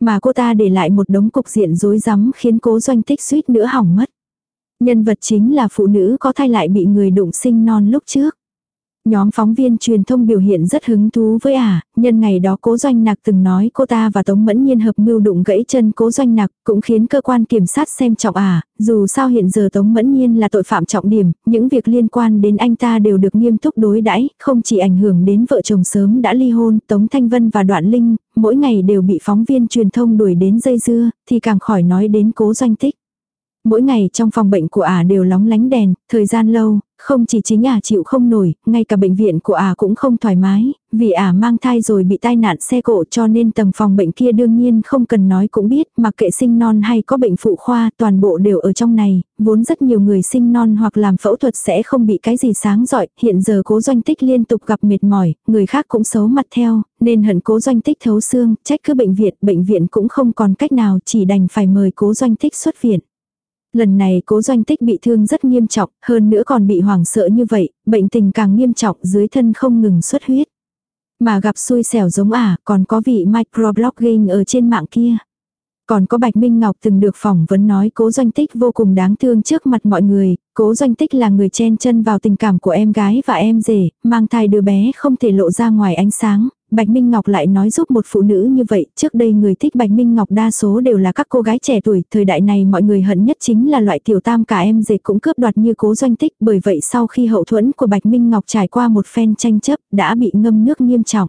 Mà cô ta để lại một đống cục diện rối rắm khiến cố doanh tích suýt nữa hỏng mất. Nhân vật chính là phụ nữ có thai lại bị người đụng sinh non lúc trước. Nhóm phóng viên truyền thông biểu hiện rất hứng thú với ả, à, nhân ngày đó cố doanh nặc từng nói cô ta và Tống Mẫn Nhiên hợp mưu đụng gãy chân cố doanh nặc, cũng khiến cơ quan kiểm sát xem trọng ả, à, dù sao hiện giờ Tống Mẫn Nhiên là tội phạm trọng điểm, những việc liên quan đến anh ta đều được nghiêm túc đối đãi không chỉ ảnh hưởng đến vợ chồng sớm đã ly hôn, Tống Thanh Vân và Đoạn Linh, mỗi ngày đều bị phóng viên truyền thông đuổi đến dây dưa, thì càng khỏi nói đến cố doanh tích. Mỗi ngày trong phòng bệnh của ả đều lóng lánh đèn, thời gian lâu, không chỉ chính ả chịu không nổi, ngay cả bệnh viện của ả cũng không thoải mái, vì ả mang thai rồi bị tai nạn xe cộ cho nên tầng phòng bệnh kia đương nhiên không cần nói cũng biết, mặc kệ sinh non hay có bệnh phụ khoa, toàn bộ đều ở trong này, vốn rất nhiều người sinh non hoặc làm phẫu thuật sẽ không bị cái gì sáng giỏi, hiện giờ cố doanh tích liên tục gặp mệt mỏi, người khác cũng xấu mặt theo, nên hận cố doanh tích thấu xương, trách cứ bệnh viện, bệnh viện cũng không còn cách nào chỉ đành phải mời cố doanh tích xuất viện. Lần này cố doanh tích bị thương rất nghiêm trọng, hơn nữa còn bị hoảng sợ như vậy, bệnh tình càng nghiêm trọng dưới thân không ngừng xuất huyết. Mà gặp xui xẻo giống ả, còn có vị microblogging ở trên mạng kia. Còn có Bạch Minh Ngọc từng được phỏng vấn nói cố doanh tích vô cùng đáng thương trước mặt mọi người, cố doanh tích là người chen chân vào tình cảm của em gái và em rể, mang thai đứa bé không thể lộ ra ngoài ánh sáng, Bạch Minh Ngọc lại nói giúp một phụ nữ như vậy, trước đây người thích Bạch Minh Ngọc đa số đều là các cô gái trẻ tuổi, thời đại này mọi người hận nhất chính là loại tiểu tam cả em dệt cũng cướp đoạt như cố doanh tích, bởi vậy sau khi hậu thuẫn của Bạch Minh Ngọc trải qua một phen tranh chấp, đã bị ngâm nước nghiêm trọng.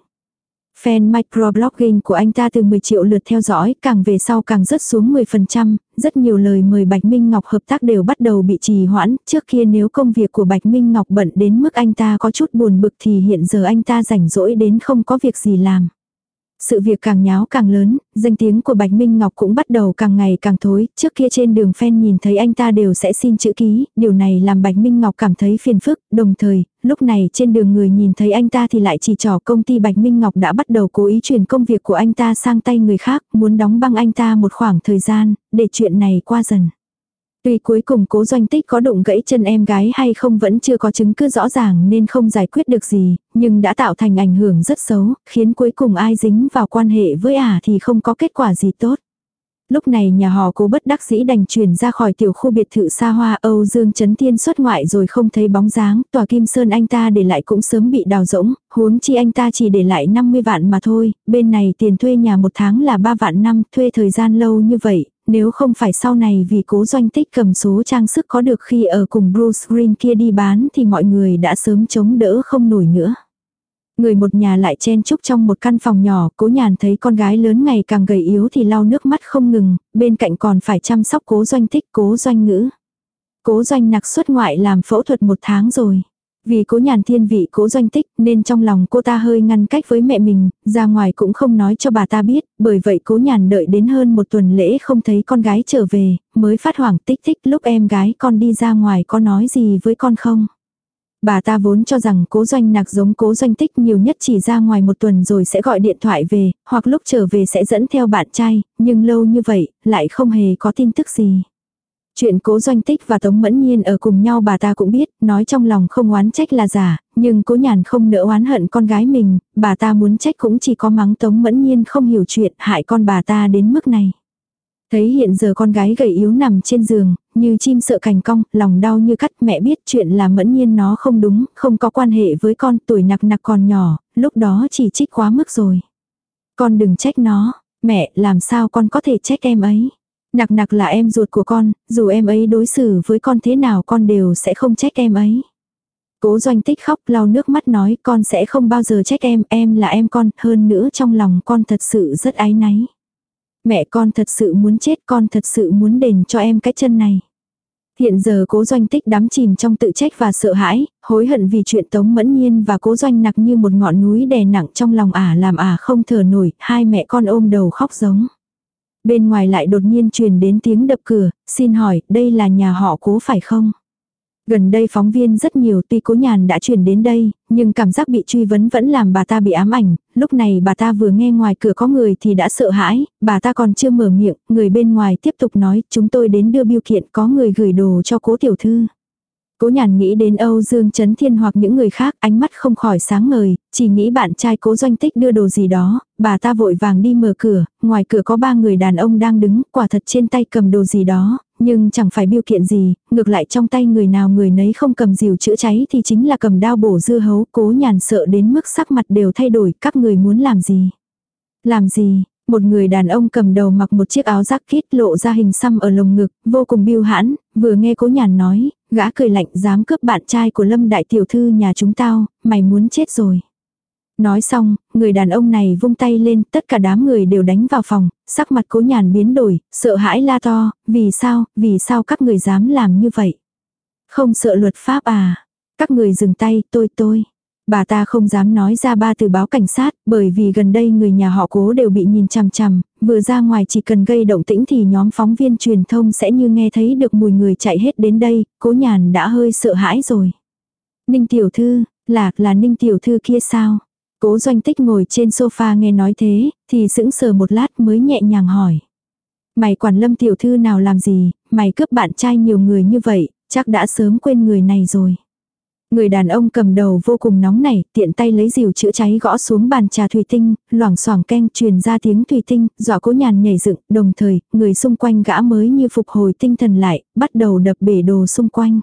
Fan microblogging của anh ta từ 10 triệu lượt theo dõi, càng về sau càng rớt xuống 10%, rất nhiều lời mời Bạch Minh Ngọc hợp tác đều bắt đầu bị trì hoãn, trước kia nếu công việc của Bạch Minh Ngọc bận đến mức anh ta có chút buồn bực thì hiện giờ anh ta rảnh rỗi đến không có việc gì làm. Sự việc càng nháo càng lớn, danh tiếng của Bạch Minh Ngọc cũng bắt đầu càng ngày càng thối, trước kia trên đường phen nhìn thấy anh ta đều sẽ xin chữ ký, điều này làm Bạch Minh Ngọc cảm thấy phiền phức, đồng thời, lúc này trên đường người nhìn thấy anh ta thì lại chỉ trỏ công ty Bạch Minh Ngọc đã bắt đầu cố ý chuyển công việc của anh ta sang tay người khác, muốn đóng băng anh ta một khoảng thời gian, để chuyện này qua dần. Tuy cuối cùng cố doanh tích có đụng gãy chân em gái hay không vẫn chưa có chứng cứ rõ ràng nên không giải quyết được gì, nhưng đã tạo thành ảnh hưởng rất xấu, khiến cuối cùng ai dính vào quan hệ với ả thì không có kết quả gì tốt. Lúc này nhà họ cố bất đắc dĩ đành chuyển ra khỏi tiểu khu biệt thự xa hoa Âu Dương Trấn Tiên xuất ngoại rồi không thấy bóng dáng, tòa Kim Sơn anh ta để lại cũng sớm bị đào rỗng, huống chi anh ta chỉ để lại 50 vạn mà thôi, bên này tiền thuê nhà một tháng là 3 vạn năm, thuê thời gian lâu như vậy, nếu không phải sau này vì cố doanh tích cầm số trang sức có được khi ở cùng Bruce Green kia đi bán thì mọi người đã sớm chống đỡ không nổi nữa. Người một nhà lại chen chúc trong một căn phòng nhỏ, cố nhàn thấy con gái lớn ngày càng gầy yếu thì lau nước mắt không ngừng, bên cạnh còn phải chăm sóc cố doanh tích cố doanh ngữ. Cố doanh nặc xuất ngoại làm phẫu thuật một tháng rồi. Vì cố nhàn thiên vị cố doanh tích nên trong lòng cô ta hơi ngăn cách với mẹ mình, ra ngoài cũng không nói cho bà ta biết, bởi vậy cố nhàn đợi đến hơn một tuần lễ không thấy con gái trở về, mới phát hoảng tích tích lúc em gái con đi ra ngoài có nói gì với con không. Bà ta vốn cho rằng cố doanh nạc giống cố doanh tích nhiều nhất chỉ ra ngoài một tuần rồi sẽ gọi điện thoại về, hoặc lúc trở về sẽ dẫn theo bạn trai, nhưng lâu như vậy, lại không hề có tin tức gì. Chuyện cố doanh tích và Tống Mẫn Nhiên ở cùng nhau bà ta cũng biết, nói trong lòng không oán trách là giả, nhưng cố nhàn không nỡ oán hận con gái mình, bà ta muốn trách cũng chỉ có mắng Tống Mẫn Nhiên không hiểu chuyện hại con bà ta đến mức này. Thấy hiện giờ con gái gầy yếu nằm trên giường, như chim sợ cành cong, lòng đau như cắt mẹ biết chuyện là mẫn nhiên nó không đúng, không có quan hệ với con tuổi nặc nặc còn nhỏ, lúc đó chỉ trích quá mức rồi. Con đừng trách nó, mẹ làm sao con có thể trách em ấy. Nặc nặc là em ruột của con, dù em ấy đối xử với con thế nào con đều sẽ không trách em ấy. Cố doanh tích khóc lau nước mắt nói con sẽ không bao giờ trách em, em là em con, hơn nữa trong lòng con thật sự rất ái náy. Mẹ con thật sự muốn chết, con thật sự muốn đền cho em cái chân này. Hiện giờ cố doanh tích đắm chìm trong tự trách và sợ hãi, hối hận vì chuyện tống mẫn nhiên và cố doanh nặc như một ngọn núi đè nặng trong lòng ả làm ả không thở nổi, hai mẹ con ôm đầu khóc giống. Bên ngoài lại đột nhiên truyền đến tiếng đập cửa, xin hỏi, đây là nhà họ cố phải không? Gần đây phóng viên rất nhiều tuy cố nhàn đã chuyển đến đây, nhưng cảm giác bị truy vấn vẫn làm bà ta bị ám ảnh, lúc này bà ta vừa nghe ngoài cửa có người thì đã sợ hãi, bà ta còn chưa mở miệng, người bên ngoài tiếp tục nói chúng tôi đến đưa biêu kiện có người gửi đồ cho cố tiểu thư. Cố nhàn nghĩ đến Âu Dương Trấn Thiên hoặc những người khác, ánh mắt không khỏi sáng ngời, chỉ nghĩ bạn trai cố doanh tích đưa đồ gì đó, bà ta vội vàng đi mở cửa, ngoài cửa có ba người đàn ông đang đứng, quả thật trên tay cầm đồ gì đó, nhưng chẳng phải biêu kiện gì, ngược lại trong tay người nào người nấy không cầm dìu chữa cháy thì chính là cầm đao bổ dưa hấu, cố nhàn sợ đến mức sắc mặt đều thay đổi, các người muốn làm gì? Làm gì? Một người đàn ông cầm đầu mặc một chiếc áo giác kít lộ ra hình xăm ở lồng ngực, vô cùng biêu hãn, vừa nghe cố nhàn nói, gã cười lạnh dám cướp bạn trai của lâm đại tiểu thư nhà chúng tao, mày muốn chết rồi. Nói xong, người đàn ông này vung tay lên, tất cả đám người đều đánh vào phòng, sắc mặt cố nhàn biến đổi, sợ hãi la to, vì sao, vì sao các người dám làm như vậy? Không sợ luật pháp à? Các người dừng tay, tôi tôi. Bà ta không dám nói ra ba từ báo cảnh sát, bởi vì gần đây người nhà họ cố đều bị nhìn chằm chằm, vừa ra ngoài chỉ cần gây động tĩnh thì nhóm phóng viên truyền thông sẽ như nghe thấy được mùi người chạy hết đến đây, cố nhàn đã hơi sợ hãi rồi. Ninh tiểu thư, là, là ninh tiểu thư kia sao? Cố doanh tích ngồi trên sofa nghe nói thế, thì sững sờ một lát mới nhẹ nhàng hỏi. Mày quản lâm tiểu thư nào làm gì, mày cướp bạn trai nhiều người như vậy, chắc đã sớm quên người này rồi. Người đàn ông cầm đầu vô cùng nóng nảy, tiện tay lấy rìu chữa cháy gõ xuống bàn trà thủy tinh, loảng xoảng keng truyền ra tiếng thủy tinh, dọa cố nhàn nhảy dựng, đồng thời, người xung quanh gã mới như phục hồi tinh thần lại, bắt đầu đập bể đồ xung quanh.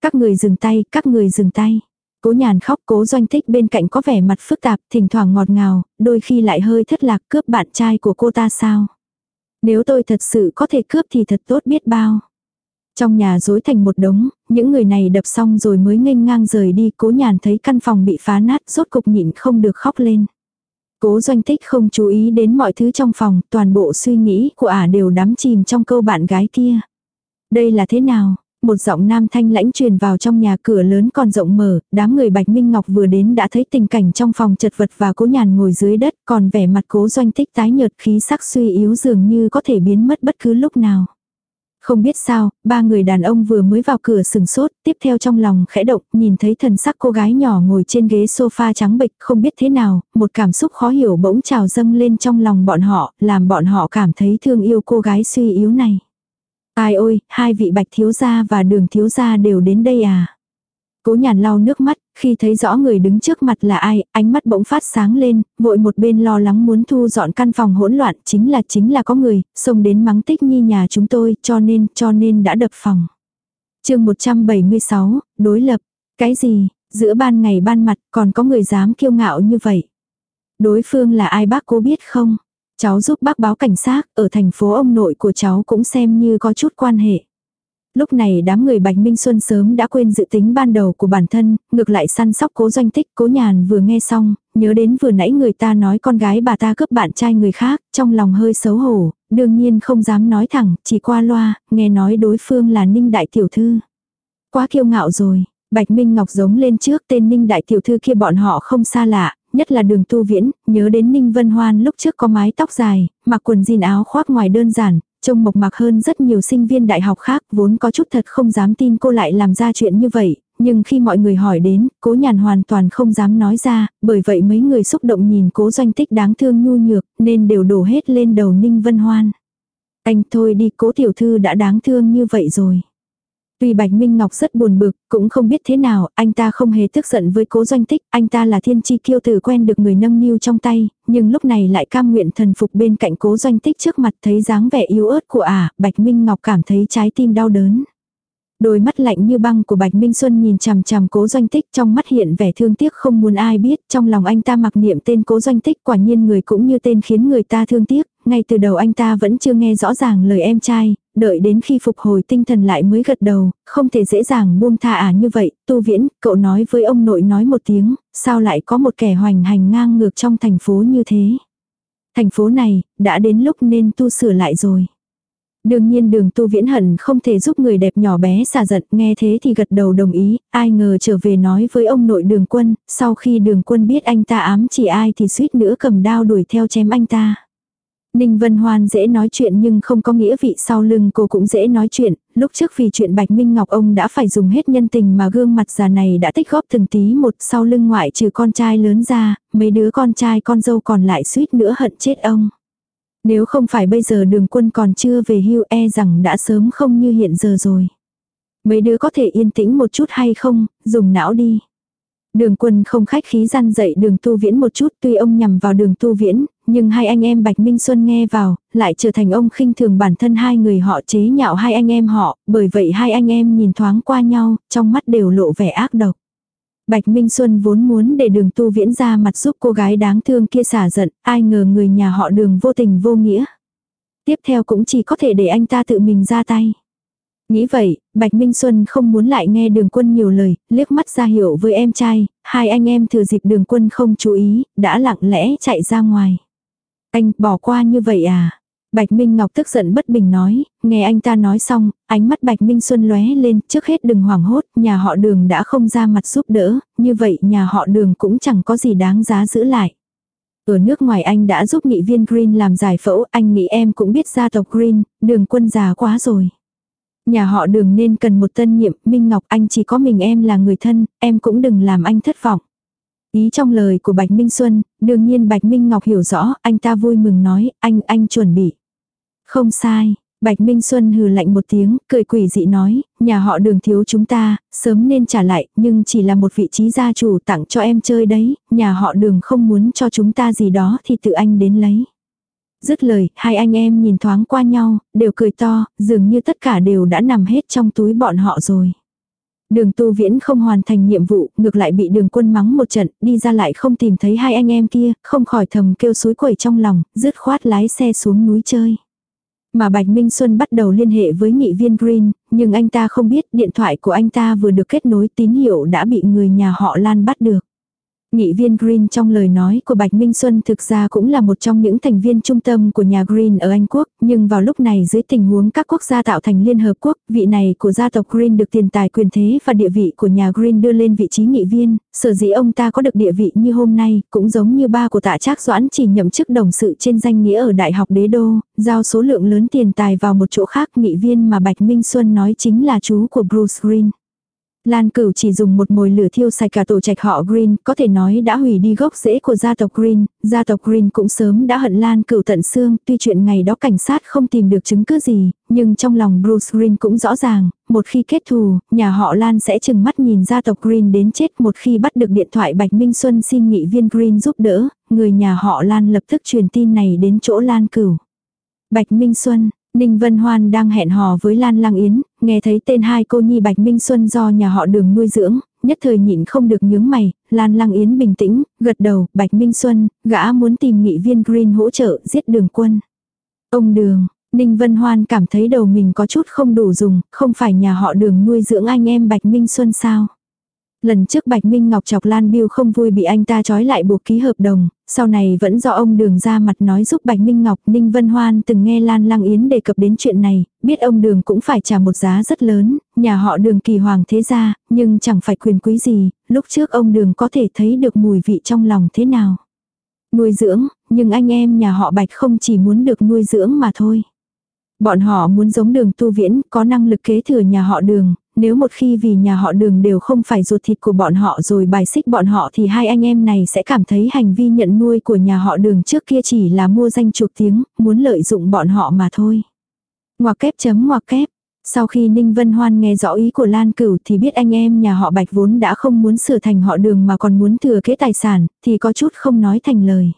Các người dừng tay, các người dừng tay. Cố nhàn khóc cố doanh thích bên cạnh có vẻ mặt phức tạp, thỉnh thoảng ngọt ngào, đôi khi lại hơi thất lạc cướp bạn trai của cô ta sao. Nếu tôi thật sự có thể cướp thì thật tốt biết bao. Trong nhà rối thành một đống, những người này đập xong rồi mới nghênh ngang rời đi, cố nhàn thấy căn phòng bị phá nát, rốt cục nhịn không được khóc lên. Cố doanh tích không chú ý đến mọi thứ trong phòng, toàn bộ suy nghĩ của ả đều đắm chìm trong câu bạn gái kia. Đây là thế nào? Một giọng nam thanh lãnh truyền vào trong nhà cửa lớn còn rộng mở, đám người Bạch Minh Ngọc vừa đến đã thấy tình cảnh trong phòng chật vật và cố nhàn ngồi dưới đất, còn vẻ mặt cố doanh tích tái nhợt khí sắc suy yếu dường như có thể biến mất bất cứ lúc nào. Không biết sao, ba người đàn ông vừa mới vào cửa sừng sốt, tiếp theo trong lòng khẽ động, nhìn thấy thần sắc cô gái nhỏ ngồi trên ghế sofa trắng bệch, không biết thế nào, một cảm xúc khó hiểu bỗng trào dâng lên trong lòng bọn họ, làm bọn họ cảm thấy thương yêu cô gái suy yếu này. Ai ôi, hai vị bạch thiếu gia và đường thiếu gia đều đến đây à. Cố nhàn lau nước mắt, khi thấy rõ người đứng trước mặt là ai, ánh mắt bỗng phát sáng lên, vội một bên lo lắng muốn thu dọn căn phòng hỗn loạn, chính là chính là có người, xông đến mắng tích nhi nhà chúng tôi, cho nên, cho nên đã đập phòng. chương 176, đối lập. Cái gì, giữa ban ngày ban mặt còn có người dám kiêu ngạo như vậy. Đối phương là ai bác cố biết không? Cháu giúp bác báo cảnh sát, ở thành phố ông nội của cháu cũng xem như có chút quan hệ. Lúc này đám người Bạch Minh Xuân sớm đã quên dự tính ban đầu của bản thân, ngược lại săn sóc cố doanh tích, cố nhàn vừa nghe xong, nhớ đến vừa nãy người ta nói con gái bà ta cướp bạn trai người khác, trong lòng hơi xấu hổ, đương nhiên không dám nói thẳng, chỉ qua loa, nghe nói đối phương là Ninh Đại Tiểu Thư. Quá kiêu ngạo rồi, Bạch Minh Ngọc giống lên trước tên Ninh Đại Tiểu Thư kia bọn họ không xa lạ, nhất là đường tu viễn, nhớ đến Ninh Vân Hoan lúc trước có mái tóc dài, mặc quần jean áo khoác ngoài đơn giản, trông mộc mạc hơn rất nhiều sinh viên đại học khác, vốn có chút thật không dám tin cô lại làm ra chuyện như vậy, nhưng khi mọi người hỏi đến, cố nhàn hoàn toàn không dám nói ra, bởi vậy mấy người xúc động nhìn cố doanh tích đáng thương nhu nhược, nên đều đổ hết lên đầu Ninh Vân Hoan. Anh thôi đi cố tiểu thư đã đáng thương như vậy rồi. Tuy Bạch Minh Ngọc rất buồn bực, cũng không biết thế nào, anh ta không hề tức giận với cố doanh tích, anh ta là thiên chi kiêu tử quen được người nâng niu trong tay, nhưng lúc này lại cam nguyện thần phục bên cạnh cố doanh tích trước mặt thấy dáng vẻ yếu ớt của ả, Bạch Minh Ngọc cảm thấy trái tim đau đớn. Đôi mắt lạnh như băng của Bạch Minh Xuân nhìn chằm chằm cố doanh tích trong mắt hiện vẻ thương tiếc không muốn ai biết, trong lòng anh ta mặc niệm tên cố doanh tích quả nhiên người cũng như tên khiến người ta thương tiếc, ngay từ đầu anh ta vẫn chưa nghe rõ ràng lời em trai, đợi đến khi phục hồi tinh thần lại mới gật đầu, không thể dễ dàng buông tha à như vậy, tu viễn, cậu nói với ông nội nói một tiếng, sao lại có một kẻ hoành hành ngang ngược trong thành phố như thế. Thành phố này, đã đến lúc nên tu sửa lại rồi. Đương nhiên đường tu viễn hận không thể giúp người đẹp nhỏ bé xả giận, nghe thế thì gật đầu đồng ý, ai ngờ trở về nói với ông nội đường quân, sau khi đường quân biết anh ta ám chỉ ai thì suýt nữa cầm đao đuổi theo chém anh ta. Ninh Vân Hoan dễ nói chuyện nhưng không có nghĩa vị sau lưng cô cũng dễ nói chuyện, lúc trước vì chuyện Bạch Minh Ngọc ông đã phải dùng hết nhân tình mà gương mặt già này đã tích góp từng tí một sau lưng ngoại trừ con trai lớn ra, mấy đứa con trai con dâu còn lại suýt nữa hận chết ông. Nếu không phải bây giờ đường quân còn chưa về hưu e rằng đã sớm không như hiện giờ rồi. Mấy đứa có thể yên tĩnh một chút hay không, dùng não đi. Đường quân không khách khí gian dậy đường tu viễn một chút tuy ông nhằm vào đường tu viễn, nhưng hai anh em Bạch Minh Xuân nghe vào, lại trở thành ông khinh thường bản thân hai người họ chế nhạo hai anh em họ, bởi vậy hai anh em nhìn thoáng qua nhau, trong mắt đều lộ vẻ ác độc. Bạch Minh Xuân vốn muốn để đường tu viễn ra mặt giúp cô gái đáng thương kia xả giận, ai ngờ người nhà họ đường vô tình vô nghĩa. Tiếp theo cũng chỉ có thể để anh ta tự mình ra tay. Nghĩ vậy, Bạch Minh Xuân không muốn lại nghe đường quân nhiều lời, liếc mắt ra hiệu với em trai, hai anh em thừa dịp đường quân không chú ý, đã lặng lẽ chạy ra ngoài. Anh bỏ qua như vậy à? Bạch Minh Ngọc tức giận bất bình nói, nghe anh ta nói xong, ánh mắt Bạch Minh Xuân lóe lên, trước hết đừng hoảng hốt, nhà họ đường đã không ra mặt giúp đỡ, như vậy nhà họ đường cũng chẳng có gì đáng giá giữ lại. Ở nước ngoài anh đã giúp nghị viên Green làm giải phẫu, anh nghĩ em cũng biết gia tộc Green, đường quân già quá rồi. Nhà họ đường nên cần một tân nhiệm, Minh Ngọc anh chỉ có mình em là người thân, em cũng đừng làm anh thất vọng. Ý trong lời của Bạch Minh Xuân, đương nhiên Bạch Minh Ngọc hiểu rõ, anh ta vui mừng nói, anh, anh chuẩn bị. Không sai, Bạch Minh Xuân hừ lạnh một tiếng, cười quỷ dị nói, nhà họ đường thiếu chúng ta, sớm nên trả lại, nhưng chỉ là một vị trí gia chủ tặng cho em chơi đấy, nhà họ đường không muốn cho chúng ta gì đó thì tự anh đến lấy. Dứt lời, hai anh em nhìn thoáng qua nhau, đều cười to, dường như tất cả đều đã nằm hết trong túi bọn họ rồi. Đường tu viễn không hoàn thành nhiệm vụ, ngược lại bị đường quân mắng một trận, đi ra lại không tìm thấy hai anh em kia, không khỏi thầm kêu suối quẩy trong lòng, dứt khoát lái xe xuống núi chơi. Mà Bạch Minh Xuân bắt đầu liên hệ với nghị viên Green, nhưng anh ta không biết điện thoại của anh ta vừa được kết nối tín hiệu đã bị người nhà họ Lan bắt được. Nghị viên Green trong lời nói của Bạch Minh Xuân thực ra cũng là một trong những thành viên trung tâm của nhà Green ở Anh Quốc, nhưng vào lúc này dưới tình huống các quốc gia tạo thành Liên Hợp Quốc, vị này của gia tộc Green được tiền tài quyền thế và địa vị của nhà Green đưa lên vị trí nghị viên, sở dĩ ông ta có được địa vị như hôm nay, cũng giống như ba của tạ trác doãn chỉ nhậm chức đồng sự trên danh nghĩa ở Đại học Đế Đô, giao số lượng lớn tiền tài vào một chỗ khác nghị viên mà Bạch Minh Xuân nói chính là chú của Bruce Green. Lan Cửu chỉ dùng một mồi lửa thiêu sạch cả tổ trạch họ Green, có thể nói đã hủy đi gốc rễ của gia tộc Green, gia tộc Green cũng sớm đã hận Lan Cửu tận xương, tuy chuyện ngày đó cảnh sát không tìm được chứng cứ gì, nhưng trong lòng Bruce Green cũng rõ ràng, một khi kết thù, nhà họ Lan sẽ chừng mắt nhìn gia tộc Green đến chết một khi bắt được điện thoại Bạch Minh Xuân xin nghị viên Green giúp đỡ, người nhà họ Lan lập tức truyền tin này đến chỗ Lan Cửu. Bạch Minh Xuân, Ninh Vân Hoan đang hẹn hò với Lan Lăng Yến, nghe thấy tên hai cô nhi Bạch Minh Xuân do nhà họ đường nuôi dưỡng, nhất thời nhịn không được nhướng mày, Lan Lăng Yến bình tĩnh, gật đầu, Bạch Minh Xuân, gã muốn tìm nghị viên Green hỗ trợ giết đường quân. Ông đường, Ninh Vân Hoan cảm thấy đầu mình có chút không đủ dùng, không phải nhà họ đường nuôi dưỡng anh em Bạch Minh Xuân sao. Lần trước Bạch Minh Ngọc chọc Lan Biêu không vui bị anh ta trói lại buộc ký hợp đồng, sau này vẫn do ông đường ra mặt nói giúp Bạch Minh Ngọc. Ninh Vân Hoan từng nghe Lan Lăng Yến đề cập đến chuyện này, biết ông đường cũng phải trả một giá rất lớn, nhà họ đường kỳ hoàng thế gia, nhưng chẳng phải quyền quý gì, lúc trước ông đường có thể thấy được mùi vị trong lòng thế nào. Nuôi dưỡng, nhưng anh em nhà họ Bạch không chỉ muốn được nuôi dưỡng mà thôi. Bọn họ muốn giống đường tu viễn, có năng lực kế thừa nhà họ đường, nếu một khi vì nhà họ đường đều không phải ruột thịt của bọn họ rồi bài xích bọn họ thì hai anh em này sẽ cảm thấy hành vi nhận nuôi của nhà họ đường trước kia chỉ là mua danh chuộc tiếng, muốn lợi dụng bọn họ mà thôi. Ngoặc kép chấm ngoặc kép. Sau khi Ninh Vân Hoan nghe rõ ý của Lan Cửu thì biết anh em nhà họ Bạch vốn đã không muốn sửa thành họ đường mà còn muốn thừa kế tài sản, thì có chút không nói thành lời.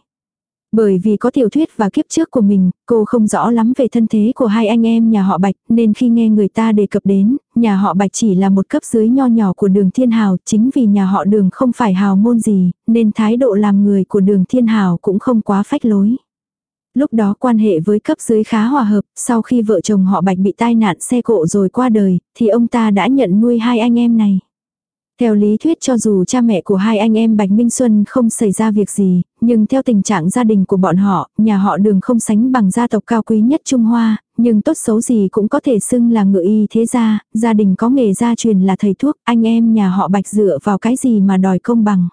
Bởi vì có tiểu thuyết và kiếp trước của mình, cô không rõ lắm về thân thế của hai anh em nhà họ Bạch, nên khi nghe người ta đề cập đến, nhà họ Bạch chỉ là một cấp dưới nho nhỏ của đường Thiên Hào, chính vì nhà họ đường không phải hào môn gì, nên thái độ làm người của đường Thiên Hào cũng không quá phách lối. Lúc đó quan hệ với cấp dưới khá hòa hợp, sau khi vợ chồng họ Bạch bị tai nạn xe cộ rồi qua đời, thì ông ta đã nhận nuôi hai anh em này. Theo lý thuyết cho dù cha mẹ của hai anh em Bạch Minh Xuân không xảy ra việc gì, nhưng theo tình trạng gia đình của bọn họ, nhà họ đường không sánh bằng gia tộc cao quý nhất Trung Hoa, nhưng tốt xấu gì cũng có thể xưng là ngựa y thế gia, gia đình có nghề gia truyền là thầy thuốc, anh em nhà họ Bạch dựa vào cái gì mà đòi công bằng.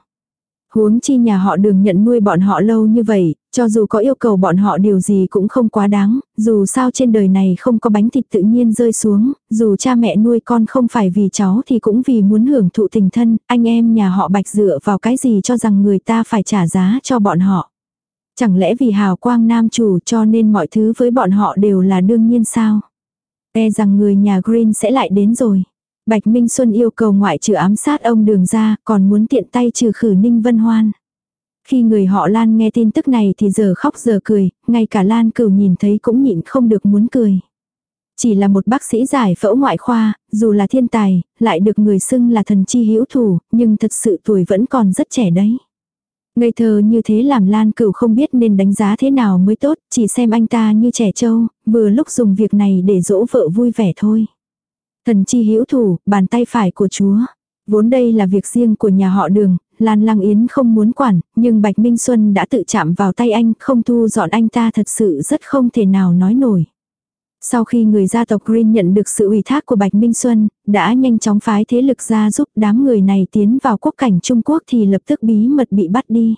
Huống chi nhà họ đường nhận nuôi bọn họ lâu như vậy, cho dù có yêu cầu bọn họ điều gì cũng không quá đáng, dù sao trên đời này không có bánh thịt tự nhiên rơi xuống, dù cha mẹ nuôi con không phải vì cháu thì cũng vì muốn hưởng thụ tình thân, anh em nhà họ bạch dựa vào cái gì cho rằng người ta phải trả giá cho bọn họ. Chẳng lẽ vì hào quang nam chủ cho nên mọi thứ với bọn họ đều là đương nhiên sao? E rằng người nhà Green sẽ lại đến rồi. Bạch Minh Xuân yêu cầu ngoại trừ ám sát ông đường ra, còn muốn tiện tay trừ khử Ninh Vân Hoan. Khi người họ Lan nghe tin tức này thì giờ khóc giờ cười, ngay cả Lan cửu nhìn thấy cũng nhịn không được muốn cười. Chỉ là một bác sĩ giải phẫu ngoại khoa, dù là thiên tài, lại được người xưng là thần chi hữu thủ, nhưng thật sự tuổi vẫn còn rất trẻ đấy. Ngây thơ như thế làm Lan Cửu không biết nên đánh giá thế nào mới tốt, chỉ xem anh ta như trẻ trâu, vừa lúc dùng việc này để dỗ vợ vui vẻ thôi. Thần chi hữu thủ, bàn tay phải của chúa. Vốn đây là việc riêng của nhà họ đường, Lan Lăng Yến không muốn quản, nhưng Bạch Minh Xuân đã tự chạm vào tay anh, không thu dọn anh ta thật sự rất không thể nào nói nổi. Sau khi người gia tộc Green nhận được sự ủy thác của Bạch Minh Xuân, đã nhanh chóng phái thế lực ra giúp đám người này tiến vào quốc cảnh Trung Quốc thì lập tức bí mật bị bắt đi.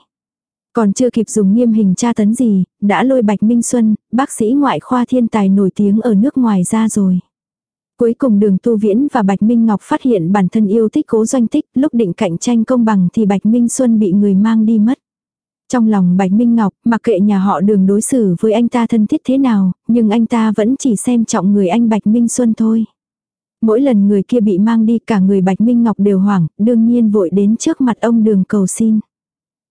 Còn chưa kịp dùng nghiêm hình tra tấn gì, đã lôi Bạch Minh Xuân, bác sĩ ngoại khoa thiên tài nổi tiếng ở nước ngoài ra rồi. Cuối cùng đường Tu Viễn và Bạch Minh Ngọc phát hiện bản thân yêu thích cố doanh tích, lúc định cạnh tranh công bằng thì Bạch Minh Xuân bị người mang đi mất. Trong lòng Bạch Minh Ngọc, mặc kệ nhà họ đường đối xử với anh ta thân thiết thế nào, nhưng anh ta vẫn chỉ xem trọng người anh Bạch Minh Xuân thôi. Mỗi lần người kia bị mang đi cả người Bạch Minh Ngọc đều hoảng, đương nhiên vội đến trước mặt ông đường cầu xin.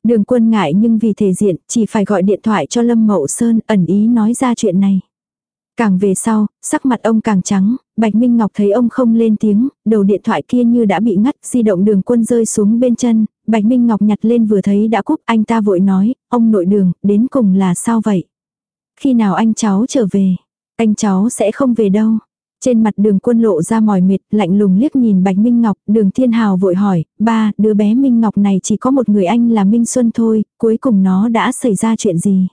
Đường quân ngại nhưng vì thể diện, chỉ phải gọi điện thoại cho Lâm Mậu Sơn, ẩn ý nói ra chuyện này. Càng về sau, sắc mặt ông càng trắng, Bạch Minh Ngọc thấy ông không lên tiếng, đầu điện thoại kia như đã bị ngắt, di động đường quân rơi xuống bên chân, Bạch Minh Ngọc nhặt lên vừa thấy đã cúp, anh ta vội nói, ông nội đường, đến cùng là sao vậy? Khi nào anh cháu trở về? Anh cháu sẽ không về đâu. Trên mặt đường quân lộ ra mỏi mệt, lạnh lùng liếc nhìn Bạch Minh Ngọc, đường thiên hào vội hỏi, ba, đứa bé Minh Ngọc này chỉ có một người anh là Minh Xuân thôi, cuối cùng nó đã xảy ra chuyện gì?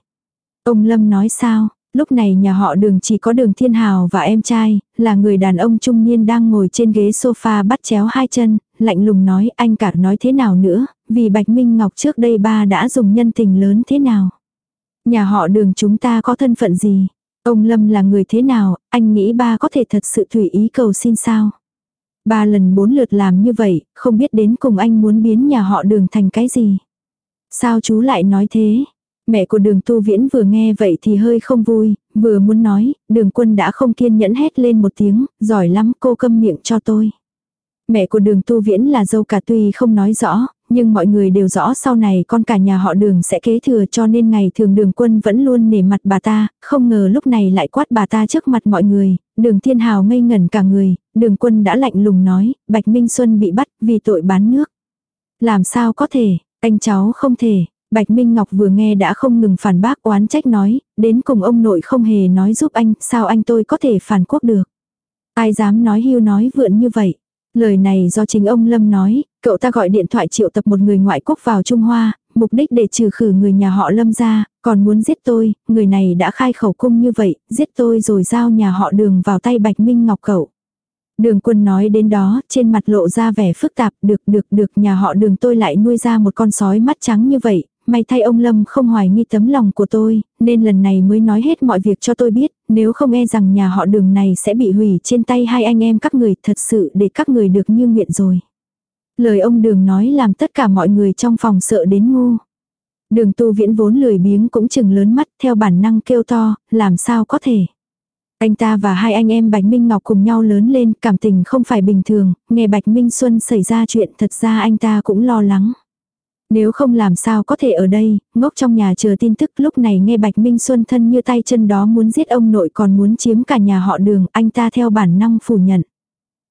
Ông Lâm nói sao? Lúc này nhà họ đường chỉ có đường thiên hào và em trai, là người đàn ông trung niên đang ngồi trên ghế sofa bắt chéo hai chân, lạnh lùng nói anh cả nói thế nào nữa, vì Bạch Minh Ngọc trước đây ba đã dùng nhân tình lớn thế nào. Nhà họ đường chúng ta có thân phận gì? Ông Lâm là người thế nào, anh nghĩ ba có thể thật sự thủy ý cầu xin sao? Ba lần bốn lượt làm như vậy, không biết đến cùng anh muốn biến nhà họ đường thành cái gì? Sao chú lại nói thế? Mẹ của đường tu viễn vừa nghe vậy thì hơi không vui, vừa muốn nói, đường quân đã không kiên nhẫn hét lên một tiếng, giỏi lắm cô câm miệng cho tôi. Mẹ của đường tu viễn là dâu cả tuy không nói rõ, nhưng mọi người đều rõ sau này con cả nhà họ đường sẽ kế thừa cho nên ngày thường đường quân vẫn luôn nể mặt bà ta, không ngờ lúc này lại quát bà ta trước mặt mọi người, đường thiên hào ngây ngẩn cả người, đường quân đã lạnh lùng nói, Bạch Minh Xuân bị bắt vì tội bán nước. Làm sao có thể, anh cháu không thể, Bạch Minh Ngọc vừa nghe đã không ngừng phản bác oán trách nói, đến cùng ông nội không hề nói giúp anh, sao anh tôi có thể phản quốc được. Ai dám nói hưu nói vượn như vậy. Lời này do chính ông Lâm nói, cậu ta gọi điện thoại triệu tập một người ngoại quốc vào Trung Hoa, mục đích để trừ khử người nhà họ Lâm ra, còn muốn giết tôi, người này đã khai khẩu cung như vậy, giết tôi rồi giao nhà họ đường vào tay Bạch Minh Ngọc cậu. Đường quân nói đến đó, trên mặt lộ ra vẻ phức tạp, được được được nhà họ đường tôi lại nuôi ra một con sói mắt trắng như vậy, may thay ông Lâm không hoài nghi tấm lòng của tôi, nên lần này mới nói hết mọi việc cho tôi biết, nếu không e rằng nhà họ đường này sẽ bị hủy trên tay hai anh em các người thật sự để các người được như nguyện rồi. Lời ông đường nói làm tất cả mọi người trong phòng sợ đến ngu. Đường tu viễn vốn lười biếng cũng chừng lớn mắt theo bản năng kêu to, làm sao có thể. Anh ta và hai anh em Bạch Minh Ngọc cùng nhau lớn lên, cảm tình không phải bình thường, nghe Bạch Minh Xuân xảy ra chuyện thật ra anh ta cũng lo lắng. Nếu không làm sao có thể ở đây, ngốc trong nhà chờ tin tức lúc này nghe Bạch Minh Xuân thân như tay chân đó muốn giết ông nội còn muốn chiếm cả nhà họ đường, anh ta theo bản năng phủ nhận.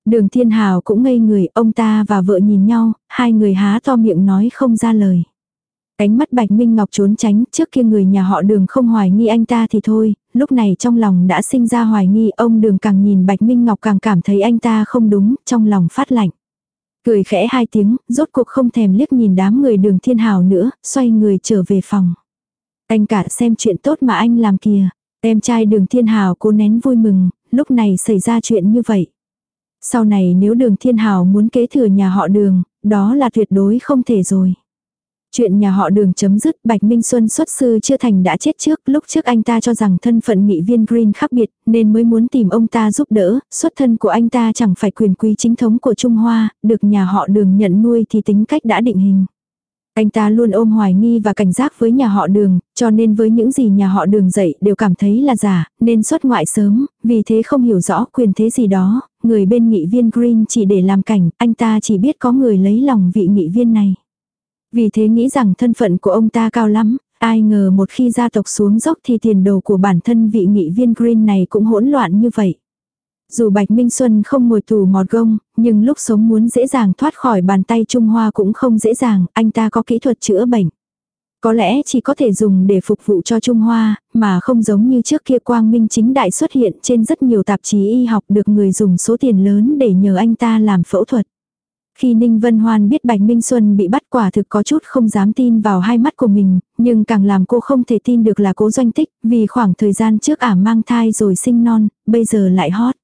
Đường Thiên Hào cũng ngây người, ông ta và vợ nhìn nhau, hai người há to miệng nói không ra lời. Cánh mắt Bạch Minh Ngọc trốn tránh, trước kia người nhà họ đường không hoài nghi anh ta thì thôi, lúc này trong lòng đã sinh ra hoài nghi, ông đường càng nhìn Bạch Minh Ngọc càng cảm thấy anh ta không đúng, trong lòng phát lạnh. Cười khẽ hai tiếng, rốt cuộc không thèm liếc nhìn đám người đường thiên hào nữa, xoay người trở về phòng. Anh cả xem chuyện tốt mà anh làm kìa. Em trai đường thiên hào cố nén vui mừng, lúc này xảy ra chuyện như vậy. Sau này nếu đường thiên hào muốn kế thừa nhà họ đường, đó là tuyệt đối không thể rồi. Chuyện nhà họ đường chấm dứt Bạch Minh Xuân xuất sư chưa thành đã chết trước, lúc trước anh ta cho rằng thân phận nghị viên Green khác biệt, nên mới muốn tìm ông ta giúp đỡ, xuất thân của anh ta chẳng phải quyền quý chính thống của Trung Hoa, được nhà họ đường nhận nuôi thì tính cách đã định hình. Anh ta luôn ôm hoài nghi và cảnh giác với nhà họ đường, cho nên với những gì nhà họ đường dạy đều cảm thấy là giả, nên xuất ngoại sớm, vì thế không hiểu rõ quyền thế gì đó, người bên nghị viên Green chỉ để làm cảnh, anh ta chỉ biết có người lấy lòng vị nghị viên này. Vì thế nghĩ rằng thân phận của ông ta cao lắm, ai ngờ một khi gia tộc xuống dốc thì tiền đồ của bản thân vị nghị viên Green này cũng hỗn loạn như vậy. Dù Bạch Minh Xuân không ngồi tù mọt gông, nhưng lúc sống muốn dễ dàng thoát khỏi bàn tay Trung Hoa cũng không dễ dàng, anh ta có kỹ thuật chữa bệnh. Có lẽ chỉ có thể dùng để phục vụ cho Trung Hoa, mà không giống như trước kia Quang Minh chính đại xuất hiện trên rất nhiều tạp chí y học được người dùng số tiền lớn để nhờ anh ta làm phẫu thuật. Khi Ninh Vân Hoan biết Bạch Minh Xuân bị bắt quả thực có chút không dám tin vào hai mắt của mình, nhưng càng làm cô không thể tin được là cố doanh tích, vì khoảng thời gian trước ả mang thai rồi sinh non, bây giờ lại hot.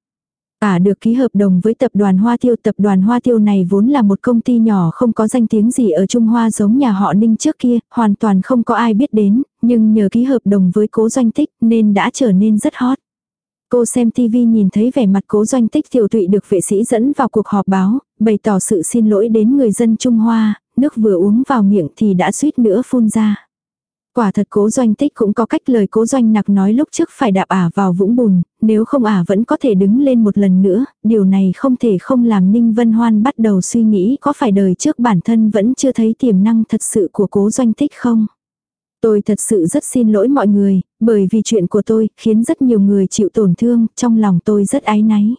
Ả được ký hợp đồng với tập đoàn Hoa Tiêu. Tập đoàn Hoa Tiêu này vốn là một công ty nhỏ không có danh tiếng gì ở Trung Hoa giống nhà họ Ninh trước kia, hoàn toàn không có ai biết đến, nhưng nhờ ký hợp đồng với cố doanh tích nên đã trở nên rất hot. Cô xem TV nhìn thấy vẻ mặt cố doanh tích tiểu tụy được vệ sĩ dẫn vào cuộc họp báo, bày tỏ sự xin lỗi đến người dân Trung Hoa, nước vừa uống vào miệng thì đã suýt nữa phun ra. Quả thật cố doanh tích cũng có cách lời cố doanh nặc nói lúc trước phải đạp ả vào vũng bùn, nếu không ả vẫn có thể đứng lên một lần nữa, điều này không thể không làm Ninh Vân Hoan bắt đầu suy nghĩ có phải đời trước bản thân vẫn chưa thấy tiềm năng thật sự của cố doanh tích không. Tôi thật sự rất xin lỗi mọi người, bởi vì chuyện của tôi khiến rất nhiều người chịu tổn thương, trong lòng tôi rất áy náy.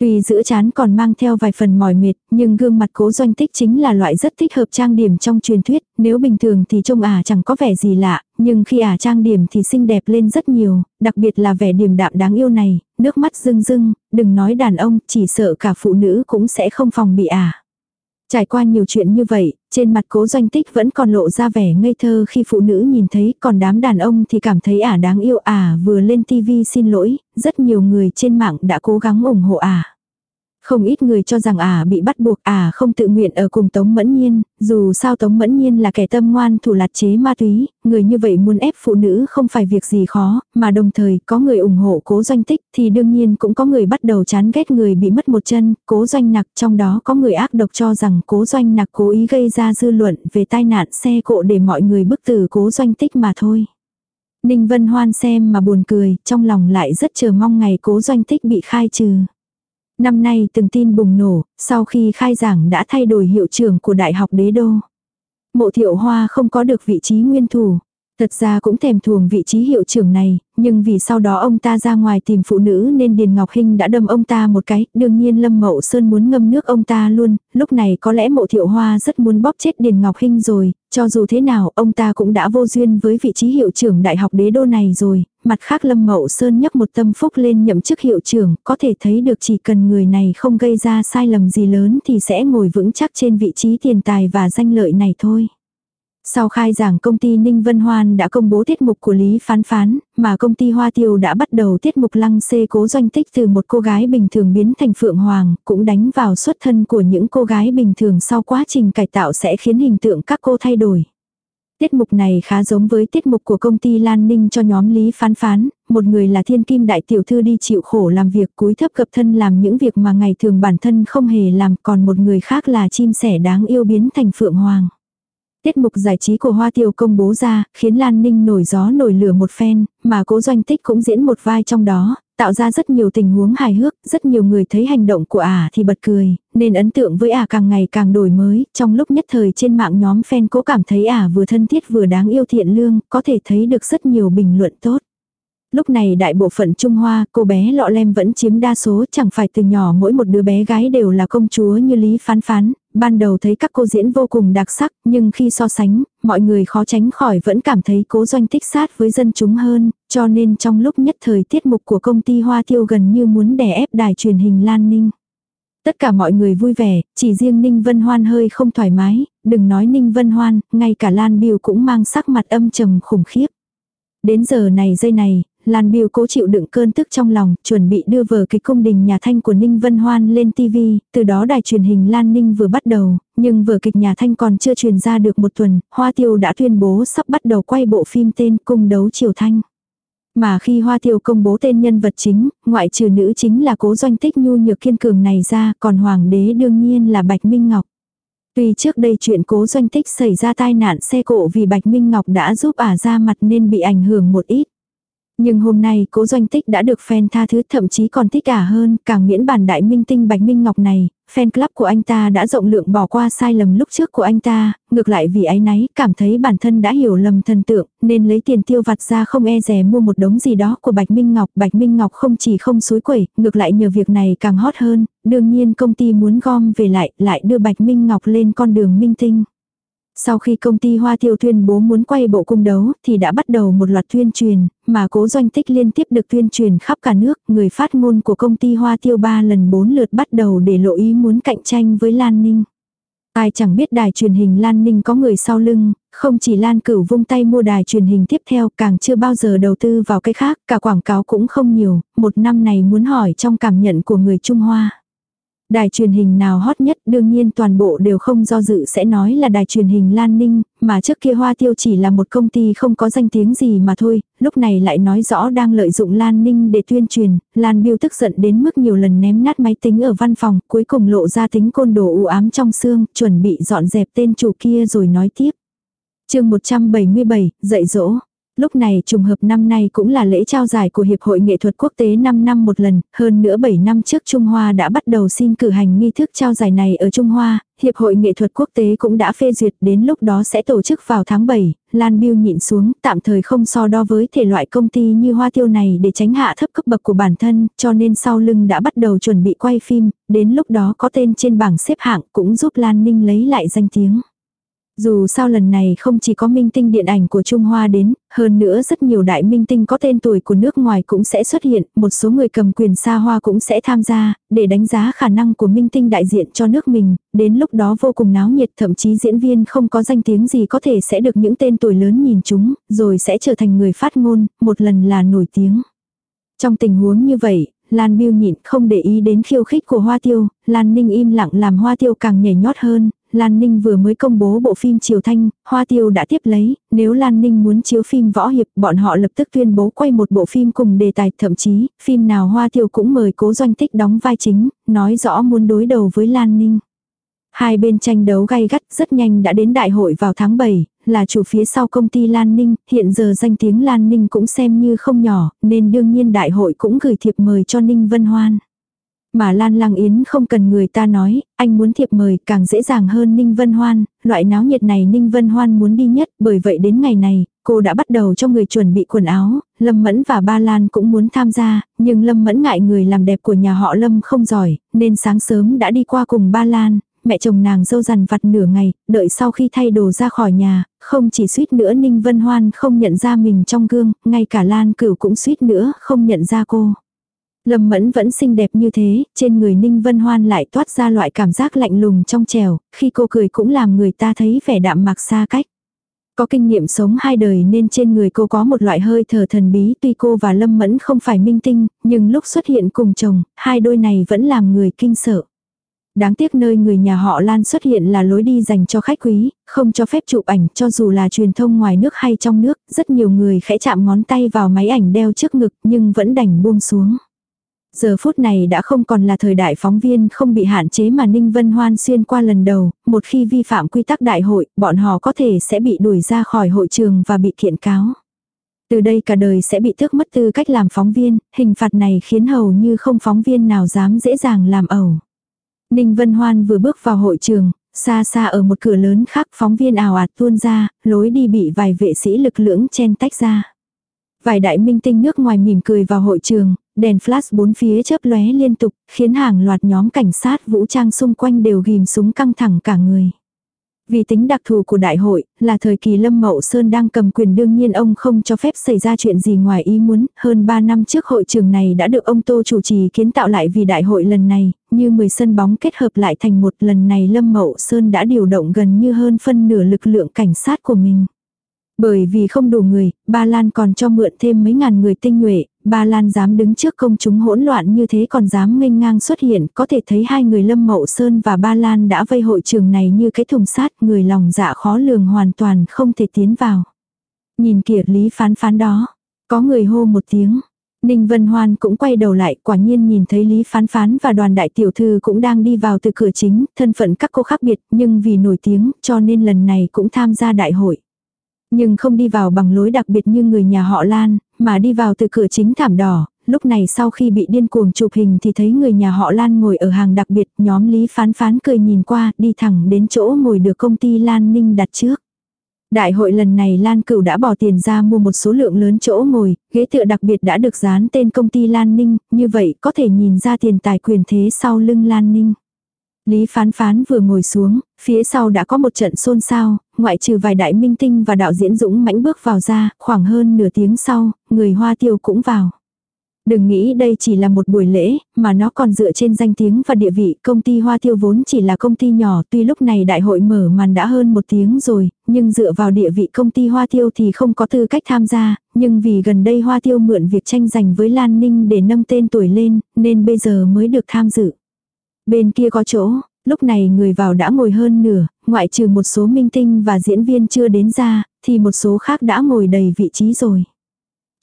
Tuy giữa chán còn mang theo vài phần mỏi mệt, nhưng gương mặt cố doanh tích chính là loại rất thích hợp trang điểm trong truyền thuyết, nếu bình thường thì trông ả chẳng có vẻ gì lạ, nhưng khi ả trang điểm thì xinh đẹp lên rất nhiều, đặc biệt là vẻ điềm đạm đáng yêu này, nước mắt rưng rưng, đừng nói đàn ông, chỉ sợ cả phụ nữ cũng sẽ không phòng bị ả. Trải qua nhiều chuyện như vậy, trên mặt cố doanh tích vẫn còn lộ ra vẻ ngây thơ khi phụ nữ nhìn thấy, còn đám đàn ông thì cảm thấy ả đáng yêu ả vừa lên tivi xin lỗi, rất nhiều người trên mạng đã cố gắng ủng hộ ả. Không ít người cho rằng ả bị bắt buộc ả không tự nguyện ở cùng Tống Mẫn Nhiên, dù sao Tống Mẫn Nhiên là kẻ tâm ngoan thủ lạt chế ma túy, người như vậy muốn ép phụ nữ không phải việc gì khó, mà đồng thời có người ủng hộ cố doanh tích thì đương nhiên cũng có người bắt đầu chán ghét người bị mất một chân, cố doanh nặc trong đó có người ác độc cho rằng cố doanh nặc cố ý gây ra dư luận về tai nạn xe cộ để mọi người bức tử cố doanh tích mà thôi. Ninh Vân Hoan xem mà buồn cười, trong lòng lại rất chờ mong ngày cố doanh tích bị khai trừ. Năm nay từng tin bùng nổ, sau khi khai giảng đã thay đổi hiệu trưởng của Đại học Đế Đô. Mộ thiệu hoa không có được vị trí nguyên thủ. Thật ra cũng thèm thuồng vị trí hiệu trưởng này, nhưng vì sau đó ông ta ra ngoài tìm phụ nữ nên Điền Ngọc Hinh đã đâm ông ta một cái, đương nhiên Lâm Mậu Sơn muốn ngâm nước ông ta luôn, lúc này có lẽ mộ thiệu hoa rất muốn bóp chết Điền Ngọc Hinh rồi, cho dù thế nào ông ta cũng đã vô duyên với vị trí hiệu trưởng đại học đế đô này rồi, mặt khác Lâm Mậu Sơn nhấc một tâm phúc lên nhậm chức hiệu trưởng, có thể thấy được chỉ cần người này không gây ra sai lầm gì lớn thì sẽ ngồi vững chắc trên vị trí tiền tài và danh lợi này thôi. Sau khai giảng công ty Ninh Vân Hoan đã công bố tiết mục của Lý Phán Phán, mà công ty Hoa Tiêu đã bắt đầu tiết mục lăng xê cố doanh tích từ một cô gái bình thường biến thành Phượng Hoàng, cũng đánh vào xuất thân của những cô gái bình thường sau quá trình cải tạo sẽ khiến hình tượng các cô thay đổi. Tiết mục này khá giống với tiết mục của công ty Lan Ninh cho nhóm Lý Phán Phán, một người là thiên kim đại tiểu thư đi chịu khổ làm việc cúi thấp cập thân làm những việc mà ngày thường bản thân không hề làm, còn một người khác là chim sẻ đáng yêu biến thành Phượng Hoàng. Tiết mục giải trí của Hoa Tiêu công bố ra, khiến Lan Ninh nổi gió nổi lửa một phen, mà cố doanh tích cũng diễn một vai trong đó, tạo ra rất nhiều tình huống hài hước, rất nhiều người thấy hành động của ả thì bật cười, nên ấn tượng với ả càng ngày càng đổi mới, trong lúc nhất thời trên mạng nhóm fan cố cảm thấy ả vừa thân thiết vừa đáng yêu thiện lương, có thể thấy được rất nhiều bình luận tốt. Lúc này đại bộ phận Trung Hoa, cô bé lọ lem vẫn chiếm đa số, chẳng phải từ nhỏ mỗi một đứa bé gái đều là công chúa như Lý Phán Phán, ban đầu thấy các cô diễn vô cùng đặc sắc, nhưng khi so sánh, mọi người khó tránh khỏi vẫn cảm thấy cố doanh tích sát với dân chúng hơn, cho nên trong lúc nhất thời tiết mục của công ty Hoa Tiêu gần như muốn đè ép đài truyền hình Lan Ninh. Tất cả mọi người vui vẻ, chỉ riêng Ninh Vân Hoan hơi không thoải mái, đừng nói Ninh Vân Hoan, ngay cả Lan Biêu cũng mang sắc mặt âm trầm khủng khiếp. Đến giờ này giây này, Lan Biêu cố chịu đựng cơn tức trong lòng, chuẩn bị đưa vở kịch cung đình nhà thanh của Ninh Vân Hoan lên TV, từ đó đài truyền hình Lan Ninh vừa bắt đầu, nhưng vở kịch nhà thanh còn chưa truyền ra được một tuần, Hoa Tiêu đã tuyên bố sắp bắt đầu quay bộ phim tên Cung đấu triều thanh. Mà khi Hoa Tiêu công bố tên nhân vật chính, ngoại trừ nữ chính là cố doanh tích nhu nhược kiên cường này ra, còn hoàng đế đương nhiên là Bạch Minh Ngọc. Tuy trước đây chuyện cố doanh tích xảy ra tai nạn xe cộ vì Bạch Minh Ngọc đã giúp ả ra mặt nên bị ảnh hưởng một ít. Nhưng hôm nay cố doanh tích đã được fan tha thứ thậm chí còn thích cả hơn, càng miễn bản đại minh tinh Bạch Minh Ngọc này, fan club của anh ta đã rộng lượng bỏ qua sai lầm lúc trước của anh ta, ngược lại vì ái náy, cảm thấy bản thân đã hiểu lầm thần tượng, nên lấy tiền tiêu vặt ra không e rè mua một đống gì đó của Bạch Minh Ngọc. Bạch Minh Ngọc không chỉ không suối quẩy, ngược lại nhờ việc này càng hot hơn, đương nhiên công ty muốn gom về lại, lại đưa Bạch Minh Ngọc lên con đường minh tinh. Sau khi công ty Hoa Tiêu tuyên bố muốn quay bộ cung đấu thì đã bắt đầu một loạt tuyên truyền, mà cố doanh tích liên tiếp được tuyên truyền khắp cả nước, người phát ngôn của công ty Hoa Tiêu ba lần bốn lượt bắt đầu để lộ ý muốn cạnh tranh với Lan Ninh. Ai chẳng biết đài truyền hình Lan Ninh có người sau lưng, không chỉ Lan Cửu vung tay mua đài truyền hình tiếp theo càng chưa bao giờ đầu tư vào cái khác, cả quảng cáo cũng không nhiều, một năm này muốn hỏi trong cảm nhận của người Trung Hoa. Đài truyền hình nào hot nhất đương nhiên toàn bộ đều không do dự sẽ nói là đài truyền hình Lan Ninh, mà trước kia Hoa Tiêu chỉ là một công ty không có danh tiếng gì mà thôi, lúc này lại nói rõ đang lợi dụng Lan Ninh để tuyên truyền, Lan Biêu tức giận đến mức nhiều lần ném nát máy tính ở văn phòng, cuối cùng lộ ra tính côn đồ u ám trong xương, chuẩn bị dọn dẹp tên chủ kia rồi nói tiếp. chương 177, dạy dỗ. Lúc này trùng hợp năm nay cũng là lễ trao giải của Hiệp hội Nghệ thuật Quốc tế 5 năm một lần, hơn nữa 7 năm trước Trung Hoa đã bắt đầu xin cử hành nghi thức trao giải này ở Trung Hoa, Hiệp hội Nghệ thuật Quốc tế cũng đã phê duyệt đến lúc đó sẽ tổ chức vào tháng 7, Lan Biêu nhịn xuống, tạm thời không so đo với thể loại công ty như Hoa Tiêu này để tránh hạ thấp cấp bậc của bản thân, cho nên sau lưng đã bắt đầu chuẩn bị quay phim, đến lúc đó có tên trên bảng xếp hạng cũng giúp Lan Ninh lấy lại danh tiếng. Dù sao lần này không chỉ có minh tinh điện ảnh của Trung Hoa đến, hơn nữa rất nhiều đại minh tinh có tên tuổi của nước ngoài cũng sẽ xuất hiện, một số người cầm quyền xa hoa cũng sẽ tham gia, để đánh giá khả năng của minh tinh đại diện cho nước mình, đến lúc đó vô cùng náo nhiệt thậm chí diễn viên không có danh tiếng gì có thể sẽ được những tên tuổi lớn nhìn chúng, rồi sẽ trở thành người phát ngôn, một lần là nổi tiếng. Trong tình huống như vậy, Lan Biêu nhịn không để ý đến khiêu khích của Hoa Tiêu, Lan Ninh im lặng làm Hoa Tiêu càng nhảy nhót hơn, Lan Ninh vừa mới công bố bộ phim Triều Thanh, Hoa Tiêu đã tiếp lấy, nếu Lan Ninh muốn chiếu phim võ hiệp, bọn họ lập tức tuyên bố quay một bộ phim cùng đề tài, thậm chí, phim nào Hoa Tiêu cũng mời cố doanh tích đóng vai chính, nói rõ muốn đối đầu với Lan Ninh. Hai bên tranh đấu gay gắt rất nhanh đã đến đại hội vào tháng 7, là chủ phía sau công ty Lan Ninh, hiện giờ danh tiếng Lan Ninh cũng xem như không nhỏ, nên đương nhiên đại hội cũng gửi thiệp mời cho Ninh Vân Hoan. Mà Lan Lang Yến không cần người ta nói, anh muốn thiệp mời càng dễ dàng hơn Ninh Vân Hoan, loại náo nhiệt này Ninh Vân Hoan muốn đi nhất, bởi vậy đến ngày này, cô đã bắt đầu cho người chuẩn bị quần áo, Lâm Mẫn và Ba Lan cũng muốn tham gia, nhưng Lâm Mẫn ngại người làm đẹp của nhà họ Lâm không giỏi, nên sáng sớm đã đi qua cùng Ba Lan, mẹ chồng nàng dâu dằn vặt nửa ngày, đợi sau khi thay đồ ra khỏi nhà, không chỉ suýt nữa Ninh Vân Hoan không nhận ra mình trong gương, ngay cả Lan Cửu cũng suýt nữa không nhận ra cô. Lâm Mẫn vẫn xinh đẹp như thế, trên người Ninh Vân Hoan lại toát ra loại cảm giác lạnh lùng trong trèo, khi cô cười cũng làm người ta thấy vẻ đạm mạc xa cách. Có kinh nghiệm sống hai đời nên trên người cô có một loại hơi thở thần bí tuy cô và Lâm Mẫn không phải minh tinh, nhưng lúc xuất hiện cùng chồng, hai đôi này vẫn làm người kinh sợ. Đáng tiếc nơi người nhà họ Lan xuất hiện là lối đi dành cho khách quý, không cho phép chụp ảnh cho dù là truyền thông ngoài nước hay trong nước, rất nhiều người khẽ chạm ngón tay vào máy ảnh đeo trước ngực nhưng vẫn đành buông xuống. Giờ phút này đã không còn là thời đại phóng viên không bị hạn chế mà Ninh Vân Hoan xuyên qua lần đầu, một khi vi phạm quy tắc đại hội, bọn họ có thể sẽ bị đuổi ra khỏi hội trường và bị kiện cáo. Từ đây cả đời sẽ bị tước mất tư cách làm phóng viên, hình phạt này khiến hầu như không phóng viên nào dám dễ dàng làm ẩu. Ninh Vân Hoan vừa bước vào hội trường, xa xa ở một cửa lớn khác phóng viên ảo ạt tuôn ra, lối đi bị vài vệ sĩ lực lưỡng chen tách ra. Vài đại minh tinh nước ngoài mỉm cười vào hội trường, đèn flash bốn phía chớp lóe liên tục, khiến hàng loạt nhóm cảnh sát vũ trang xung quanh đều ghim súng căng thẳng cả người. Vì tính đặc thù của đại hội, là thời kỳ Lâm Mậu Sơn đang cầm quyền đương nhiên ông không cho phép xảy ra chuyện gì ngoài ý muốn, hơn 3 năm trước hội trường này đã được ông Tô chủ trì kiến tạo lại vì đại hội lần này, như 10 sân bóng kết hợp lại thành một lần này Lâm Mậu Sơn đã điều động gần như hơn phân nửa lực lượng cảnh sát của mình. Bởi vì không đủ người, Ba Lan còn cho mượn thêm mấy ngàn người tinh nhuệ, Ba Lan dám đứng trước công chúng hỗn loạn như thế còn dám nghênh ngang xuất hiện, có thể thấy hai người Lâm Mậu Sơn và Ba Lan đã vây hội trường này như cái thùng sát, người lòng dạ khó lường hoàn toàn không thể tiến vào. Nhìn kìa Lý phán phán đó, có người hô một tiếng. Ninh Vân Hoan cũng quay đầu lại, quả nhiên nhìn thấy Lý Phán Phán và đoàn đại tiểu thư cũng đang đi vào từ cửa chính, thân phận các cô khác biệt, nhưng vì nổi tiếng, cho nên lần này cũng tham gia đại hội. Nhưng không đi vào bằng lối đặc biệt như người nhà họ Lan, mà đi vào từ cửa chính thảm đỏ. Lúc này sau khi bị điên cuồng chụp hình thì thấy người nhà họ Lan ngồi ở hàng đặc biệt, nhóm Lý Phán Phán cười nhìn qua, đi thẳng đến chỗ ngồi được công ty Lan Ninh đặt trước. Đại hội lần này Lan Cửu đã bỏ tiền ra mua một số lượng lớn chỗ ngồi, ghế tựa đặc biệt đã được dán tên công ty Lan Ninh, như vậy có thể nhìn ra tiền tài quyền thế sau lưng Lan Ninh. Lý phán phán vừa ngồi xuống, phía sau đã có một trận xôn xao, ngoại trừ vài đại minh tinh và đạo diễn dũng mãnh bước vào ra, khoảng hơn nửa tiếng sau, người hoa tiêu cũng vào. Đừng nghĩ đây chỉ là một buổi lễ, mà nó còn dựa trên danh tiếng và địa vị. Công ty Hoa Tiêu vốn chỉ là công ty nhỏ, tuy lúc này đại hội mở màn đã hơn một tiếng rồi, nhưng dựa vào địa vị công ty Hoa Tiêu thì không có tư cách tham gia, nhưng vì gần đây Hoa Tiêu mượn việc tranh giành với Lan Ninh để nâng tên tuổi lên, nên bây giờ mới được tham dự. Bên kia có chỗ, lúc này người vào đã ngồi hơn nửa, ngoại trừ một số minh tinh và diễn viên chưa đến ra, thì một số khác đã ngồi đầy vị trí rồi.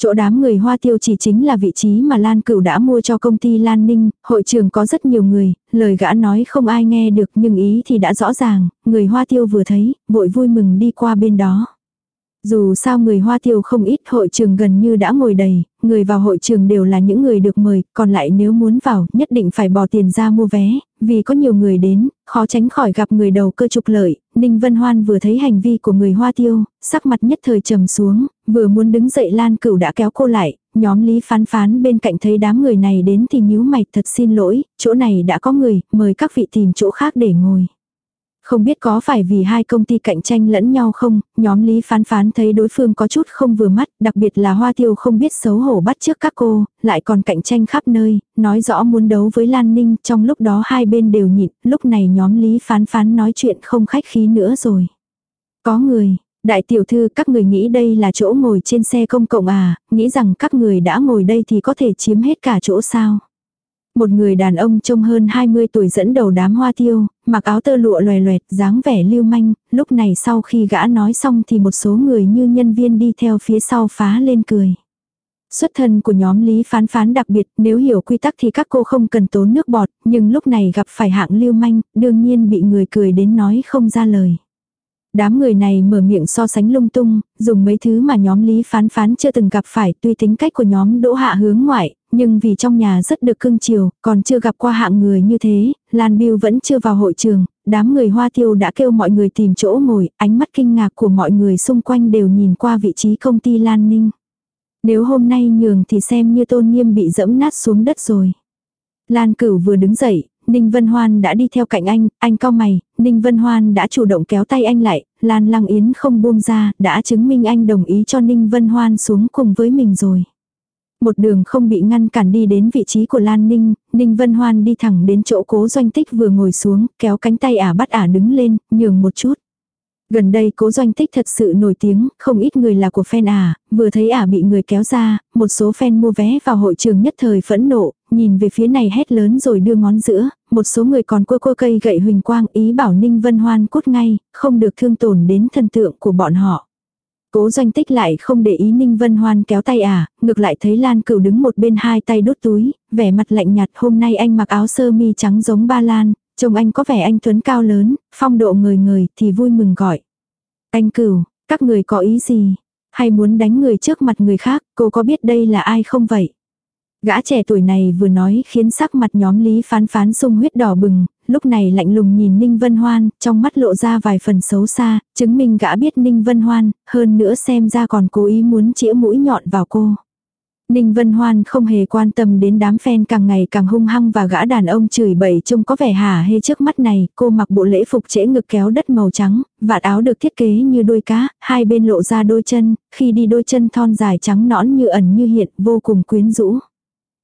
Chỗ đám người hoa tiêu chỉ chính là vị trí mà Lan Cửu đã mua cho công ty Lan Ninh, hội trường có rất nhiều người, lời gã nói không ai nghe được nhưng ý thì đã rõ ràng, người hoa tiêu vừa thấy, vội vui mừng đi qua bên đó. Dù sao người hoa tiêu không ít hội trường gần như đã ngồi đầy, người vào hội trường đều là những người được mời, còn lại nếu muốn vào nhất định phải bỏ tiền ra mua vé, vì có nhiều người đến, khó tránh khỏi gặp người đầu cơ trục lợi. Ninh Vân Hoan vừa thấy hành vi của người hoa tiêu, sắc mặt nhất thời trầm xuống, vừa muốn đứng dậy Lan Cửu đã kéo cô lại, nhóm Lý Phán Phán bên cạnh thấy đám người này đến thì nhíu mày thật xin lỗi, chỗ này đã có người, mời các vị tìm chỗ khác để ngồi. Không biết có phải vì hai công ty cạnh tranh lẫn nhau không, nhóm Lý Phán Phán thấy đối phương có chút không vừa mắt, đặc biệt là Hoa Tiêu không biết xấu hổ bắt trước các cô, lại còn cạnh tranh khắp nơi, nói rõ muốn đấu với Lan Ninh, trong lúc đó hai bên đều nhịn, lúc này nhóm Lý Phán Phán nói chuyện không khách khí nữa rồi. Có người, đại tiểu thư các người nghĩ đây là chỗ ngồi trên xe công cộng à, nghĩ rằng các người đã ngồi đây thì có thể chiếm hết cả chỗ sao. Một người đàn ông trông hơn 20 tuổi dẫn đầu đám hoa tiêu, mặc áo tơ lụa loè loẹt, dáng vẻ lưu manh, lúc này sau khi gã nói xong thì một số người như nhân viên đi theo phía sau phá lên cười. Xuất thân của nhóm lý phán phán đặc biệt, nếu hiểu quy tắc thì các cô không cần tốn nước bọt, nhưng lúc này gặp phải hạng lưu manh, đương nhiên bị người cười đến nói không ra lời. Đám người này mở miệng so sánh lung tung, dùng mấy thứ mà nhóm Lý Phán Phán chưa từng gặp phải, tuy tính cách của nhóm Đỗ Hạ hướng ngoại, nhưng vì trong nhà rất được cưng chiều, còn chưa gặp qua hạng người như thế, Lan Biêu vẫn chưa vào hội trường, đám người hoa tiêu đã kêu mọi người tìm chỗ ngồi, ánh mắt kinh ngạc của mọi người xung quanh đều nhìn qua vị trí công ty Lan Ninh. Nếu hôm nay nhường thì xem như tôn nghiêm bị dẫm nát xuống đất rồi. Lan Cửu vừa đứng dậy, Ninh Vân Hoan đã đi theo cạnh anh, anh cao mày, Ninh Vân Hoan đã chủ động kéo tay anh lại, Lan Lăng Yến không buông ra, đã chứng minh anh đồng ý cho Ninh Vân Hoan xuống cùng với mình rồi. Một đường không bị ngăn cản đi đến vị trí của Lan Ninh, Ninh Vân Hoan đi thẳng đến chỗ cố doanh tích vừa ngồi xuống, kéo cánh tay ả bắt ả đứng lên, nhường một chút. Gần đây cố doanh tích thật sự nổi tiếng, không ít người là của fan ả, vừa thấy ả bị người kéo ra, một số fan mua vé vào hội trường nhất thời phẫn nộ, nhìn về phía này hét lớn rồi đưa ngón giữa, một số người còn cua cua cây gậy huỳnh quang ý bảo Ninh Vân Hoan cút ngay, không được thương tổn đến thần tượng của bọn họ. Cố doanh tích lại không để ý Ninh Vân Hoan kéo tay à, ngược lại thấy Lan Cửu đứng một bên hai tay đốt túi, vẻ mặt lạnh nhạt hôm nay anh mặc áo sơ mi trắng giống ba Lan, trông anh có vẻ anh Tuấn cao lớn, phong độ người người thì vui mừng gọi. Anh Cửu, các người có ý gì? Hay muốn đánh người trước mặt người khác, cô có biết đây là ai không vậy? Gã trẻ tuổi này vừa nói khiến sắc mặt nhóm Lý phán phán sung huyết đỏ bừng, lúc này lạnh lùng nhìn Ninh Vân Hoan, trong mắt lộ ra vài phần xấu xa, chứng minh gã biết Ninh Vân Hoan, hơn nữa xem ra còn cố ý muốn chĩa mũi nhọn vào cô. Ninh Vân Hoan không hề quan tâm đến đám fan càng ngày càng hung hăng và gã đàn ông chửi bậy trông có vẻ hả hê trước mắt này, cô mặc bộ lễ phục trễ ngực kéo đất màu trắng, vạt áo được thiết kế như đôi cá, hai bên lộ ra đôi chân, khi đi đôi chân thon dài trắng nõn như ẩn như hiện, vô cùng quyến rũ.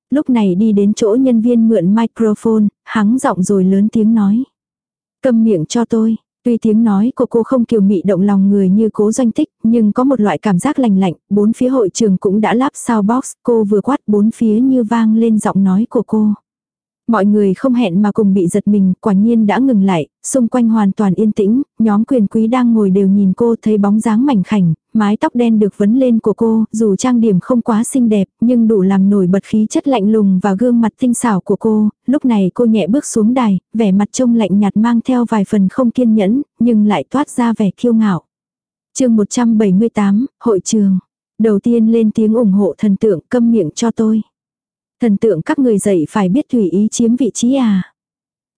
Lúc này đi đến chỗ nhân viên mượn microphone, hắng giọng rồi lớn tiếng nói. Cầm miệng cho tôi, Tuy tiếng nói của cô không kiều mị động lòng người như cố doanh tích, nhưng có một loại cảm giác lành lạnh, bốn phía hội trường cũng đã lắp sao box. cô vừa quát bốn phía như vang lên giọng nói của cô. Mọi người không hẹn mà cùng bị giật mình, quả nhiên đã ngừng lại, xung quanh hoàn toàn yên tĩnh, nhóm quyền quý đang ngồi đều nhìn cô thấy bóng dáng mảnh khảnh, mái tóc đen được vấn lên của cô, dù trang điểm không quá xinh đẹp, nhưng đủ làm nổi bật khí chất lạnh lùng và gương mặt tinh xảo của cô, lúc này cô nhẹ bước xuống đài, vẻ mặt trông lạnh nhạt mang theo vài phần không kiên nhẫn, nhưng lại toát ra vẻ kiêu ngạo. chương 178, Hội trường. Đầu tiên lên tiếng ủng hộ thần tượng câm miệng cho tôi. Thần tượng các người dạy phải biết tùy ý chiếm vị trí à.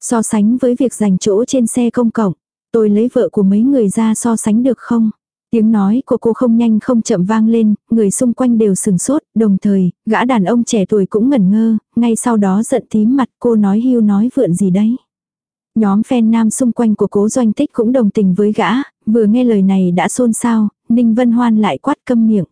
So sánh với việc giành chỗ trên xe công cộng, tôi lấy vợ của mấy người ra so sánh được không? Tiếng nói của cô không nhanh không chậm vang lên, người xung quanh đều sừng sốt, đồng thời, gã đàn ông trẻ tuổi cũng ngẩn ngơ, ngay sau đó giận tím mặt cô nói hưu nói vượn gì đấy. Nhóm fan nam xung quanh của cố doanh tích cũng đồng tình với gã, vừa nghe lời này đã xôn xao, Ninh Vân Hoan lại quát câm miệng.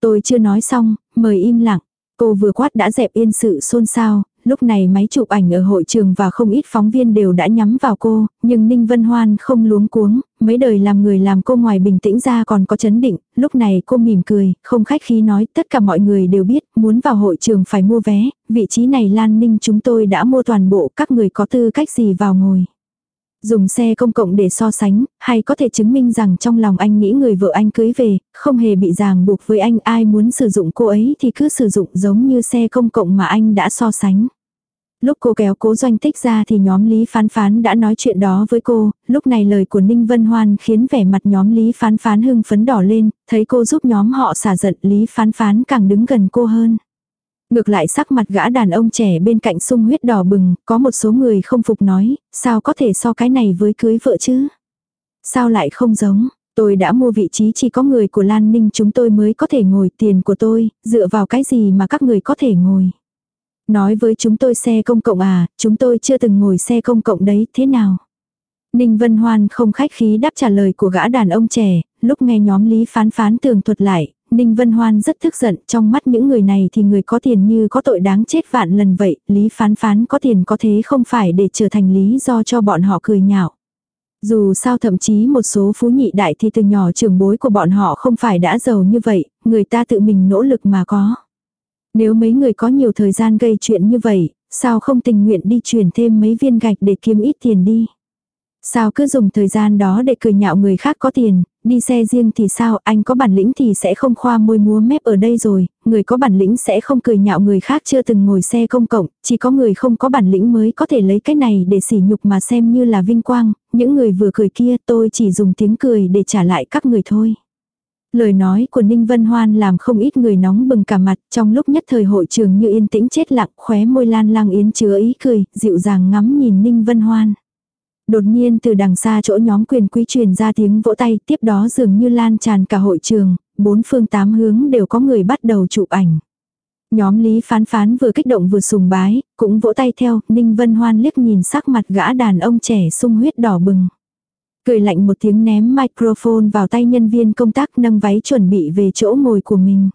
Tôi chưa nói xong, mời im lặng. Cô vừa quát đã dẹp yên sự xôn xao, lúc này máy chụp ảnh ở hội trường và không ít phóng viên đều đã nhắm vào cô, nhưng Ninh Vân Hoan không luống cuống, mấy đời làm người làm cô ngoài bình tĩnh ra còn có chấn định, lúc này cô mỉm cười, không khách khí nói tất cả mọi người đều biết, muốn vào hội trường phải mua vé, vị trí này Lan Ninh chúng tôi đã mua toàn bộ, các người có tư cách gì vào ngồi. Dùng xe công cộng để so sánh, hay có thể chứng minh rằng trong lòng anh nghĩ người vợ anh cưới về, không hề bị ràng buộc với anh ai muốn sử dụng cô ấy thì cứ sử dụng giống như xe công cộng mà anh đã so sánh. Lúc cô kéo cố doanh tích ra thì nhóm Lý Phán Phán đã nói chuyện đó với cô, lúc này lời của Ninh Vân Hoan khiến vẻ mặt nhóm Lý Phán Phán hưng phấn đỏ lên, thấy cô giúp nhóm họ xả giận Lý Phán Phán càng đứng gần cô hơn. Ngược lại sắc mặt gã đàn ông trẻ bên cạnh sung huyết đỏ bừng, có một số người không phục nói, sao có thể so cái này với cưới vợ chứ? Sao lại không giống? Tôi đã mua vị trí chỉ có người của Lan Ninh chúng tôi mới có thể ngồi tiền của tôi, dựa vào cái gì mà các người có thể ngồi. Nói với chúng tôi xe công cộng à, chúng tôi chưa từng ngồi xe công cộng đấy, thế nào? Ninh Vân Hoan không khách khí đáp trả lời của gã đàn ông trẻ, lúc nghe nhóm Lý Phán Phán tường thuật lại, Ninh Vân Hoan rất tức giận, trong mắt những người này thì người có tiền như có tội đáng chết vạn lần vậy, Lý Phán Phán có tiền có thế không phải để trở thành lý do cho bọn họ cười nhạo. Dù sao thậm chí một số phú nhị đại thì từ nhỏ trưởng bối của bọn họ không phải đã giàu như vậy, người ta tự mình nỗ lực mà có. Nếu mấy người có nhiều thời gian gây chuyện như vậy, sao không tình nguyện đi chuyển thêm mấy viên gạch để kiếm ít tiền đi. Sao cứ dùng thời gian đó để cười nhạo người khác có tiền, đi xe riêng thì sao, anh có bản lĩnh thì sẽ không khoa môi múa mép ở đây rồi, người có bản lĩnh sẽ không cười nhạo người khác chưa từng ngồi xe công cộng, chỉ có người không có bản lĩnh mới có thể lấy cái này để sỉ nhục mà xem như là vinh quang, những người vừa cười kia tôi chỉ dùng tiếng cười để trả lại các người thôi. Lời nói của Ninh Vân Hoan làm không ít người nóng bừng cả mặt, trong lúc nhất thời hội trường như yên tĩnh chết lặng, khóe môi lan lang yến chứa ý cười, dịu dàng ngắm nhìn Ninh Vân Hoan. Đột nhiên từ đằng xa chỗ nhóm quyền quý truyền ra tiếng vỗ tay, tiếp đó dường như lan tràn cả hội trường, bốn phương tám hướng đều có người bắt đầu chụp ảnh. Nhóm Lý Phán Phán vừa kích động vừa sùng bái, cũng vỗ tay theo, Ninh Vân Hoan liếc nhìn sắc mặt gã đàn ông trẻ sung huyết đỏ bừng. Cười lạnh một tiếng ném microphone vào tay nhân viên công tác nâng váy chuẩn bị về chỗ ngồi của mình.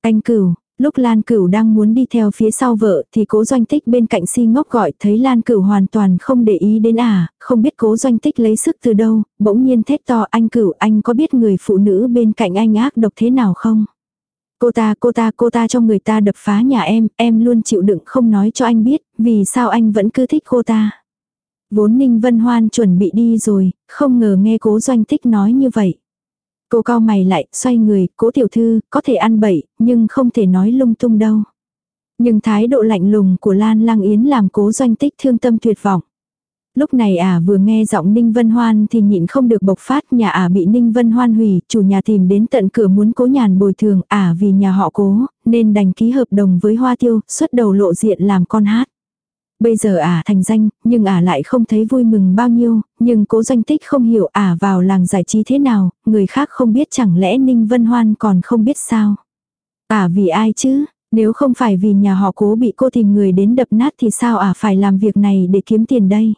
Anh cửu, lúc Lan Cửu đang muốn đi theo phía sau vợ thì cố doanh tích bên cạnh si ngốc gọi thấy Lan Cửu hoàn toàn không để ý đến à, không biết cố doanh tích lấy sức từ đâu, bỗng nhiên thét to anh Cửu anh có biết người phụ nữ bên cạnh anh ác độc thế nào không? Cô ta cô ta cô ta cho người ta đập phá nhà em, em luôn chịu đựng không nói cho anh biết, vì sao anh vẫn cứ thích cô ta. Vốn Ninh Vân Hoan chuẩn bị đi rồi, không ngờ nghe cố doanh tích nói như vậy. Cô cao mày lại, xoay người, cố tiểu thư, có thể ăn bậy, nhưng không thể nói lung tung đâu. Nhưng thái độ lạnh lùng của Lan Lang Yến làm cố doanh tích thương tâm tuyệt vọng. Lúc này à vừa nghe giọng Ninh Vân Hoan thì nhịn không được bộc phát nhà à bị Ninh Vân Hoan hủy, chủ nhà tìm đến tận cửa muốn cố nhàn bồi thường à vì nhà họ cố, nên đành ký hợp đồng với Hoa Tiêu, xuất đầu lộ diện làm con hát. Bây giờ ả thành danh, nhưng ả lại không thấy vui mừng bao nhiêu, nhưng cố doanh tích không hiểu ả vào làng giải trí thế nào, người khác không biết chẳng lẽ Ninh Vân Hoan còn không biết sao. Ả vì ai chứ, nếu không phải vì nhà họ cố bị cô tìm người đến đập nát thì sao ả phải làm việc này để kiếm tiền đây.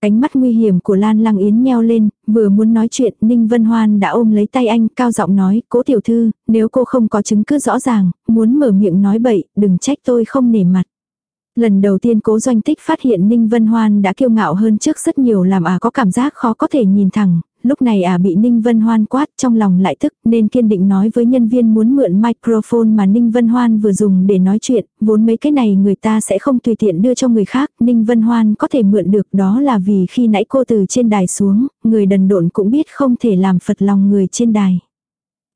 Ánh mắt nguy hiểm của Lan Lăng Yến nheo lên, vừa muốn nói chuyện, Ninh Vân Hoan đã ôm lấy tay anh, cao giọng nói, cố tiểu thư, nếu cô không có chứng cứ rõ ràng, muốn mở miệng nói bậy, đừng trách tôi không nể mặt. Lần đầu tiên cố doanh tích phát hiện Ninh Vân Hoan đã kiêu ngạo hơn trước rất nhiều làm à có cảm giác khó có thể nhìn thẳng, lúc này à bị Ninh Vân Hoan quát trong lòng lại tức nên kiên định nói với nhân viên muốn mượn microphone mà Ninh Vân Hoan vừa dùng để nói chuyện, vốn mấy cái này người ta sẽ không tùy tiện đưa cho người khác, Ninh Vân Hoan có thể mượn được đó là vì khi nãy cô từ trên đài xuống, người đần độn cũng biết không thể làm phật lòng người trên đài.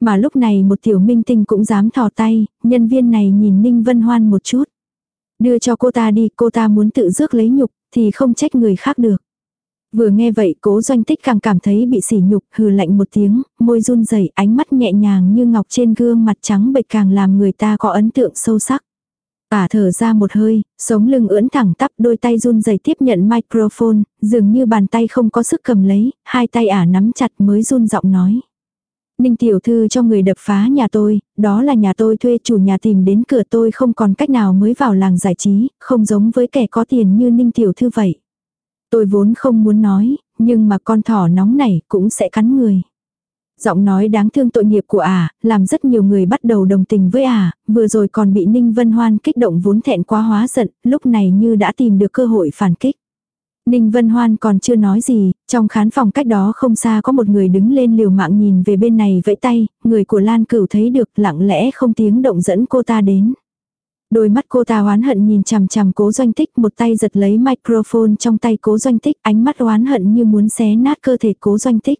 Mà lúc này một tiểu minh tinh cũng dám thò tay, nhân viên này nhìn Ninh Vân Hoan một chút. Đưa cho cô ta đi, cô ta muốn tự rước lấy nhục, thì không trách người khác được. Vừa nghe vậy cố doanh tích càng cảm thấy bị sỉ nhục, hừ lạnh một tiếng, môi run rẩy ánh mắt nhẹ nhàng như ngọc trên gương mặt trắng bệch càng làm người ta có ấn tượng sâu sắc. Ả thở ra một hơi, sống lưng ưỡn thẳng tắp đôi tay run rẩy tiếp nhận microphone, dường như bàn tay không có sức cầm lấy, hai tay Ả nắm chặt mới run giọng nói. Ninh tiểu thư cho người đập phá nhà tôi, đó là nhà tôi thuê chủ nhà tìm đến cửa tôi không còn cách nào mới vào làng giải trí, không giống với kẻ có tiền như Ninh tiểu thư vậy. Tôi vốn không muốn nói, nhưng mà con thỏ nóng này cũng sẽ cắn người. Giọng nói đáng thương tội nghiệp của ả, à, làm rất nhiều người bắt đầu đồng tình với ả, à, vừa rồi còn bị Ninh Vân Hoan kích động vốn thẹn quá hóa giận, lúc này như đã tìm được cơ hội phản kích. Ninh Vân Hoan còn chưa nói gì, trong khán phòng cách đó không xa có một người đứng lên liều mạng nhìn về bên này vẫy tay, người của Lan Cửu thấy được lặng lẽ không tiếng động dẫn cô ta đến. Đôi mắt cô ta oán hận nhìn chằm chằm cố doanh tích một tay giật lấy microphone trong tay cố doanh tích ánh mắt oán hận như muốn xé nát cơ thể cố doanh tích.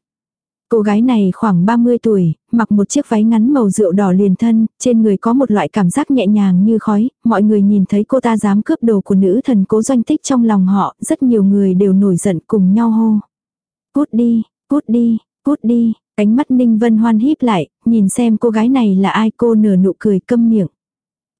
Cô gái này khoảng 30 tuổi, mặc một chiếc váy ngắn màu rượu đỏ liền thân, trên người có một loại cảm giác nhẹ nhàng như khói, mọi người nhìn thấy cô ta dám cướp đồ của nữ thần cố doanh tích trong lòng họ, rất nhiều người đều nổi giận cùng nhau hô. Cút đi, cút đi, cút đi, ánh mắt Ninh Vân Hoan híp lại, nhìn xem cô gái này là ai cô nở nụ cười câm miệng.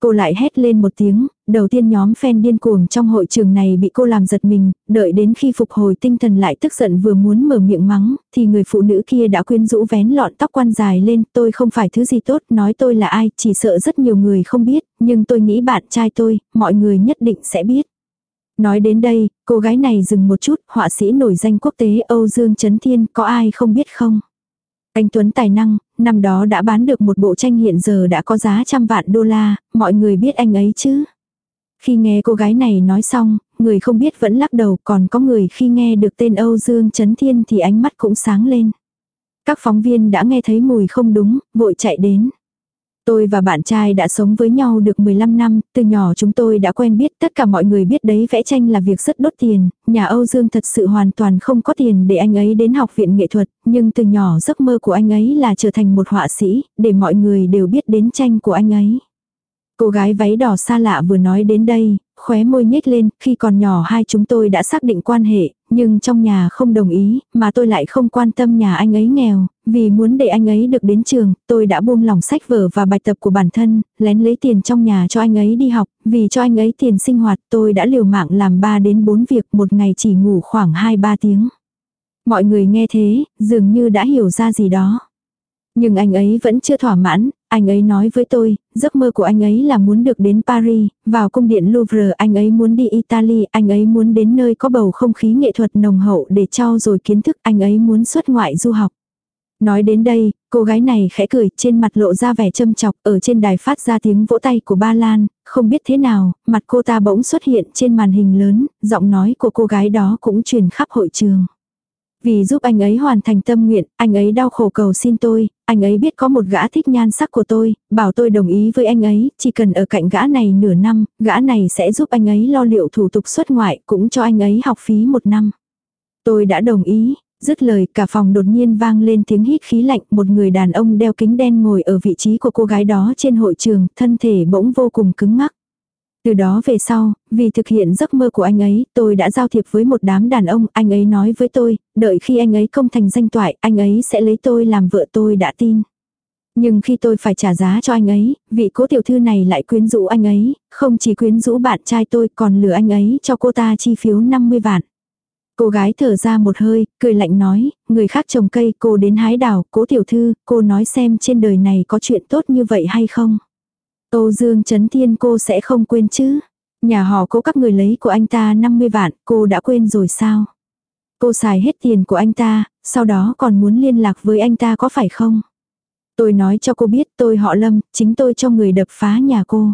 Cô lại hét lên một tiếng, đầu tiên nhóm fan điên cuồng trong hội trường này bị cô làm giật mình, đợi đến khi phục hồi tinh thần lại tức giận vừa muốn mở miệng mắng, thì người phụ nữ kia đã quyến rũ vén lọn tóc quan dài lên, tôi không phải thứ gì tốt, nói tôi là ai, chỉ sợ rất nhiều người không biết, nhưng tôi nghĩ bạn trai tôi, mọi người nhất định sẽ biết. Nói đến đây, cô gái này dừng một chút, họa sĩ nổi danh quốc tế Âu Dương Trấn Thiên, có ai không biết không? Anh Tuấn tài năng, năm đó đã bán được một bộ tranh hiện giờ đã có giá trăm vạn đô la, mọi người biết anh ấy chứ. Khi nghe cô gái này nói xong, người không biết vẫn lắc đầu còn có người khi nghe được tên Âu Dương Trấn Thiên thì ánh mắt cũng sáng lên. Các phóng viên đã nghe thấy mùi không đúng, vội chạy đến. Tôi và bạn trai đã sống với nhau được 15 năm, từ nhỏ chúng tôi đã quen biết tất cả mọi người biết đấy vẽ tranh là việc rất đốt tiền, nhà Âu Dương thật sự hoàn toàn không có tiền để anh ấy đến học viện nghệ thuật, nhưng từ nhỏ giấc mơ của anh ấy là trở thành một họa sĩ, để mọi người đều biết đến tranh của anh ấy. Cô gái váy đỏ xa lạ vừa nói đến đây, khóe môi nhếch lên, khi còn nhỏ hai chúng tôi đã xác định quan hệ, nhưng trong nhà không đồng ý, mà tôi lại không quan tâm nhà anh ấy nghèo, vì muốn để anh ấy được đến trường, tôi đã buông lỏng sách vở và bài tập của bản thân, lén lấy tiền trong nhà cho anh ấy đi học, vì cho anh ấy tiền sinh hoạt tôi đã liều mạng làm 3 đến 4 việc một ngày chỉ ngủ khoảng 2-3 tiếng. Mọi người nghe thế, dường như đã hiểu ra gì đó. Nhưng anh ấy vẫn chưa thỏa mãn, anh ấy nói với tôi, giấc mơ của anh ấy là muốn được đến Paris, vào cung điện Louvre anh ấy muốn đi Italy, anh ấy muốn đến nơi có bầu không khí nghệ thuật nồng hậu để trao dồi kiến thức, anh ấy muốn xuất ngoại du học. Nói đến đây, cô gái này khẽ cười, trên mặt lộ ra vẻ châm chọc, ở trên đài phát ra tiếng vỗ tay của ba Lan, không biết thế nào, mặt cô ta bỗng xuất hiện trên màn hình lớn, giọng nói của cô gái đó cũng truyền khắp hội trường. Vì giúp anh ấy hoàn thành tâm nguyện, anh ấy đau khổ cầu xin tôi, anh ấy biết có một gã thích nhan sắc của tôi, bảo tôi đồng ý với anh ấy, chỉ cần ở cạnh gã này nửa năm, gã này sẽ giúp anh ấy lo liệu thủ tục xuất ngoại, cũng cho anh ấy học phí một năm. Tôi đã đồng ý, dứt lời cả phòng đột nhiên vang lên tiếng hít khí lạnh, một người đàn ông đeo kính đen ngồi ở vị trí của cô gái đó trên hội trường, thân thể bỗng vô cùng cứng ngắc. Từ đó về sau, vì thực hiện giấc mơ của anh ấy, tôi đã giao thiệp với một đám đàn ông, anh ấy nói với tôi, đợi khi anh ấy công thành danh toại, anh ấy sẽ lấy tôi làm vợ tôi đã tin. Nhưng khi tôi phải trả giá cho anh ấy, vị cố tiểu thư này lại quyến rũ anh ấy, không chỉ quyến rũ bạn trai tôi còn lừa anh ấy cho cô ta chi phiếu 50 vạn. Cô gái thở ra một hơi, cười lạnh nói, người khác trồng cây cô đến hái đào, cố tiểu thư, cô nói xem trên đời này có chuyện tốt như vậy hay không. Âu Dương Trấn Thiên cô sẽ không quên chứ. Nhà họ cố các người lấy của anh ta 50 vạn, cô đã quên rồi sao? Cô xài hết tiền của anh ta, sau đó còn muốn liên lạc với anh ta có phải không? Tôi nói cho cô biết tôi họ Lâm, chính tôi cho người đập phá nhà cô.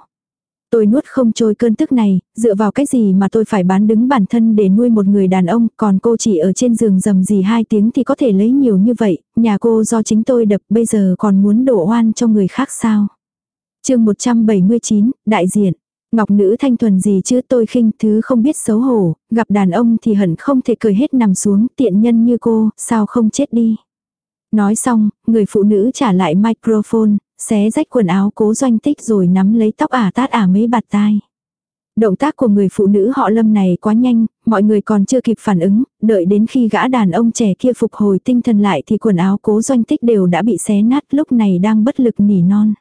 Tôi nuốt không trôi cơn tức này, dựa vào cái gì mà tôi phải bán đứng bản thân để nuôi một người đàn ông, còn cô chỉ ở trên giường dầm gì hai tiếng thì có thể lấy nhiều như vậy, nhà cô do chính tôi đập bây giờ còn muốn đổ oan cho người khác sao chương 179, đại diện. Ngọc nữ thanh thuần gì chứ tôi khinh thứ không biết xấu hổ, gặp đàn ông thì hận không thể cười hết nằm xuống tiện nhân như cô, sao không chết đi. Nói xong, người phụ nữ trả lại microphone, xé rách quần áo cố doanh tích rồi nắm lấy tóc ả tát ả mấy bạt tai. Động tác của người phụ nữ họ lâm này quá nhanh, mọi người còn chưa kịp phản ứng, đợi đến khi gã đàn ông trẻ kia phục hồi tinh thần lại thì quần áo cố doanh tích đều đã bị xé nát lúc này đang bất lực nỉ non.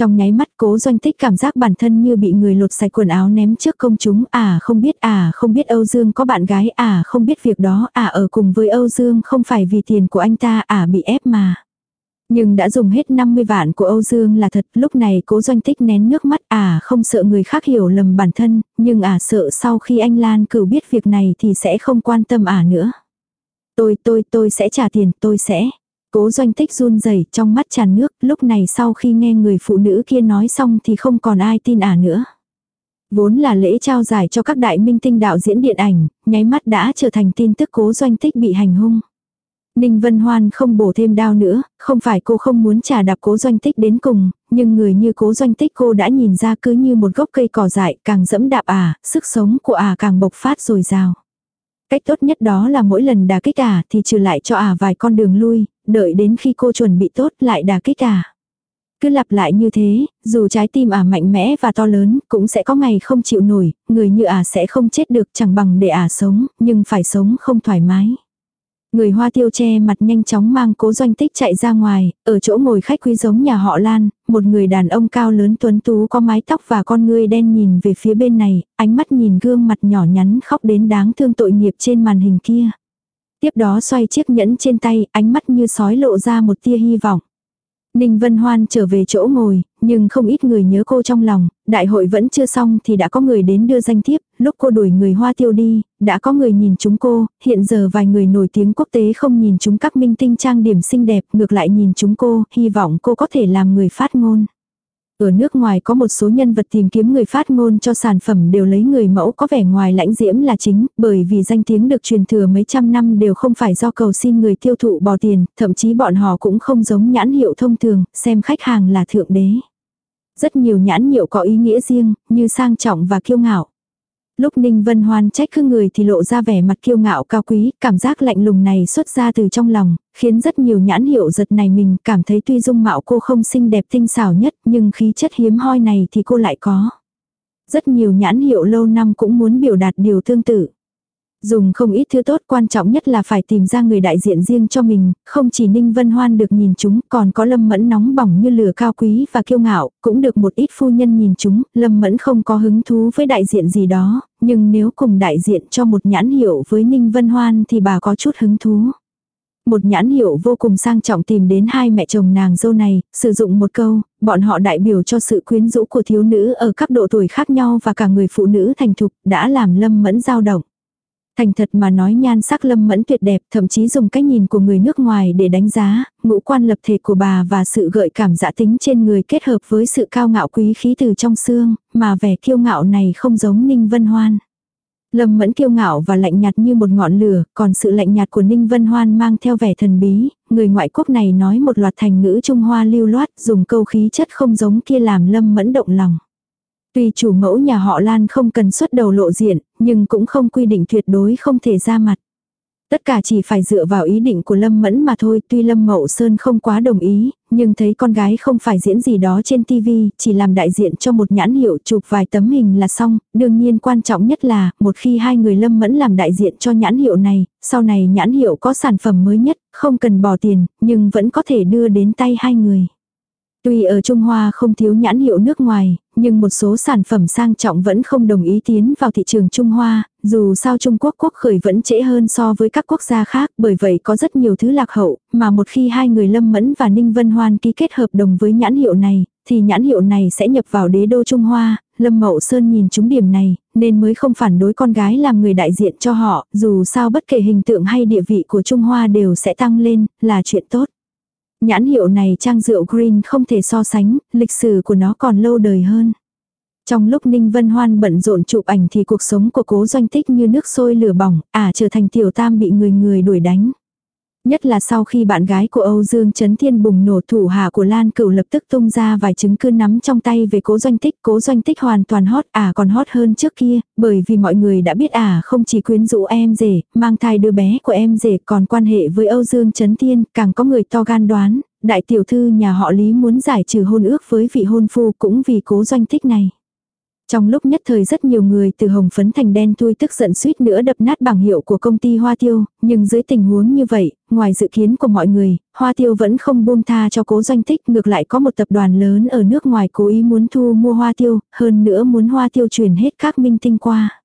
Trong nháy mắt cố doanh tích cảm giác bản thân như bị người lột sạch quần áo ném trước công chúng. À không biết à không biết Âu Dương có bạn gái à không biết việc đó à ở cùng với Âu Dương không phải vì tiền của anh ta à bị ép mà. Nhưng đã dùng hết 50 vạn của Âu Dương là thật, lúc này cố doanh tích nén nước mắt à không sợ người khác hiểu lầm bản thân, nhưng à sợ sau khi anh Lan cửu biết việc này thì sẽ không quan tâm à nữa. Tôi tôi tôi sẽ trả tiền, tôi sẽ. Cố doanh tích run rẩy trong mắt tràn nước, lúc này sau khi nghe người phụ nữ kia nói xong thì không còn ai tin ả nữa. Vốn là lễ trao giải cho các đại minh tinh đạo diễn điện ảnh, nháy mắt đã trở thành tin tức cố doanh tích bị hành hung. Ninh Vân Hoan không bổ thêm đao nữa, không phải cô không muốn trả đạp cố doanh tích đến cùng, nhưng người như cố doanh tích cô đã nhìn ra cứ như một gốc cây cỏ dại càng dẫm đạp à, sức sống của à càng bộc phát rồi rào. Cách tốt nhất đó là mỗi lần đà kích à thì trừ lại cho à vài con đường lui, đợi đến khi cô chuẩn bị tốt lại đà kích à. Cứ lặp lại như thế, dù trái tim à mạnh mẽ và to lớn, cũng sẽ có ngày không chịu nổi, người như à sẽ không chết được chẳng bằng để à sống, nhưng phải sống không thoải mái. Người hoa tiêu che mặt nhanh chóng mang cố doanh tích chạy ra ngoài, ở chỗ ngồi khách quý giống nhà họ Lan, một người đàn ông cao lớn tuấn tú có mái tóc và con ngươi đen nhìn về phía bên này, ánh mắt nhìn gương mặt nhỏ nhắn khóc đến đáng thương tội nghiệp trên màn hình kia. Tiếp đó xoay chiếc nhẫn trên tay, ánh mắt như sói lộ ra một tia hy vọng. Ninh Vân Hoan trở về chỗ ngồi, nhưng không ít người nhớ cô trong lòng, đại hội vẫn chưa xong thì đã có người đến đưa danh thiếp, lúc cô đuổi người hoa tiêu đi, đã có người nhìn chúng cô, hiện giờ vài người nổi tiếng quốc tế không nhìn chúng các minh tinh trang điểm xinh đẹp, ngược lại nhìn chúng cô, hy vọng cô có thể làm người phát ngôn. Ở nước ngoài có một số nhân vật tìm kiếm người phát ngôn cho sản phẩm đều lấy người mẫu có vẻ ngoài lãnh diễm là chính, bởi vì danh tiếng được truyền thừa mấy trăm năm đều không phải do cầu xin người tiêu thụ bỏ tiền, thậm chí bọn họ cũng không giống nhãn hiệu thông thường, xem khách hàng là thượng đế. Rất nhiều nhãn hiệu có ý nghĩa riêng, như sang trọng và kiêu ngạo. Lúc Ninh Vân Hoan trách cứ người thì lộ ra vẻ mặt kiêu ngạo cao quý, cảm giác lạnh lùng này xuất ra từ trong lòng, khiến rất nhiều nhãn hiệu giật này mình cảm thấy tuy dung mạo cô không xinh đẹp tinh xảo nhất nhưng khí chất hiếm hoi này thì cô lại có. Rất nhiều nhãn hiệu lâu năm cũng muốn biểu đạt điều tương tự. Dùng không ít thứ tốt quan trọng nhất là phải tìm ra người đại diện riêng cho mình, không chỉ Ninh Vân Hoan được nhìn chúng, còn có Lâm Mẫn nóng bỏng như lửa cao quý và kiêu ngạo, cũng được một ít phu nhân nhìn chúng, Lâm Mẫn không có hứng thú với đại diện gì đó, nhưng nếu cùng đại diện cho một nhãn hiệu với Ninh Vân Hoan thì bà có chút hứng thú một nhãn hiệu vô cùng sang trọng tìm đến hai mẹ chồng nàng dâu này, sử dụng một câu, bọn họ đại biểu cho sự quyến rũ của thiếu nữ ở các độ tuổi khác nhau và cả người phụ nữ thành thục đã làm lâm mẫn dao động. Thành thật mà nói nhan sắc lâm mẫn tuyệt đẹp, thậm chí dùng cách nhìn của người nước ngoài để đánh giá, ngũ quan lập thể của bà và sự gợi cảm dạ tính trên người kết hợp với sự cao ngạo quý khí từ trong xương, mà vẻ kiêu ngạo này không giống Ninh Vân Hoan. Lâm mẫn kiêu ngạo và lạnh nhạt như một ngọn lửa, còn sự lạnh nhạt của Ninh Vân Hoan mang theo vẻ thần bí, người ngoại quốc này nói một loạt thành ngữ Trung Hoa lưu loát, dùng câu khí chất không giống kia làm Lâm mẫn động lòng. Tuy chủ mẫu nhà họ Lan không cần xuất đầu lộ diện, nhưng cũng không quy định tuyệt đối không thể ra mặt. Tất cả chỉ phải dựa vào ý định của Lâm Mẫn mà thôi, tuy Lâm Mậu Sơn không quá đồng ý, nhưng thấy con gái không phải diễn gì đó trên TV, chỉ làm đại diện cho một nhãn hiệu chụp vài tấm hình là xong, đương nhiên quan trọng nhất là, một khi hai người lâm mẫn làm đại diện cho nhãn hiệu này, sau này nhãn hiệu có sản phẩm mới nhất, không cần bỏ tiền, nhưng vẫn có thể đưa đến tay hai người. Tuy ở Trung Hoa không thiếu nhãn hiệu nước ngoài, nhưng một số sản phẩm sang trọng vẫn không đồng ý tiến vào thị trường Trung Hoa, dù sao Trung Quốc quốc khởi vẫn trễ hơn so với các quốc gia khác, bởi vậy có rất nhiều thứ lạc hậu, mà một khi hai người Lâm Mẫn và Ninh Vân Hoan ký kết hợp đồng với nhãn hiệu này, thì nhãn hiệu này sẽ nhập vào đế đô Trung Hoa, Lâm Mậu Sơn nhìn chúng điểm này, nên mới không phản đối con gái làm người đại diện cho họ, dù sao bất kể hình tượng hay địa vị của Trung Hoa đều sẽ tăng lên, là chuyện tốt. Nhãn hiệu này trang rượu green không thể so sánh, lịch sử của nó còn lâu đời hơn. Trong lúc Ninh Vân Hoan bận rộn chụp ảnh thì cuộc sống của cố doanh tích như nước sôi lửa bỏng, à trở thành tiểu tam bị người người đuổi đánh. Nhất là sau khi bạn gái của Âu Dương Trấn Thiên bùng nổ thủ hạ của Lan Cửu lập tức tung ra vài chứng cứ nắm trong tay về cố doanh tích. Cố doanh tích hoàn toàn hot à còn hot hơn trước kia, bởi vì mọi người đã biết à không chỉ quyến rũ em rể, mang thai đứa bé của em rể còn quan hệ với Âu Dương Trấn Thiên, càng có người to gan đoán, đại tiểu thư nhà họ Lý muốn giải trừ hôn ước với vị hôn phu cũng vì cố doanh tích này. Trong lúc nhất thời rất nhiều người từ hồng phấn thành đen thui tức giận suýt nữa đập nát bảng hiệu của công ty Hoa Tiêu, nhưng dưới tình huống như vậy, ngoài dự kiến của mọi người, Hoa Tiêu vẫn không buông tha cho cố doanh tích, ngược lại có một tập đoàn lớn ở nước ngoài cố ý muốn thu mua Hoa Tiêu, hơn nữa muốn Hoa Tiêu chuyển hết các minh tinh qua.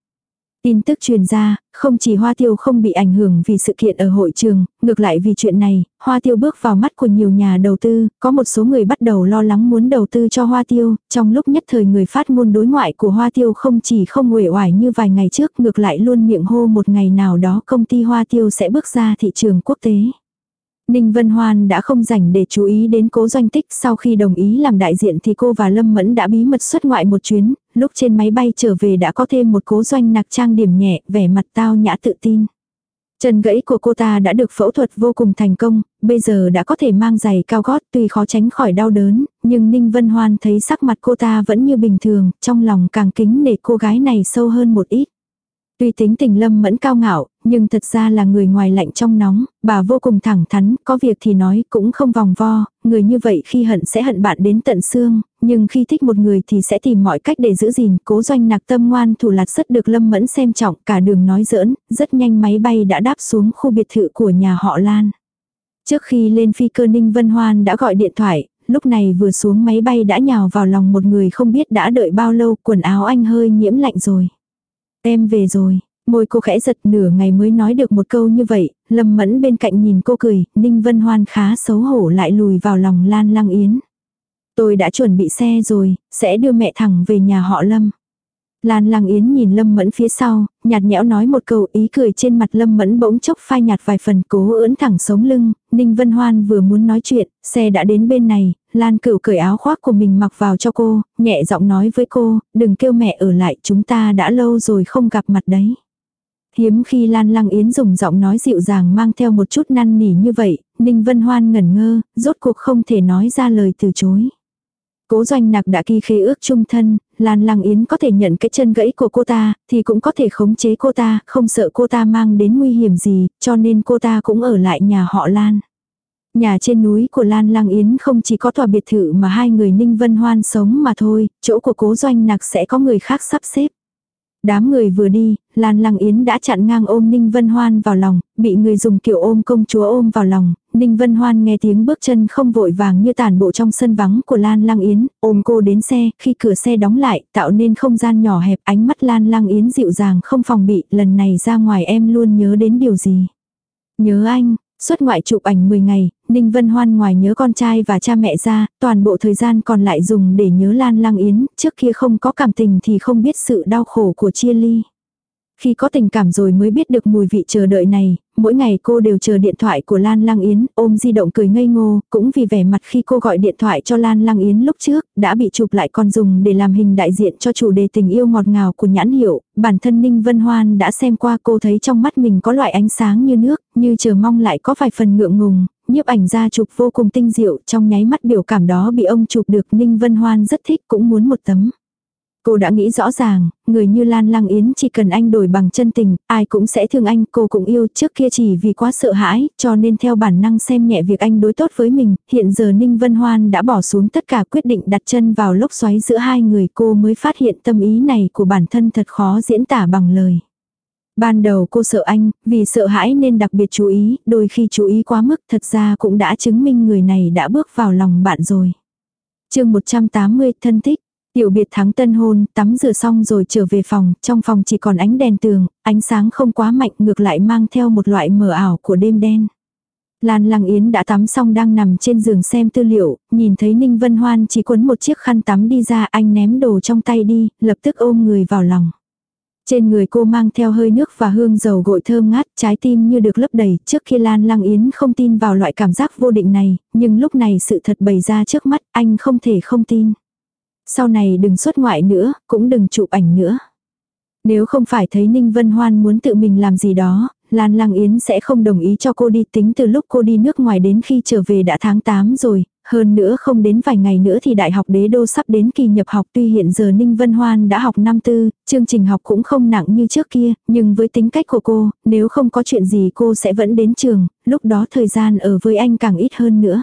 Tin tức truyền ra, không chỉ Hoa Tiêu không bị ảnh hưởng vì sự kiện ở hội trường, ngược lại vì chuyện này, Hoa Tiêu bước vào mắt của nhiều nhà đầu tư, có một số người bắt đầu lo lắng muốn đầu tư cho Hoa Tiêu, trong lúc nhất thời người phát ngôn đối ngoại của Hoa Tiêu không chỉ không nguệ oải như vài ngày trước, ngược lại luôn miệng hô một ngày nào đó công ty Hoa Tiêu sẽ bước ra thị trường quốc tế. Ninh Vân Hoan đã không rảnh để chú ý đến cố doanh tích sau khi đồng ý làm đại diện thì cô và Lâm Mẫn đã bí mật xuất ngoại một chuyến, lúc trên máy bay trở về đã có thêm một cố doanh nạc trang điểm nhẹ, vẻ mặt tao nhã tự tin. Chân gãy của cô ta đã được phẫu thuật vô cùng thành công, bây giờ đã có thể mang giày cao gót tuy khó tránh khỏi đau đớn, nhưng Ninh Vân Hoan thấy sắc mặt cô ta vẫn như bình thường, trong lòng càng kính nể cô gái này sâu hơn một ít. Tuy tính tình lâm mẫn cao ngạo, nhưng thật ra là người ngoài lạnh trong nóng, bà vô cùng thẳng thắn, có việc thì nói cũng không vòng vo, người như vậy khi hận sẽ hận bạn đến tận xương, nhưng khi thích một người thì sẽ tìm mọi cách để giữ gìn, cố doanh nạc tâm ngoan thủ lạt rất được lâm mẫn xem trọng, cả đường nói giỡn, rất nhanh máy bay đã đáp xuống khu biệt thự của nhà họ Lan. Trước khi lên phi cơ Ninh Vân Hoan đã gọi điện thoại, lúc này vừa xuống máy bay đã nhào vào lòng một người không biết đã đợi bao lâu, quần áo anh hơi nhiễm lạnh rồi. Em về rồi, môi cô khẽ giật nửa ngày mới nói được một câu như vậy, lâm mẫn bên cạnh nhìn cô cười, Ninh Vân Hoan khá xấu hổ lại lùi vào lòng Lan Lăng Yến. Tôi đã chuẩn bị xe rồi, sẽ đưa mẹ thẳng về nhà họ Lâm. Lan Lang Yến nhìn Lâm Mẫn phía sau, nhạt nhẽo nói một câu ý cười trên mặt Lâm Mẫn bỗng chốc phai nhạt vài phần cố ưỡn thẳng sống lưng, Ninh Vân Hoan vừa muốn nói chuyện, xe đã đến bên này, Lan Cửu cởi áo khoác của mình mặc vào cho cô, nhẹ giọng nói với cô, đừng kêu mẹ ở lại chúng ta đã lâu rồi không gặp mặt đấy. Hiếm khi Lan Lăng Yến dùng giọng nói dịu dàng mang theo một chút năn nỉ như vậy, Ninh Vân Hoan ngẩn ngơ, rốt cuộc không thể nói ra lời từ chối. Cố doanh nặc đã ghi khế ước chung thân, Lan Lăng Yến có thể nhận cái chân gãy của cô ta, thì cũng có thể khống chế cô ta, không sợ cô ta mang đến nguy hiểm gì, cho nên cô ta cũng ở lại nhà họ Lan. Nhà trên núi của Lan Lăng Yến không chỉ có tòa biệt thự mà hai người Ninh Vân Hoan sống mà thôi, chỗ của cố doanh nặc sẽ có người khác sắp xếp. Đám người vừa đi, Lan Lăng Yến đã chặn ngang ôm Ninh Vân Hoan vào lòng, bị người dùng kiểu ôm công chúa ôm vào lòng. Ninh Vân Hoan nghe tiếng bước chân không vội vàng như tản bộ trong sân vắng của Lan Lăng Yến, ôm cô đến xe, khi cửa xe đóng lại, tạo nên không gian nhỏ hẹp, ánh mắt Lan Lăng Yến dịu dàng không phòng bị, lần này ra ngoài em luôn nhớ đến điều gì. Nhớ anh, Xuất ngoại chụp ảnh 10 ngày, Ninh Vân Hoan ngoài nhớ con trai và cha mẹ ra, toàn bộ thời gian còn lại dùng để nhớ Lan Lang Yến, trước kia không có cảm tình thì không biết sự đau khổ của chia ly. Khi có tình cảm rồi mới biết được mùi vị chờ đợi này, mỗi ngày cô đều chờ điện thoại của Lan Lăng Yến, ôm di động cười ngây ngô, cũng vì vẻ mặt khi cô gọi điện thoại cho Lan Lăng Yến lúc trước, đã bị chụp lại còn dùng để làm hình đại diện cho chủ đề tình yêu ngọt ngào của nhãn hiệu, bản thân Ninh Vân Hoan đã xem qua cô thấy trong mắt mình có loại ánh sáng như nước, như chờ mong lại có vài phần ngượng ngùng, nhiếp ảnh ra chụp vô cùng tinh diệu, trong nháy mắt biểu cảm đó bị ông chụp được Ninh Vân Hoan rất thích cũng muốn một tấm. Cô đã nghĩ rõ ràng, người như Lan Lăng Yến chỉ cần anh đổi bằng chân tình, ai cũng sẽ thương anh, cô cũng yêu trước kia chỉ vì quá sợ hãi, cho nên theo bản năng xem nhẹ việc anh đối tốt với mình, hiện giờ Ninh Vân Hoan đã bỏ xuống tất cả quyết định đặt chân vào lốc xoáy giữa hai người cô mới phát hiện tâm ý này của bản thân thật khó diễn tả bằng lời. Ban đầu cô sợ anh, vì sợ hãi nên đặc biệt chú ý, đôi khi chú ý quá mức thật ra cũng đã chứng minh người này đã bước vào lòng bạn rồi. chương 180 thân thích, Tiểu biệt thắng tân hôn, tắm rửa xong rồi trở về phòng, trong phòng chỉ còn ánh đèn tường, ánh sáng không quá mạnh ngược lại mang theo một loại mờ ảo của đêm đen. Lan Lăng Yến đã tắm xong đang nằm trên giường xem tư liệu, nhìn thấy Ninh Vân Hoan chỉ quấn một chiếc khăn tắm đi ra anh ném đồ trong tay đi, lập tức ôm người vào lòng. Trên người cô mang theo hơi nước và hương dầu gội thơm ngát, trái tim như được lấp đầy, trước khi Lan Lăng Yến không tin vào loại cảm giác vô định này, nhưng lúc này sự thật bày ra trước mắt, anh không thể không tin. Sau này đừng xuất ngoại nữa, cũng đừng chụp ảnh nữa. Nếu không phải thấy Ninh Vân Hoan muốn tự mình làm gì đó, Lan Lăng Yến sẽ không đồng ý cho cô đi tính từ lúc cô đi nước ngoài đến khi trở về đã tháng 8 rồi, hơn nữa không đến vài ngày nữa thì Đại học Đế Đô sắp đến kỳ nhập học tuy hiện giờ Ninh Vân Hoan đã học năm tư, chương trình học cũng không nặng như trước kia, nhưng với tính cách của cô, nếu không có chuyện gì cô sẽ vẫn đến trường, lúc đó thời gian ở với anh càng ít hơn nữa.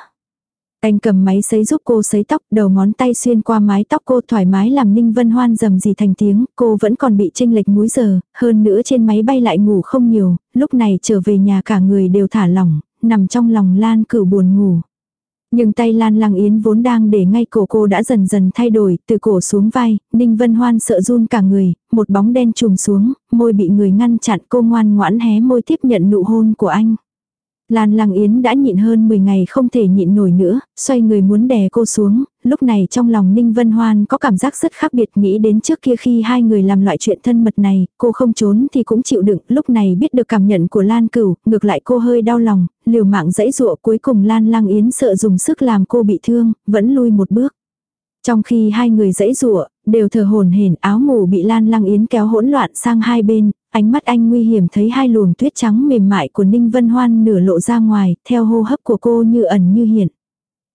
Anh cầm máy sấy giúp cô sấy tóc, đầu ngón tay xuyên qua mái tóc cô thoải mái làm Ninh Vân Hoan rầm gì thành tiếng, cô vẫn còn bị chênh lệch múi giờ, hơn nữa trên máy bay lại ngủ không nhiều, lúc này trở về nhà cả người đều thả lỏng, nằm trong lòng Lan cửu buồn ngủ. Nhưng tay Lan Lăng Yến vốn đang để ngay cổ cô đã dần dần thay đổi, từ cổ xuống vai, Ninh Vân Hoan sợ run cả người, một bóng đen trùm xuống, môi bị người ngăn chặn cô ngoan ngoãn hé môi tiếp nhận nụ hôn của anh. Lan Lăng Yến đã nhịn hơn 10 ngày không thể nhịn nổi nữa, xoay người muốn đè cô xuống, lúc này trong lòng Ninh Vân Hoan có cảm giác rất khác biệt nghĩ đến trước kia khi hai người làm loại chuyện thân mật này, cô không trốn thì cũng chịu đựng, lúc này biết được cảm nhận của Lan Cửu, ngược lại cô hơi đau lòng, liều mạng dãy dụa cuối cùng Lan Lăng Yến sợ dùng sức làm cô bị thương, vẫn lui một bước. Trong khi hai người dãy rụa, đều thở hồn hển áo ngủ bị Lan Lăng Yến kéo hỗn loạn sang hai bên, ánh mắt anh nguy hiểm thấy hai luồng tuyết trắng mềm mại của Ninh Vân Hoan nửa lộ ra ngoài, theo hô hấp của cô như ẩn như hiện.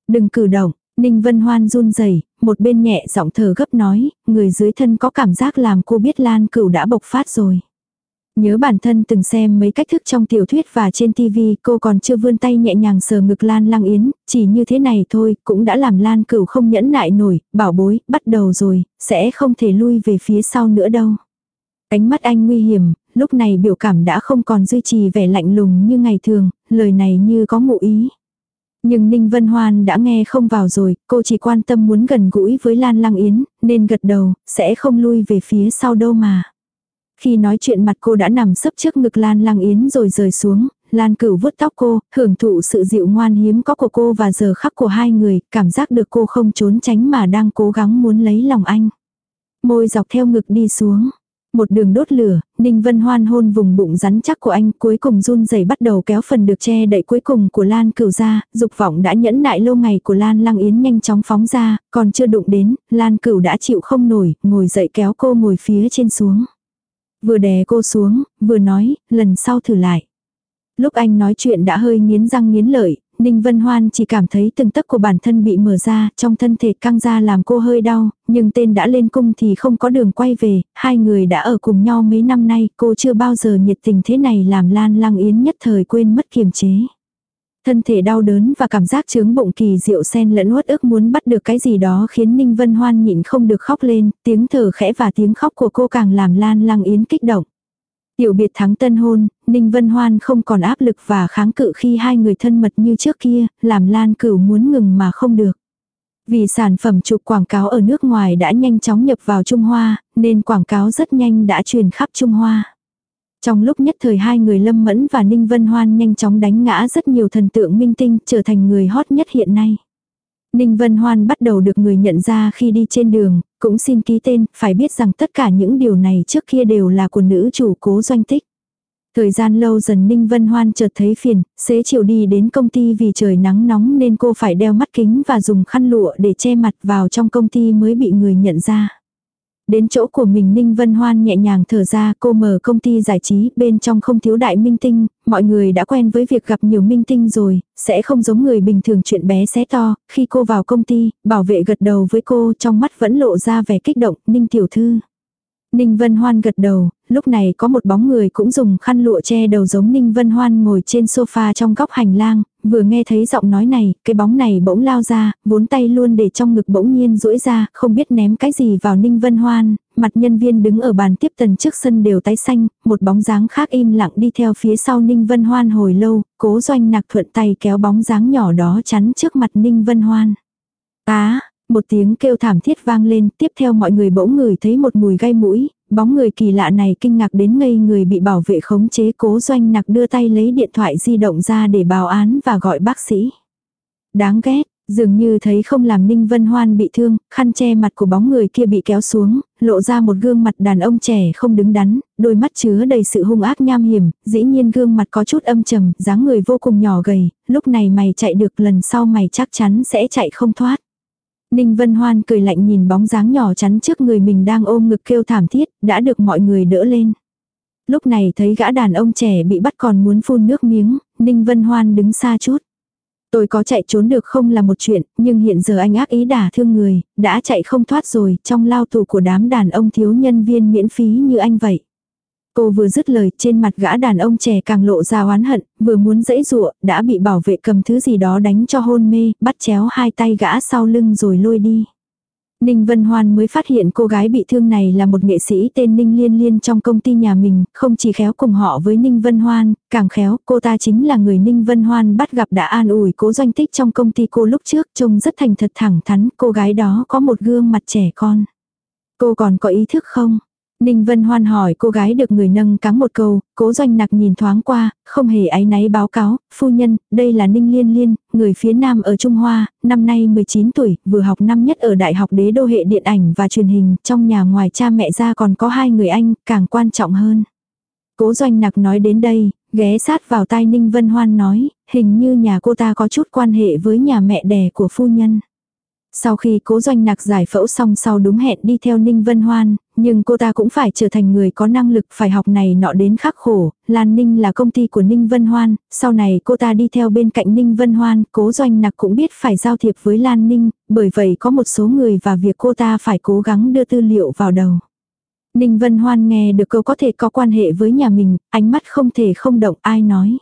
Đừng cử động, Ninh Vân Hoan run rẩy, một bên nhẹ giọng thở gấp nói, người dưới thân có cảm giác làm cô biết Lan Cửu đã bộc phát rồi. Nhớ bản thân từng xem mấy cách thức trong tiểu thuyết và trên tivi, cô còn chưa vươn tay nhẹ nhàng sờ ngực Lan Lăng Yến, chỉ như thế này thôi, cũng đã làm Lan Cửu không nhẫn nại nổi, bảo bối, bắt đầu rồi, sẽ không thể lui về phía sau nữa đâu. Ánh mắt anh nguy hiểm, lúc này biểu cảm đã không còn duy trì vẻ lạnh lùng như ngày thường, lời này như có ngụ ý. Nhưng Ninh Vân Hoan đã nghe không vào rồi, cô chỉ quan tâm muốn gần gũi với Lan Lăng Yến, nên gật đầu, sẽ không lui về phía sau đâu mà. Khi nói chuyện mặt cô đã nằm sấp trước ngực Lan Lăng Yến rồi rời xuống, Lan cửu vuốt tóc cô, hưởng thụ sự dịu ngoan hiếm có của cô và giờ khắc của hai người, cảm giác được cô không trốn tránh mà đang cố gắng muốn lấy lòng anh. Môi dọc theo ngực đi xuống. Một đường đốt lửa, Ninh Vân Hoan hôn vùng bụng rắn chắc của anh cuối cùng run rẩy bắt đầu kéo phần được che đậy cuối cùng của Lan cửu ra, dục vọng đã nhẫn nại lâu ngày của Lan Lăng Yến nhanh chóng phóng ra, còn chưa đụng đến, Lan cửu đã chịu không nổi, ngồi dậy kéo cô ngồi phía trên xuống. Vừa đè cô xuống, vừa nói, lần sau thử lại. Lúc anh nói chuyện đã hơi nghiến răng nghiến lợi, Ninh Vân Hoan chỉ cảm thấy từng tấc của bản thân bị mở ra, trong thân thể căng ra làm cô hơi đau, nhưng tên đã lên cung thì không có đường quay về, hai người đã ở cùng nhau mấy năm nay, cô chưa bao giờ nhiệt tình thế này làm Lan Lang Yến nhất thời quên mất kiềm chế. Thân thể đau đớn và cảm giác chướng bụng kỳ diệu xen lẫn uất ức muốn bắt được cái gì đó khiến Ninh Vân Hoan nhịn không được khóc lên, tiếng thở khẽ và tiếng khóc của cô càng làm Lan Lang Yến kích động. Tiểu biệt thắng tân hôn, Ninh Vân Hoan không còn áp lực và kháng cự khi hai người thân mật như trước kia, làm Lan Cửu muốn ngừng mà không được. Vì sản phẩm chụp quảng cáo ở nước ngoài đã nhanh chóng nhập vào Trung Hoa, nên quảng cáo rất nhanh đã truyền khắp Trung Hoa. Trong lúc nhất thời hai người Lâm Mẫn và Ninh Vân Hoan nhanh chóng đánh ngã rất nhiều thần tượng minh tinh trở thành người hot nhất hiện nay. Ninh Vân Hoan bắt đầu được người nhận ra khi đi trên đường, cũng xin ký tên, phải biết rằng tất cả những điều này trước kia đều là của nữ chủ cố doanh tích. Thời gian lâu dần Ninh Vân Hoan chợt thấy phiền, xế chiều đi đến công ty vì trời nắng nóng nên cô phải đeo mắt kính và dùng khăn lụa để che mặt vào trong công ty mới bị người nhận ra. Đến chỗ của mình Ninh Vân Hoan nhẹ nhàng thở ra cô mở công ty giải trí bên trong không thiếu đại minh tinh, mọi người đã quen với việc gặp nhiều minh tinh rồi, sẽ không giống người bình thường chuyện bé xé to, khi cô vào công ty, bảo vệ gật đầu với cô trong mắt vẫn lộ ra vẻ kích động, Ninh Tiểu Thư. Ninh Vân Hoan gật đầu, lúc này có một bóng người cũng dùng khăn lụa che đầu giống Ninh Vân Hoan ngồi trên sofa trong góc hành lang, vừa nghe thấy giọng nói này, cái bóng này bỗng lao ra, vốn tay luôn để trong ngực bỗng nhiên duỗi ra, không biết ném cái gì vào Ninh Vân Hoan, mặt nhân viên đứng ở bàn tiếp tần trước sân đều tái xanh, một bóng dáng khác im lặng đi theo phía sau Ninh Vân Hoan hồi lâu, cố doanh nạc thuận tay kéo bóng dáng nhỏ đó chắn trước mặt Ninh Vân Hoan. Á, một tiếng kêu thảm thiết vang lên, tiếp theo mọi người bỗng ngửi thấy một mùi gai mũi, bóng người kỳ lạ này kinh ngạc đến ngây người bị bảo vệ khống chế cố doanh nặc đưa tay lấy điện thoại di động ra để báo án và gọi bác sĩ. Đáng ghét, dường như thấy không làm Ninh Vân Hoan bị thương, khăn che mặt của bóng người kia bị kéo xuống, lộ ra một gương mặt đàn ông trẻ không đứng đắn, đôi mắt chứa đầy sự hung ác nham hiểm, dĩ nhiên gương mặt có chút âm trầm, dáng người vô cùng nhỏ gầy, lúc này mày chạy được lần sau mày chắc chắn sẽ chạy không thoát. Ninh Vân Hoan cười lạnh nhìn bóng dáng nhỏ chắn trước người mình đang ôm ngực kêu thảm thiết, đã được mọi người đỡ lên. Lúc này thấy gã đàn ông trẻ bị bắt còn muốn phun nước miếng, Ninh Vân Hoan đứng xa chút. Tôi có chạy trốn được không là một chuyện, nhưng hiện giờ anh ác ý đả thương người, đã chạy không thoát rồi, trong lao tù của đám đàn ông thiếu nhân viên miễn phí như anh vậy. Cô vừa dứt lời, trên mặt gã đàn ông trẻ càng lộ ra oán hận, vừa muốn dẫy dụa, đã bị bảo vệ cầm thứ gì đó đánh cho hôn mê, bắt chéo hai tay gã sau lưng rồi lôi đi. Ninh Vân Hoan mới phát hiện cô gái bị thương này là một nghệ sĩ tên Ninh Liên Liên trong công ty nhà mình, không chỉ khéo cùng họ với Ninh Vân Hoan, càng khéo, cô ta chính là người Ninh Vân Hoan bắt gặp đã an ủi cố doanh tích trong công ty cô lúc trước, trông rất thành thật thẳng thắn, cô gái đó có một gương mặt trẻ con. Cô còn có ý thức không? Ninh Vân Hoan hỏi cô gái được người nâng cắn một câu, cố doanh nặc nhìn thoáng qua, không hề áy náy báo cáo, phu nhân, đây là Ninh Liên Liên, người phía nam ở Trung Hoa, năm nay 19 tuổi, vừa học năm nhất ở Đại học Đế đô hệ điện ảnh và truyền hình, trong nhà ngoài cha mẹ ra còn có hai người anh, càng quan trọng hơn. Cố doanh nặc nói đến đây, ghé sát vào tai Ninh Vân Hoan nói, hình như nhà cô ta có chút quan hệ với nhà mẹ đẻ của phu nhân. Sau khi cố doanh nặc giải phẫu xong sau đúng hẹn đi theo Ninh Vân Hoan, nhưng cô ta cũng phải trở thành người có năng lực phải học này nọ đến khắc khổ. Lan Ninh là công ty của Ninh Vân Hoan, sau này cô ta đi theo bên cạnh Ninh Vân Hoan, cố doanh nặc cũng biết phải giao thiệp với Lan Ninh, bởi vậy có một số người và việc cô ta phải cố gắng đưa tư liệu vào đầu. Ninh Vân Hoan nghe được câu có thể có quan hệ với nhà mình, ánh mắt không thể không động ai nói.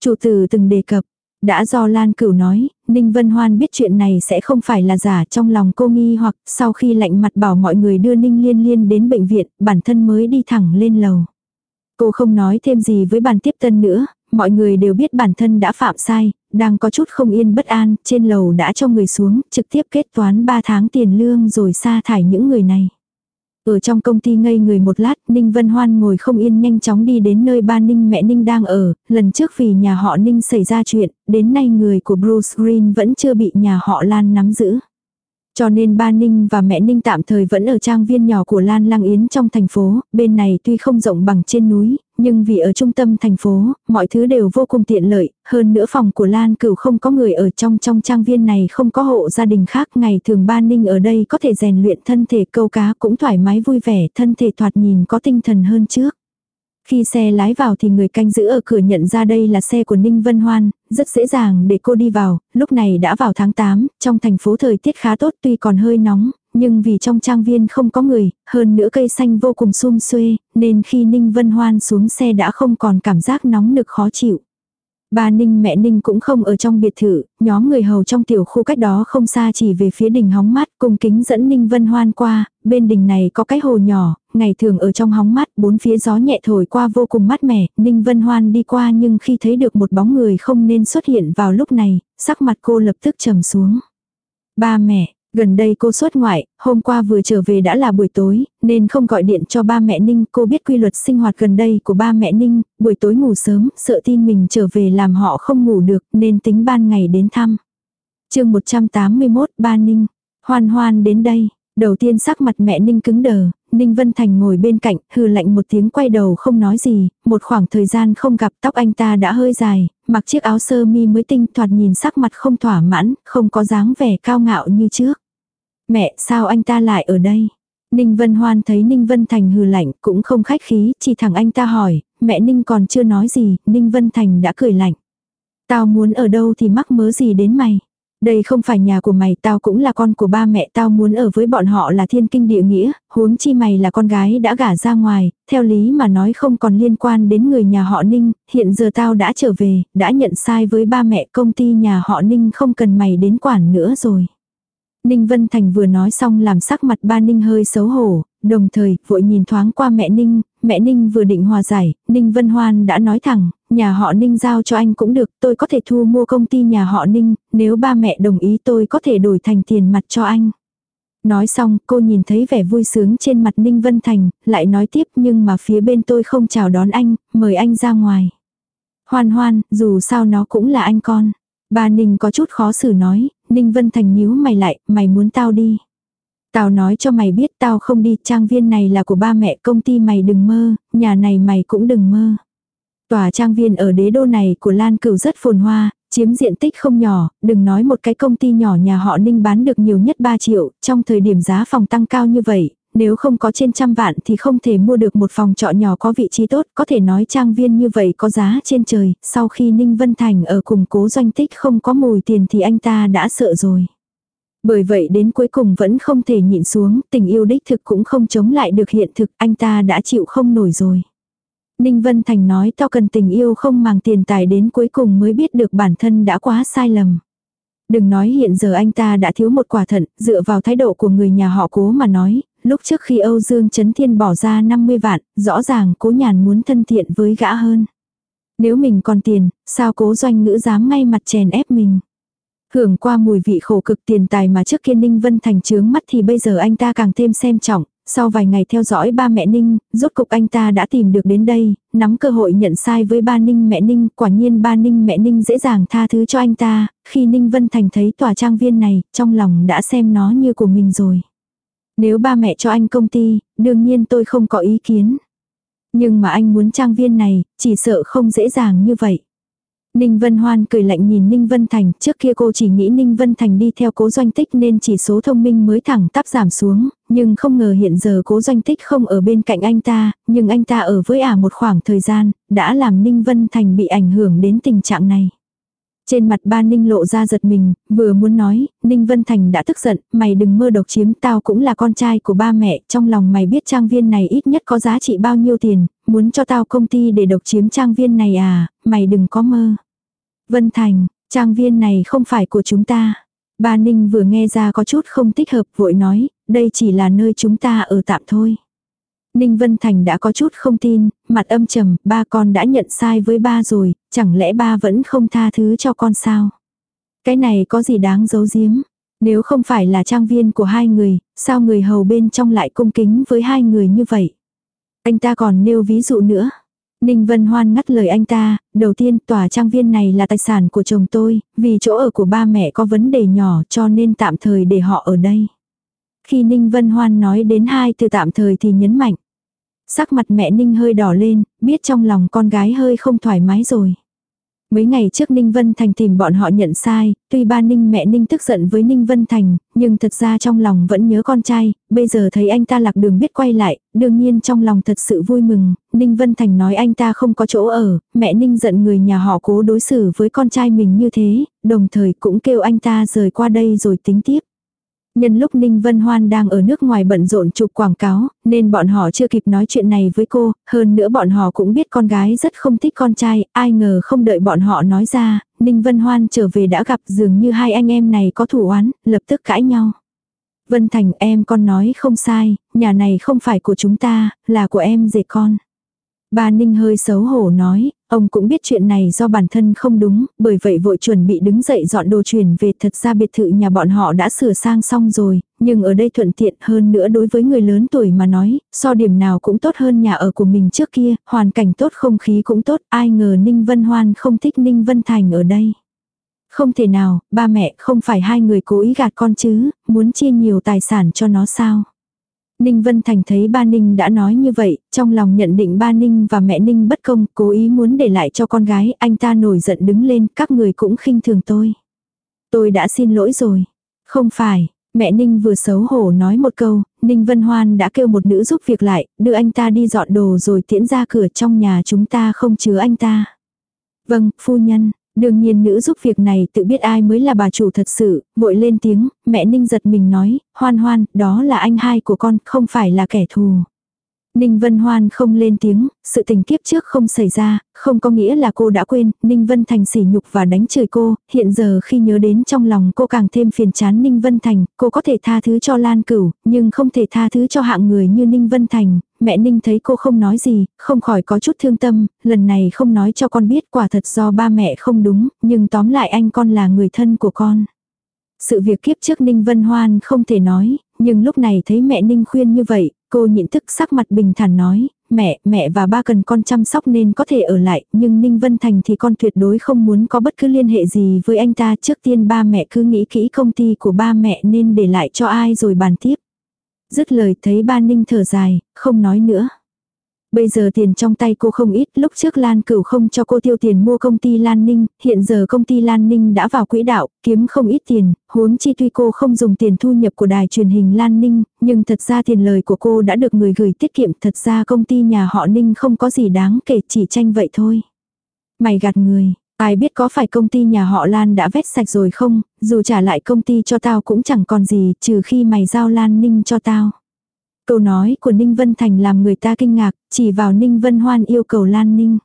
Chủ tử từng đề cập, đã do Lan Cửu nói, Ninh Vân Hoan biết chuyện này sẽ không phải là giả trong lòng cô nghi hoặc sau khi lạnh mặt bảo mọi người đưa Ninh Liên Liên đến bệnh viện, bản thân mới đi thẳng lên lầu. Cô không nói thêm gì với bàn tiếp tân nữa, mọi người đều biết bản thân đã phạm sai, đang có chút không yên bất an, trên lầu đã cho người xuống, trực tiếp kết toán 3 tháng tiền lương rồi sa thải những người này. Ở trong công ty ngây người một lát, Ninh Vân Hoan ngồi không yên nhanh chóng đi đến nơi ba Ninh mẹ Ninh đang ở, lần trước vì nhà họ Ninh xảy ra chuyện, đến nay người của Bruce Green vẫn chưa bị nhà họ Lan nắm giữ. Cho nên ba Ninh và mẹ Ninh tạm thời vẫn ở trang viên nhỏ của Lan Lang Yến trong thành phố, bên này tuy không rộng bằng trên núi, nhưng vì ở trung tâm thành phố, mọi thứ đều vô cùng tiện lợi, hơn nữa phòng của Lan Cửu không có người ở trong trong trang viên này không có hộ gia đình khác, ngày thường ba Ninh ở đây có thể rèn luyện thân thể câu cá cũng thoải mái vui vẻ, thân thể thoạt nhìn có tinh thần hơn trước. Khi xe lái vào thì người canh giữ ở cửa nhận ra đây là xe của Ninh Vân Hoan, rất dễ dàng để cô đi vào, lúc này đã vào tháng 8, trong thành phố thời tiết khá tốt tuy còn hơi nóng, nhưng vì trong trang viên không có người, hơn nữa cây xanh vô cùng sum xuê, nên khi Ninh Vân Hoan xuống xe đã không còn cảm giác nóng nực khó chịu. Ba Ninh mẹ Ninh cũng không ở trong biệt thự, nhóm người hầu trong tiểu khu cách đó không xa chỉ về phía đỉnh hóng mát cùng kính dẫn Ninh Vân Hoan qua, bên đỉnh này có cái hồ nhỏ, ngày thường ở trong hóng mát bốn phía gió nhẹ thổi qua vô cùng mát mẻ, Ninh Vân Hoan đi qua nhưng khi thấy được một bóng người không nên xuất hiện vào lúc này, sắc mặt cô lập tức trầm xuống. Ba mẹ, Gần đây cô xuất ngoại, hôm qua vừa trở về đã là buổi tối, nên không gọi điện cho ba mẹ Ninh. Cô biết quy luật sinh hoạt gần đây của ba mẹ Ninh, buổi tối ngủ sớm, sợ tin mình trở về làm họ không ngủ được, nên tính ban ngày đến thăm. chương 181, ba Ninh. Hoan hoan đến đây. Đầu tiên sắc mặt mẹ Ninh cứng đờ, Ninh Vân Thành ngồi bên cạnh, hừ lạnh một tiếng quay đầu không nói gì, một khoảng thời gian không gặp tóc anh ta đã hơi dài, mặc chiếc áo sơ mi mới tinh thoạt nhìn sắc mặt không thỏa mãn, không có dáng vẻ cao ngạo như trước. Mẹ sao anh ta lại ở đây? Ninh Vân Hoan thấy Ninh Vân Thành hừ lạnh cũng không khách khí, chỉ thẳng anh ta hỏi, mẹ Ninh còn chưa nói gì, Ninh Vân Thành đã cười lạnh. Tao muốn ở đâu thì mắc mớ gì đến mày. Đây không phải nhà của mày, tao cũng là con của ba mẹ, tao muốn ở với bọn họ là thiên kinh địa nghĩa, huống chi mày là con gái đã gả ra ngoài, theo lý mà nói không còn liên quan đến người nhà họ Ninh, hiện giờ tao đã trở về, đã nhận sai với ba mẹ công ty nhà họ Ninh không cần mày đến quản nữa rồi. Ninh Vân Thành vừa nói xong làm sắc mặt ba Ninh hơi xấu hổ, đồng thời vội nhìn thoáng qua mẹ Ninh, mẹ Ninh vừa định hòa giải, Ninh Vân Hoan đã nói thẳng, nhà họ Ninh giao cho anh cũng được, tôi có thể thu mua công ty nhà họ Ninh, nếu ba mẹ đồng ý tôi có thể đổi thành tiền mặt cho anh. Nói xong, cô nhìn thấy vẻ vui sướng trên mặt Ninh Vân Thành, lại nói tiếp nhưng mà phía bên tôi không chào đón anh, mời anh ra ngoài. Hoan hoan, dù sao nó cũng là anh con. Ba Ninh có chút khó xử nói, Ninh Vân Thành nhíu mày lại, mày muốn tao đi. Tao nói cho mày biết tao không đi, trang viên này là của ba mẹ công ty mày đừng mơ, nhà này mày cũng đừng mơ. Tòa trang viên ở đế đô này của Lan Cửu rất phồn hoa, chiếm diện tích không nhỏ, đừng nói một cái công ty nhỏ nhà họ Ninh bán được nhiều nhất 3 triệu, trong thời điểm giá phòng tăng cao như vậy, nếu không có trên trăm vạn thì không thể mua được một phòng trọ nhỏ có vị trí tốt, có thể nói trang viên như vậy có giá trên trời, sau khi Ninh Vân Thành ở cùng cố doanh tích không có mùi tiền thì anh ta đã sợ rồi. Bởi vậy đến cuối cùng vẫn không thể nhịn xuống, tình yêu đích thực cũng không chống lại được hiện thực, anh ta đã chịu không nổi rồi. Ninh Vân Thành nói tao cần tình yêu không màng tiền tài đến cuối cùng mới biết được bản thân đã quá sai lầm. Đừng nói hiện giờ anh ta đã thiếu một quả thận, dựa vào thái độ của người nhà họ cố mà nói, lúc trước khi Âu Dương Trấn Thiên bỏ ra 50 vạn, rõ ràng cố nhàn muốn thân thiện với gã hơn. Nếu mình còn tiền, sao cố doanh ngữ dám ngay mặt chèn ép mình. Hưởng qua mùi vị khổ cực tiền tài mà trước kia Ninh Vân Thành trướng mắt thì bây giờ anh ta càng thêm xem trọng, sau vài ngày theo dõi ba mẹ Ninh, rốt cục anh ta đã tìm được đến đây, nắm cơ hội nhận sai với ba Ninh mẹ Ninh, quả nhiên ba Ninh mẹ Ninh dễ dàng tha thứ cho anh ta, khi Ninh Vân Thành thấy tòa trang viên này, trong lòng đã xem nó như của mình rồi. Nếu ba mẹ cho anh công ty, đương nhiên tôi không có ý kiến. Nhưng mà anh muốn trang viên này, chỉ sợ không dễ dàng như vậy. Ninh Vân Hoan cười lạnh nhìn Ninh Vân Thành, trước kia cô chỉ nghĩ Ninh Vân Thành đi theo cố doanh tích nên chỉ số thông minh mới thẳng tắp giảm xuống, nhưng không ngờ hiện giờ cố doanh tích không ở bên cạnh anh ta, nhưng anh ta ở với ả một khoảng thời gian, đã làm Ninh Vân Thành bị ảnh hưởng đến tình trạng này. Trên mặt ba Ninh lộ ra giật mình, vừa muốn nói, Ninh Vân Thành đã tức giận, mày đừng mơ độc chiếm, tao cũng là con trai của ba mẹ, trong lòng mày biết trang viên này ít nhất có giá trị bao nhiêu tiền, muốn cho tao công ty để độc chiếm trang viên này à, mày đừng có mơ. Vân Thành, trang viên này không phải của chúng ta. Ba Ninh vừa nghe ra có chút không thích hợp vội nói, đây chỉ là nơi chúng ta ở tạm thôi. Ninh Vân Thành đã có chút không tin, mặt âm trầm, ba con đã nhận sai với ba rồi, chẳng lẽ ba vẫn không tha thứ cho con sao? Cái này có gì đáng giấu giếm? Nếu không phải là trang viên của hai người, sao người hầu bên trong lại cung kính với hai người như vậy? Anh ta còn nêu ví dụ nữa. Ninh Vân Hoan ngắt lời anh ta, đầu tiên tòa trang viên này là tài sản của chồng tôi, vì chỗ ở của ba mẹ có vấn đề nhỏ cho nên tạm thời để họ ở đây. Khi Ninh Vân Hoan nói đến hai từ tạm thời thì nhấn mạnh. Sắc mặt mẹ Ninh hơi đỏ lên, biết trong lòng con gái hơi không thoải mái rồi. Mấy ngày trước Ninh Vân Thành tìm bọn họ nhận sai, tuy ba Ninh mẹ Ninh tức giận với Ninh Vân Thành, nhưng thật ra trong lòng vẫn nhớ con trai, bây giờ thấy anh ta lạc đường biết quay lại, đương nhiên trong lòng thật sự vui mừng, Ninh Vân Thành nói anh ta không có chỗ ở, mẹ Ninh giận người nhà họ cố đối xử với con trai mình như thế, đồng thời cũng kêu anh ta rời qua đây rồi tính tiếp. Nhân lúc Ninh Vân Hoan đang ở nước ngoài bận rộn chụp quảng cáo, nên bọn họ chưa kịp nói chuyện này với cô, hơn nữa bọn họ cũng biết con gái rất không thích con trai, ai ngờ không đợi bọn họ nói ra, Ninh Vân Hoan trở về đã gặp dường như hai anh em này có thủ oán, lập tức cãi nhau. Vân Thành em con nói không sai, nhà này không phải của chúng ta, là của em dệt con. Bà Ninh hơi xấu hổ nói, ông cũng biết chuyện này do bản thân không đúng, bởi vậy vội chuẩn bị đứng dậy dọn đồ chuyển về thật ra biệt thự nhà bọn họ đã sửa sang xong rồi, nhưng ở đây thuận tiện hơn nữa đối với người lớn tuổi mà nói, so điểm nào cũng tốt hơn nhà ở của mình trước kia, hoàn cảnh tốt không khí cũng tốt, ai ngờ Ninh Vân Hoan không thích Ninh Vân Thành ở đây. Không thể nào, ba mẹ không phải hai người cố ý gạt con chứ, muốn chia nhiều tài sản cho nó sao. Ninh Vân Thành thấy ba Ninh đã nói như vậy, trong lòng nhận định ba Ninh và mẹ Ninh bất công, cố ý muốn để lại cho con gái, anh ta nổi giận đứng lên, các người cũng khinh thường tôi. Tôi đã xin lỗi rồi. Không phải, Mẹ Ninh vừa xấu hổ nói một câu, Ninh Vân Hoan đã kêu một nữ giúp việc lại, đưa anh ta đi dọn đồ rồi tiễn ra cửa trong nhà chúng ta không chứa anh ta. Vâng, phu nhân, đương nhiên nữ giúp việc này tự biết ai mới là bà chủ thật sự, vội lên tiếng, mẹ Ninh giật mình nói, hoan hoan, đó là anh hai của con, không phải là kẻ thù. Ninh Vân Hoan không lên tiếng, sự tình kiếp trước không xảy ra, không có nghĩa là cô đã quên, Ninh Vân Thành sỉ nhục và đánh chửi cô, hiện giờ khi nhớ đến trong lòng cô càng thêm phiền chán Ninh Vân Thành, cô có thể tha thứ cho Lan Cửu, nhưng không thể tha thứ cho hạng người như Ninh Vân Thành, mẹ Ninh thấy cô không nói gì, không khỏi có chút thương tâm, lần này không nói cho con biết quả thật do ba mẹ không đúng, nhưng tóm lại anh con là người thân của con. Sự việc kiếp trước Ninh Vân Hoan không thể nói, nhưng lúc này thấy mẹ Ninh khuyên như vậy, cô nhịn thức sắc mặt bình thản nói, mẹ, mẹ và ba cần con chăm sóc nên có thể ở lại, nhưng Ninh Vân Thành thì con tuyệt đối không muốn có bất cứ liên hệ gì với anh ta. Trước tiên ba mẹ cứ nghĩ kỹ công ty của ba mẹ nên để lại cho ai rồi bàn tiếp. Dứt lời thấy ba Ninh thở dài, không nói nữa. Bây giờ tiền trong tay cô không ít, lúc trước Lan Cửu không cho cô tiêu tiền mua công ty Lan Ninh, hiện giờ công ty Lan Ninh đã vào quỹ đạo, kiếm không ít tiền, huống chi tuy cô không dùng tiền thu nhập của đài truyền hình Lan Ninh, nhưng thật ra tiền lời của cô đã được người gửi tiết kiệm, thật ra công ty nhà họ Ninh không có gì đáng kể chỉ tranh vậy thôi. Mày gạt người, ai biết có phải công ty nhà họ Lan đã vét sạch rồi không, dù trả lại công ty cho tao cũng chẳng còn gì, trừ khi mày giao Lan Ninh cho tao. Câu nói của Ninh Vân Thành làm người ta kinh ngạc, chỉ vào Ninh Vân Hoan yêu cầu Lan Ninh.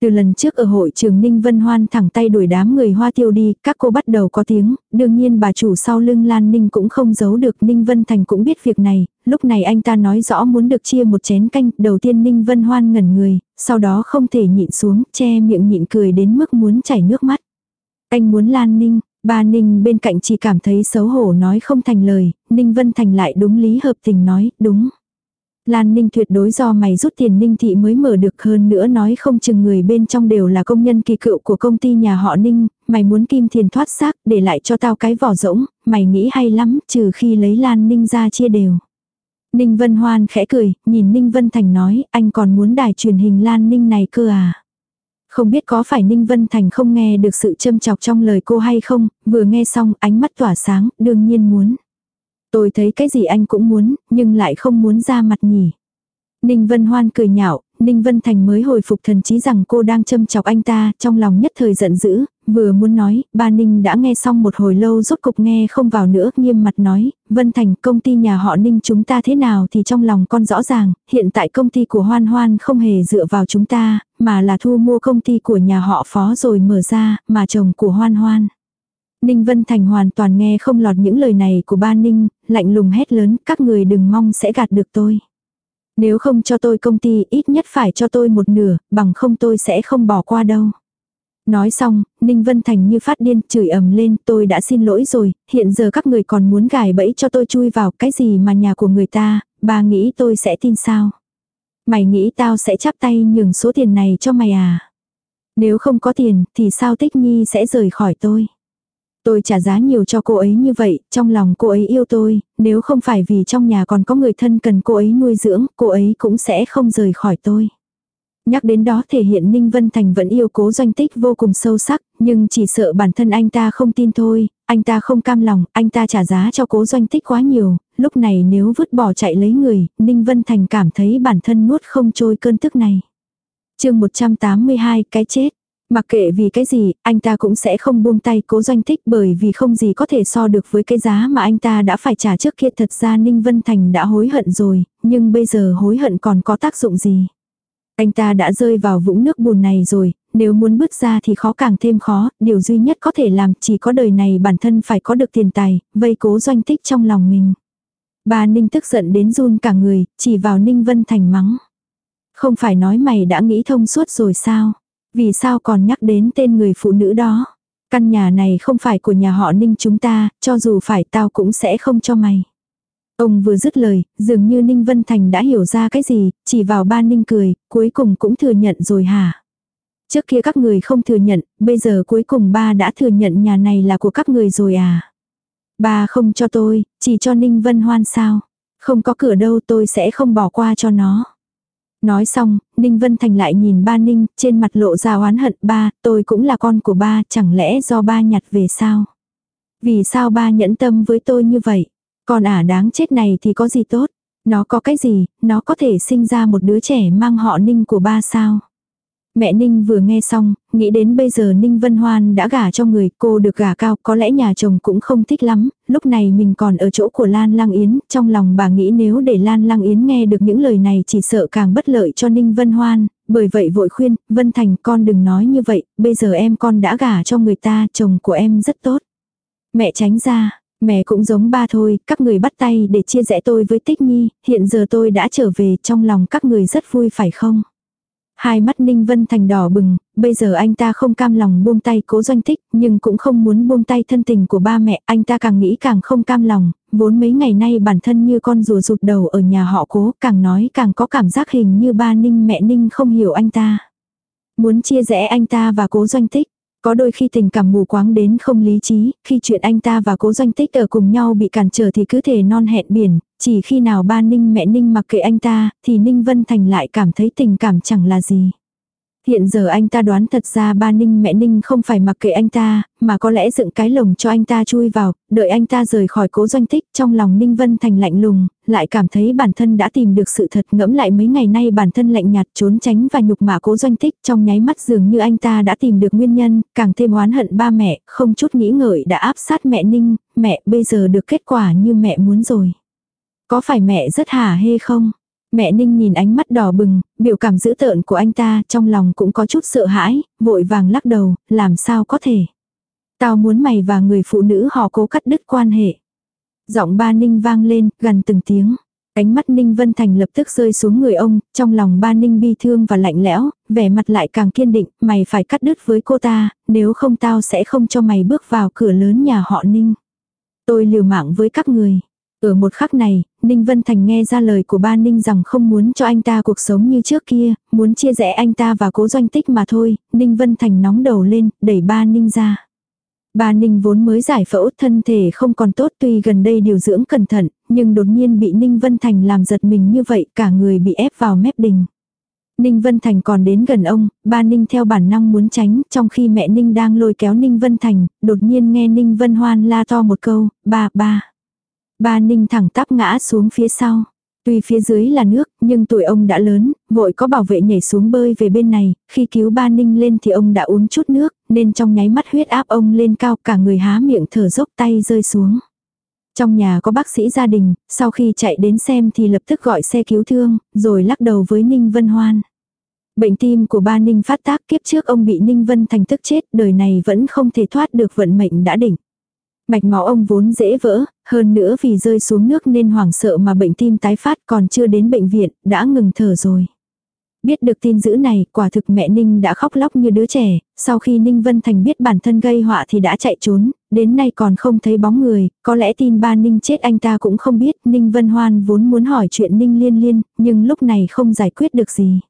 Từ lần trước ở hội trường Ninh Vân Hoan thẳng tay đuổi đám người hoa tiêu đi, các cô bắt đầu có tiếng, đương nhiên bà chủ sau lưng Lan Ninh cũng không giấu được Ninh Vân Thành cũng biết việc này, lúc này anh ta nói rõ muốn được chia một chén canh, đầu tiên Ninh Vân Hoan ngẩn người, sau đó không thể nhịn xuống, che miệng nhịn cười đến mức muốn chảy nước mắt. Anh muốn Lan Ninh, Ba Ninh bên cạnh chỉ cảm thấy xấu hổ nói không thành lời, Ninh Vân Thành lại đúng lý hợp tình nói, đúng. Lan Ninh tuyệt đối do mày rút tiền Ninh Thị mới mở được hơn nữa nói không chừng người bên trong đều là công nhân kỳ cựu của công ty nhà họ Ninh, mày muốn kim thiền thoát xác để lại cho tao cái vỏ rỗng, mày nghĩ hay lắm trừ khi lấy Lan Ninh ra chia đều. Ninh Vân Hoan khẽ cười, nhìn Ninh Vân Thành nói, anh còn muốn đài truyền hình Lan Ninh này cơ à. Không biết có phải Ninh Vân Thành không nghe được sự châm chọc trong lời cô hay không, vừa nghe xong ánh mắt tỏa sáng, đương nhiên muốn. Tôi thấy cái gì anh cũng muốn, nhưng lại không muốn ra mặt nhỉ. Ninh Vân Hoan cười nhạo, Ninh Vân Thành mới hồi phục thần trí rằng cô đang châm chọc anh ta, trong lòng nhất thời giận dữ, vừa muốn nói, ba Ninh đã nghe xong một hồi lâu rốt cục nghe không vào nữa, nghiêm mặt nói, Vân Thành công ty nhà họ Ninh chúng ta thế nào thì trong lòng con rõ ràng, hiện tại công ty của Hoan Hoan không hề dựa vào chúng ta, mà là thu mua công ty của nhà họ Phó rồi mở ra, mà chồng của Hoan Hoan. Ninh Vân Thành hoàn toàn nghe không lọt những lời này của ba Ninh, lạnh lùng hét lớn, các người đừng mong sẽ gạt được tôi. Nếu không cho tôi công ty ít nhất phải cho tôi một nửa, bằng không tôi sẽ không bỏ qua đâu. Nói xong, Ninh Vân Thành như phát điên, chửi ầm lên, tôi đã xin lỗi rồi, hiện giờ các người còn muốn gài bẫy cho tôi chui vào cái gì mà nhà của người ta, bà nghĩ tôi sẽ tin sao? Mày nghĩ tao sẽ chắp tay nhường số tiền này cho mày à? Nếu không có tiền, thì sao Tích Nhi sẽ rời khỏi tôi? Tôi trả giá nhiều cho cô ấy như vậy, trong lòng cô ấy yêu tôi, nếu không phải vì trong nhà còn có người thân cần cô ấy nuôi dưỡng, cô ấy cũng sẽ không rời khỏi tôi. Nhắc đến đó thể hiện Ninh Vân Thành vẫn yêu cố doanh tích vô cùng sâu sắc, nhưng chỉ sợ bản thân anh ta không tin thôi, anh ta không cam lòng, anh ta trả giá cho cố doanh tích quá nhiều, lúc này nếu vứt bỏ chạy lấy người, Ninh Vân Thành cảm thấy bản thân nuốt không trôi cơn tức này. chương 182 cái chết. Mặc kệ vì cái gì, anh ta cũng sẽ không buông tay cố doanh tích bởi vì không gì có thể so được với cái giá mà anh ta đã phải trả trước kia. Thật ra Ninh Vân Thành đã hối hận rồi, nhưng bây giờ hối hận còn có tác dụng gì. Anh ta đã rơi vào vũng nước bùn này rồi, nếu muốn bước ra thì khó càng thêm khó, điều duy nhất có thể làm chỉ có đời này bản thân phải có được tiền tài, vây cố doanh tích trong lòng mình. Bà Ninh tức giận đến run cả người, chỉ vào Ninh Vân Thành mắng. Không phải nói mày đã nghĩ thông suốt rồi sao? Vì sao còn nhắc đến tên người phụ nữ đó? Căn nhà này không phải của nhà họ Ninh chúng ta, cho dù phải tao cũng sẽ không cho mày. Ông vừa dứt lời, dường như Ninh Vân Thành đã hiểu ra cái gì, chỉ vào ba Ninh cười, cuối cùng cũng thừa nhận rồi hả? Trước kia các người không thừa nhận, bây giờ cuối cùng ba đã thừa nhận nhà này là của các người rồi à? Ba không cho tôi, chỉ cho Ninh Vân Hoan sao? Không có cửa đâu tôi sẽ không bỏ qua cho nó. Nói xong, Ninh Vân Thành lại nhìn ba Ninh, trên mặt lộ ra oán hận ba, tôi cũng là con của ba, chẳng lẽ do ba nhặt về sao? Vì sao ba nhẫn tâm với tôi như vậy? Con ả đáng chết này thì có gì tốt? Nó có cái gì, nó có thể sinh ra một đứa trẻ mang họ Ninh của ba sao? Mẹ Ninh vừa nghe xong, nghĩ đến bây giờ Ninh Vân Hoan đã gả cho người, cô được gả cao, có lẽ nhà chồng cũng không thích lắm, lúc này mình còn ở chỗ của Lan Lang Yến, trong lòng bà nghĩ nếu để Lan Lang Yến nghe được những lời này chỉ sợ càng bất lợi cho Ninh Vân Hoan, bởi vậy vội khuyên, Vân Thành con đừng nói như vậy, bây giờ em con đã gả cho người ta, chồng của em rất tốt. Mẹ tránh ra, mẹ cũng giống ba thôi, các người bắt tay để chia rẽ tôi với Tích Nhi, hiện giờ tôi đã trở về trong lòng các người rất vui phải không? Hai mắt Ninh Vân Thành đỏ bừng, bây giờ anh ta không cam lòng buông tay cố doanh tích, nhưng cũng không muốn buông tay thân tình của ba mẹ, anh ta càng nghĩ càng không cam lòng, vốn mấy ngày nay bản thân như con rùa rụt đầu ở nhà họ cố, càng nói càng có cảm giác hình như ba Ninh mẹ Ninh không hiểu anh ta. Muốn chia rẽ anh ta và cố doanh tích, có đôi khi tình cảm mù quáng đến không lý trí, khi chuyện anh ta và cố doanh tích ở cùng nhau bị cản trở thì cứ thể non hẹn biển, chỉ khi nào ba Ninh mẹ Ninh mặc kệ anh ta, thì Ninh Vân Thành lại cảm thấy tình cảm chẳng là gì. Hiện giờ anh ta đoán thật ra ba Ninh mẹ Ninh không phải mặc kệ anh ta, mà có lẽ dựng cái lồng cho anh ta chui vào, đợi anh ta rời khỏi cố doanh tích trong lòng Ninh Vân Thành lạnh lùng, lại cảm thấy bản thân đã tìm được sự thật ngẫm lại mấy ngày nay bản thân lạnh nhạt trốn tránh và nhục mạ cố doanh tích trong nháy mắt dường như anh ta đã tìm được nguyên nhân, càng thêm oán hận ba mẹ, không chút nghĩ ngợi đã áp sát mẹ Ninh, mẹ bây giờ được kết quả như mẹ muốn rồi. Có phải mẹ rất hả hê không? Mẹ Ninh nhìn ánh mắt đỏ bừng, biểu cảm dữ tợn của anh ta trong lòng cũng có chút sợ hãi, vội vàng lắc đầu, làm sao có thể. Tao muốn mày và người phụ nữ họ cố cắt đứt quan hệ. Giọng ba Ninh vang lên, gần từng tiếng. Ánh mắt Ninh Vân Thành lập tức rơi xuống người ông, trong lòng ba Ninh bi thương và lạnh lẽo, vẻ mặt lại càng kiên định, mày phải cắt đứt với cô ta, nếu không tao sẽ không cho mày bước vào cửa lớn nhà họ Ninh. Tôi liều mạng với các người. Ở một khắc này, Ninh Vân Thành nghe ra lời của ba Ninh rằng không muốn cho anh ta cuộc sống như trước kia, muốn chia rẽ anh ta và cố doanh tích mà thôi, Ninh Vân Thành nóng đầu lên, đẩy ba Ninh ra. Ba Ninh vốn mới giải phẫu thân thể không còn tốt tuy gần đây điều dưỡng cẩn thận, nhưng đột nhiên bị Ninh Vân Thành làm giật mình như vậy cả người bị ép vào mép đình. Ninh Vân Thành còn đến gần ông, ba Ninh theo bản năng muốn tránh, trong khi mẹ Ninh đang lôi kéo Ninh Vân Thành, đột nhiên nghe Ninh Vân Hoan la to một câu, ba ba. Ba ninh thẳng tắp ngã xuống phía sau. Tuy phía dưới là nước, nhưng tuổi ông đã lớn, vội có bảo vệ nhảy xuống bơi về bên này, khi cứu ba ninh lên thì ông đã uống chút nước, nên trong nháy mắt huyết áp ông lên cao cả người há miệng thở dốc tay rơi xuống. Trong nhà có bác sĩ gia đình, sau khi chạy đến xem thì lập tức gọi xe cứu thương, rồi lắc đầu với Ninh Vân Hoan. Bệnh tim của ba Ninh phát tác kiếp trước ông bị Ninh Vân thành tức chết, đời này vẫn không thể thoát được vận mệnh đã định. Mạch máu ông vốn dễ vỡ, hơn nữa vì rơi xuống nước nên hoảng sợ mà bệnh tim tái phát còn chưa đến bệnh viện, đã ngừng thở rồi. Biết được tin dữ này, quả thực mẹ Ninh đã khóc lóc như đứa trẻ, sau khi Ninh Vân Thành biết bản thân gây họa thì đã chạy trốn, đến nay còn không thấy bóng người, có lẽ tin ba Ninh chết anh ta cũng không biết, Ninh Vân Hoan vốn muốn hỏi chuyện Ninh Liên Liên, nhưng lúc này không giải quyết được gì.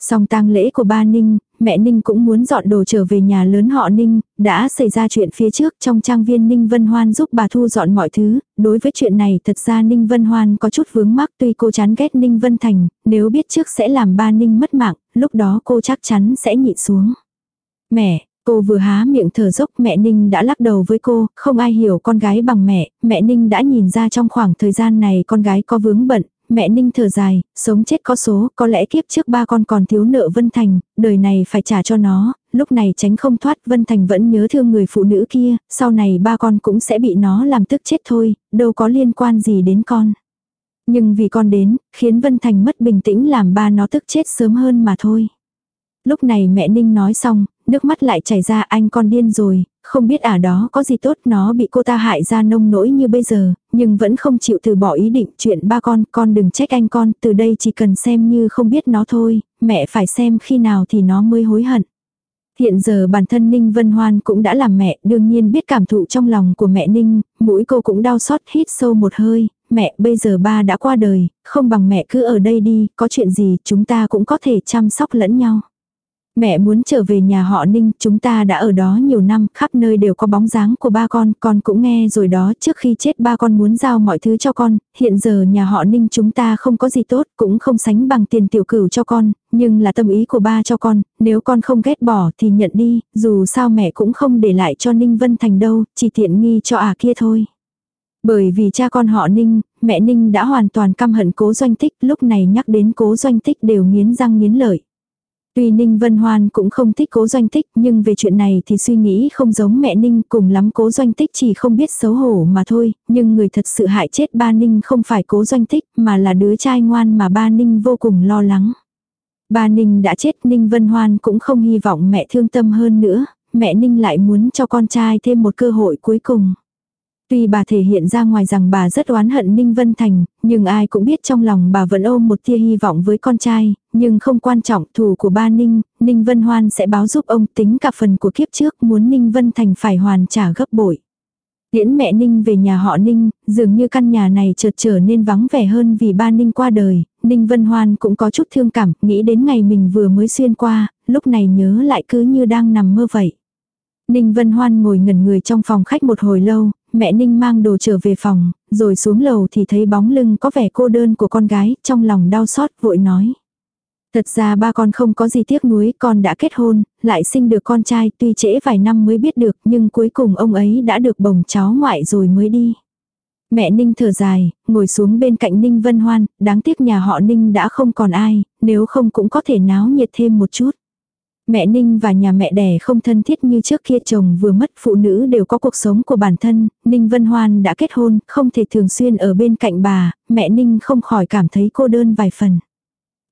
Song tang lễ của ba Ninh, mẹ Ninh cũng muốn dọn đồ trở về nhà lớn họ Ninh, đã xảy ra chuyện phía trước trong trang viên Ninh Vân Hoan giúp bà thu dọn mọi thứ, đối với chuyện này thật ra Ninh Vân Hoan có chút vướng mắc tuy cô chán ghét Ninh Vân Thành, nếu biết trước sẽ làm ba Ninh mất mạng, lúc đó cô chắc chắn sẽ nhịn xuống. Mẹ, Cô vừa há miệng thở dốc mẹ Ninh đã lắc đầu với cô, không ai hiểu con gái bằng mẹ, mẹ Ninh đã nhìn ra trong khoảng thời gian này con gái có vướng bận, mẹ Ninh thở dài, sống chết có số, có lẽ kiếp trước ba con còn thiếu nợ Vân Thành, đời này phải trả cho nó, lúc này tránh không thoát Vân Thành vẫn nhớ thương người phụ nữ kia, sau này ba con cũng sẽ bị nó làm tức chết thôi, đâu có liên quan gì đến con. Nhưng vì con đến, khiến Vân Thành mất bình tĩnh làm ba nó tức chết sớm hơn mà thôi. Lúc này mẹ Ninh nói xong, nước mắt lại chảy ra anh con điên rồi, không biết ả đó có gì tốt nó bị cô ta hại ra nông nỗi như bây giờ, nhưng vẫn không chịu từ bỏ ý định chuyện ba con, con đừng trách anh con, từ đây chỉ cần xem như không biết nó thôi, mẹ phải xem khi nào thì nó mới hối hận. Hiện giờ bản thân Ninh Vân Hoan cũng đã làm mẹ, đương nhiên biết cảm thụ trong lòng của mẹ Ninh, mũi cô cũng đau xót hít sâu một hơi, mẹ bây giờ ba đã qua đời, không bằng mẹ cứ ở đây đi, có chuyện gì chúng ta cũng có thể chăm sóc lẫn nhau. Mẹ muốn trở về nhà họ Ninh, chúng ta đã ở đó nhiều năm, khắp nơi đều có bóng dáng của ba con, con cũng nghe rồi đó, trước khi chết ba con muốn giao mọi thứ cho con, hiện giờ nhà họ Ninh chúng ta không có gì tốt, cũng không sánh bằng tiền tiểu cửu cho con, nhưng là tâm ý của ba cho con, nếu con không ghét bỏ thì nhận đi, dù sao mẹ cũng không để lại cho Ninh Vân Thành đâu, chỉ tiện nghi cho à kia thôi. Bởi vì cha con họ Ninh, mẹ Ninh đã hoàn toàn căm hận cố doanh tích, lúc này nhắc đến cố doanh tích đều nghiến răng nghiến lợi. Tuy Ninh Vân Hoan cũng không thích cố doanh tích nhưng về chuyện này thì suy nghĩ không giống mẹ Ninh cùng lắm cố doanh tích chỉ không biết xấu hổ mà thôi, nhưng người thật sự hại chết ba Ninh không phải cố doanh tích mà là đứa trai ngoan mà ba Ninh vô cùng lo lắng. Ba Ninh đã chết Ninh Vân Hoan cũng không hy vọng mẹ thương tâm hơn nữa, mẹ Ninh lại muốn cho con trai thêm một cơ hội cuối cùng. Tuy bà thể hiện ra ngoài rằng bà rất oán hận Ninh Vân Thành, nhưng ai cũng biết trong lòng bà vẫn ôm một tia hy vọng với con trai, nhưng không quan trọng thù của ba Ninh, Ninh Vân Hoan sẽ báo giúp ông tính cả phần của kiếp trước muốn Ninh Vân Thành phải hoàn trả gấp bội. Điễn mẹ Ninh về nhà họ Ninh, dường như căn nhà này chợt trở nên vắng vẻ hơn vì ba Ninh qua đời, Ninh Vân Hoan cũng có chút thương cảm, nghĩ đến ngày mình vừa mới xuyên qua, lúc này nhớ lại cứ như đang nằm mơ vậy. Ninh Vân Hoan ngồi ngẩn người trong phòng khách một hồi lâu, mẹ Ninh mang đồ trở về phòng, rồi xuống lầu thì thấy bóng lưng có vẻ cô đơn của con gái, trong lòng đau xót vội nói. Thật ra ba con không có gì tiếc nuối, con đã kết hôn, lại sinh được con trai, tuy trễ vài năm mới biết được, nhưng cuối cùng ông ấy đã được bồng cháu ngoại rồi mới đi. Mẹ Ninh thở dài, ngồi xuống bên cạnh Ninh Vân Hoan, đáng tiếc nhà họ Ninh đã không còn ai, nếu không cũng có thể náo nhiệt thêm một chút. Mẹ Ninh và nhà mẹ đẻ không thân thiết như trước kia chồng vừa mất phụ nữ đều có cuộc sống của bản thân, Ninh Vân Hoan đã kết hôn, không thể thường xuyên ở bên cạnh bà, mẹ Ninh không khỏi cảm thấy cô đơn vài phần.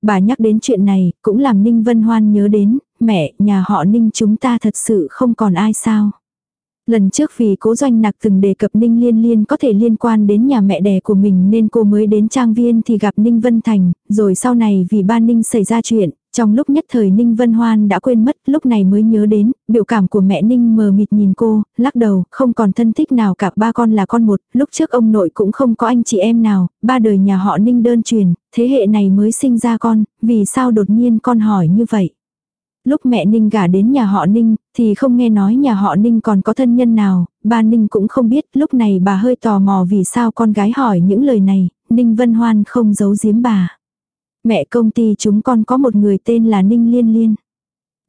Bà nhắc đến chuyện này, cũng làm Ninh Vân Hoan nhớ đến, mẹ, nhà họ Ninh chúng ta thật sự không còn ai sao. Lần trước vì cố doanh nặc từng đề cập Ninh Liên Liên có thể liên quan đến nhà mẹ đẻ của mình nên cô mới đến trang viên thì gặp Ninh Vân Thành, rồi sau này vì ba Ninh xảy ra chuyện, trong lúc nhất thời Ninh Vân Hoan đã quên mất, lúc này mới nhớ đến, biểu cảm của mẹ Ninh mờ mịt nhìn cô, lắc đầu, không còn thân thích nào cả ba con là con một, lúc trước ông nội cũng không có anh chị em nào, ba đời nhà họ Ninh đơn truyền, thế hệ này mới sinh ra con, vì sao đột nhiên con hỏi như vậy. Lúc mẹ Ninh gả đến nhà họ Ninh, thì không nghe nói nhà họ Ninh còn có thân nhân nào, ba Ninh cũng không biết, lúc này bà hơi tò mò vì sao con gái hỏi những lời này, Ninh Vân Hoan không giấu giếm bà. Mẹ công ty chúng con có một người tên là Ninh Liên Liên.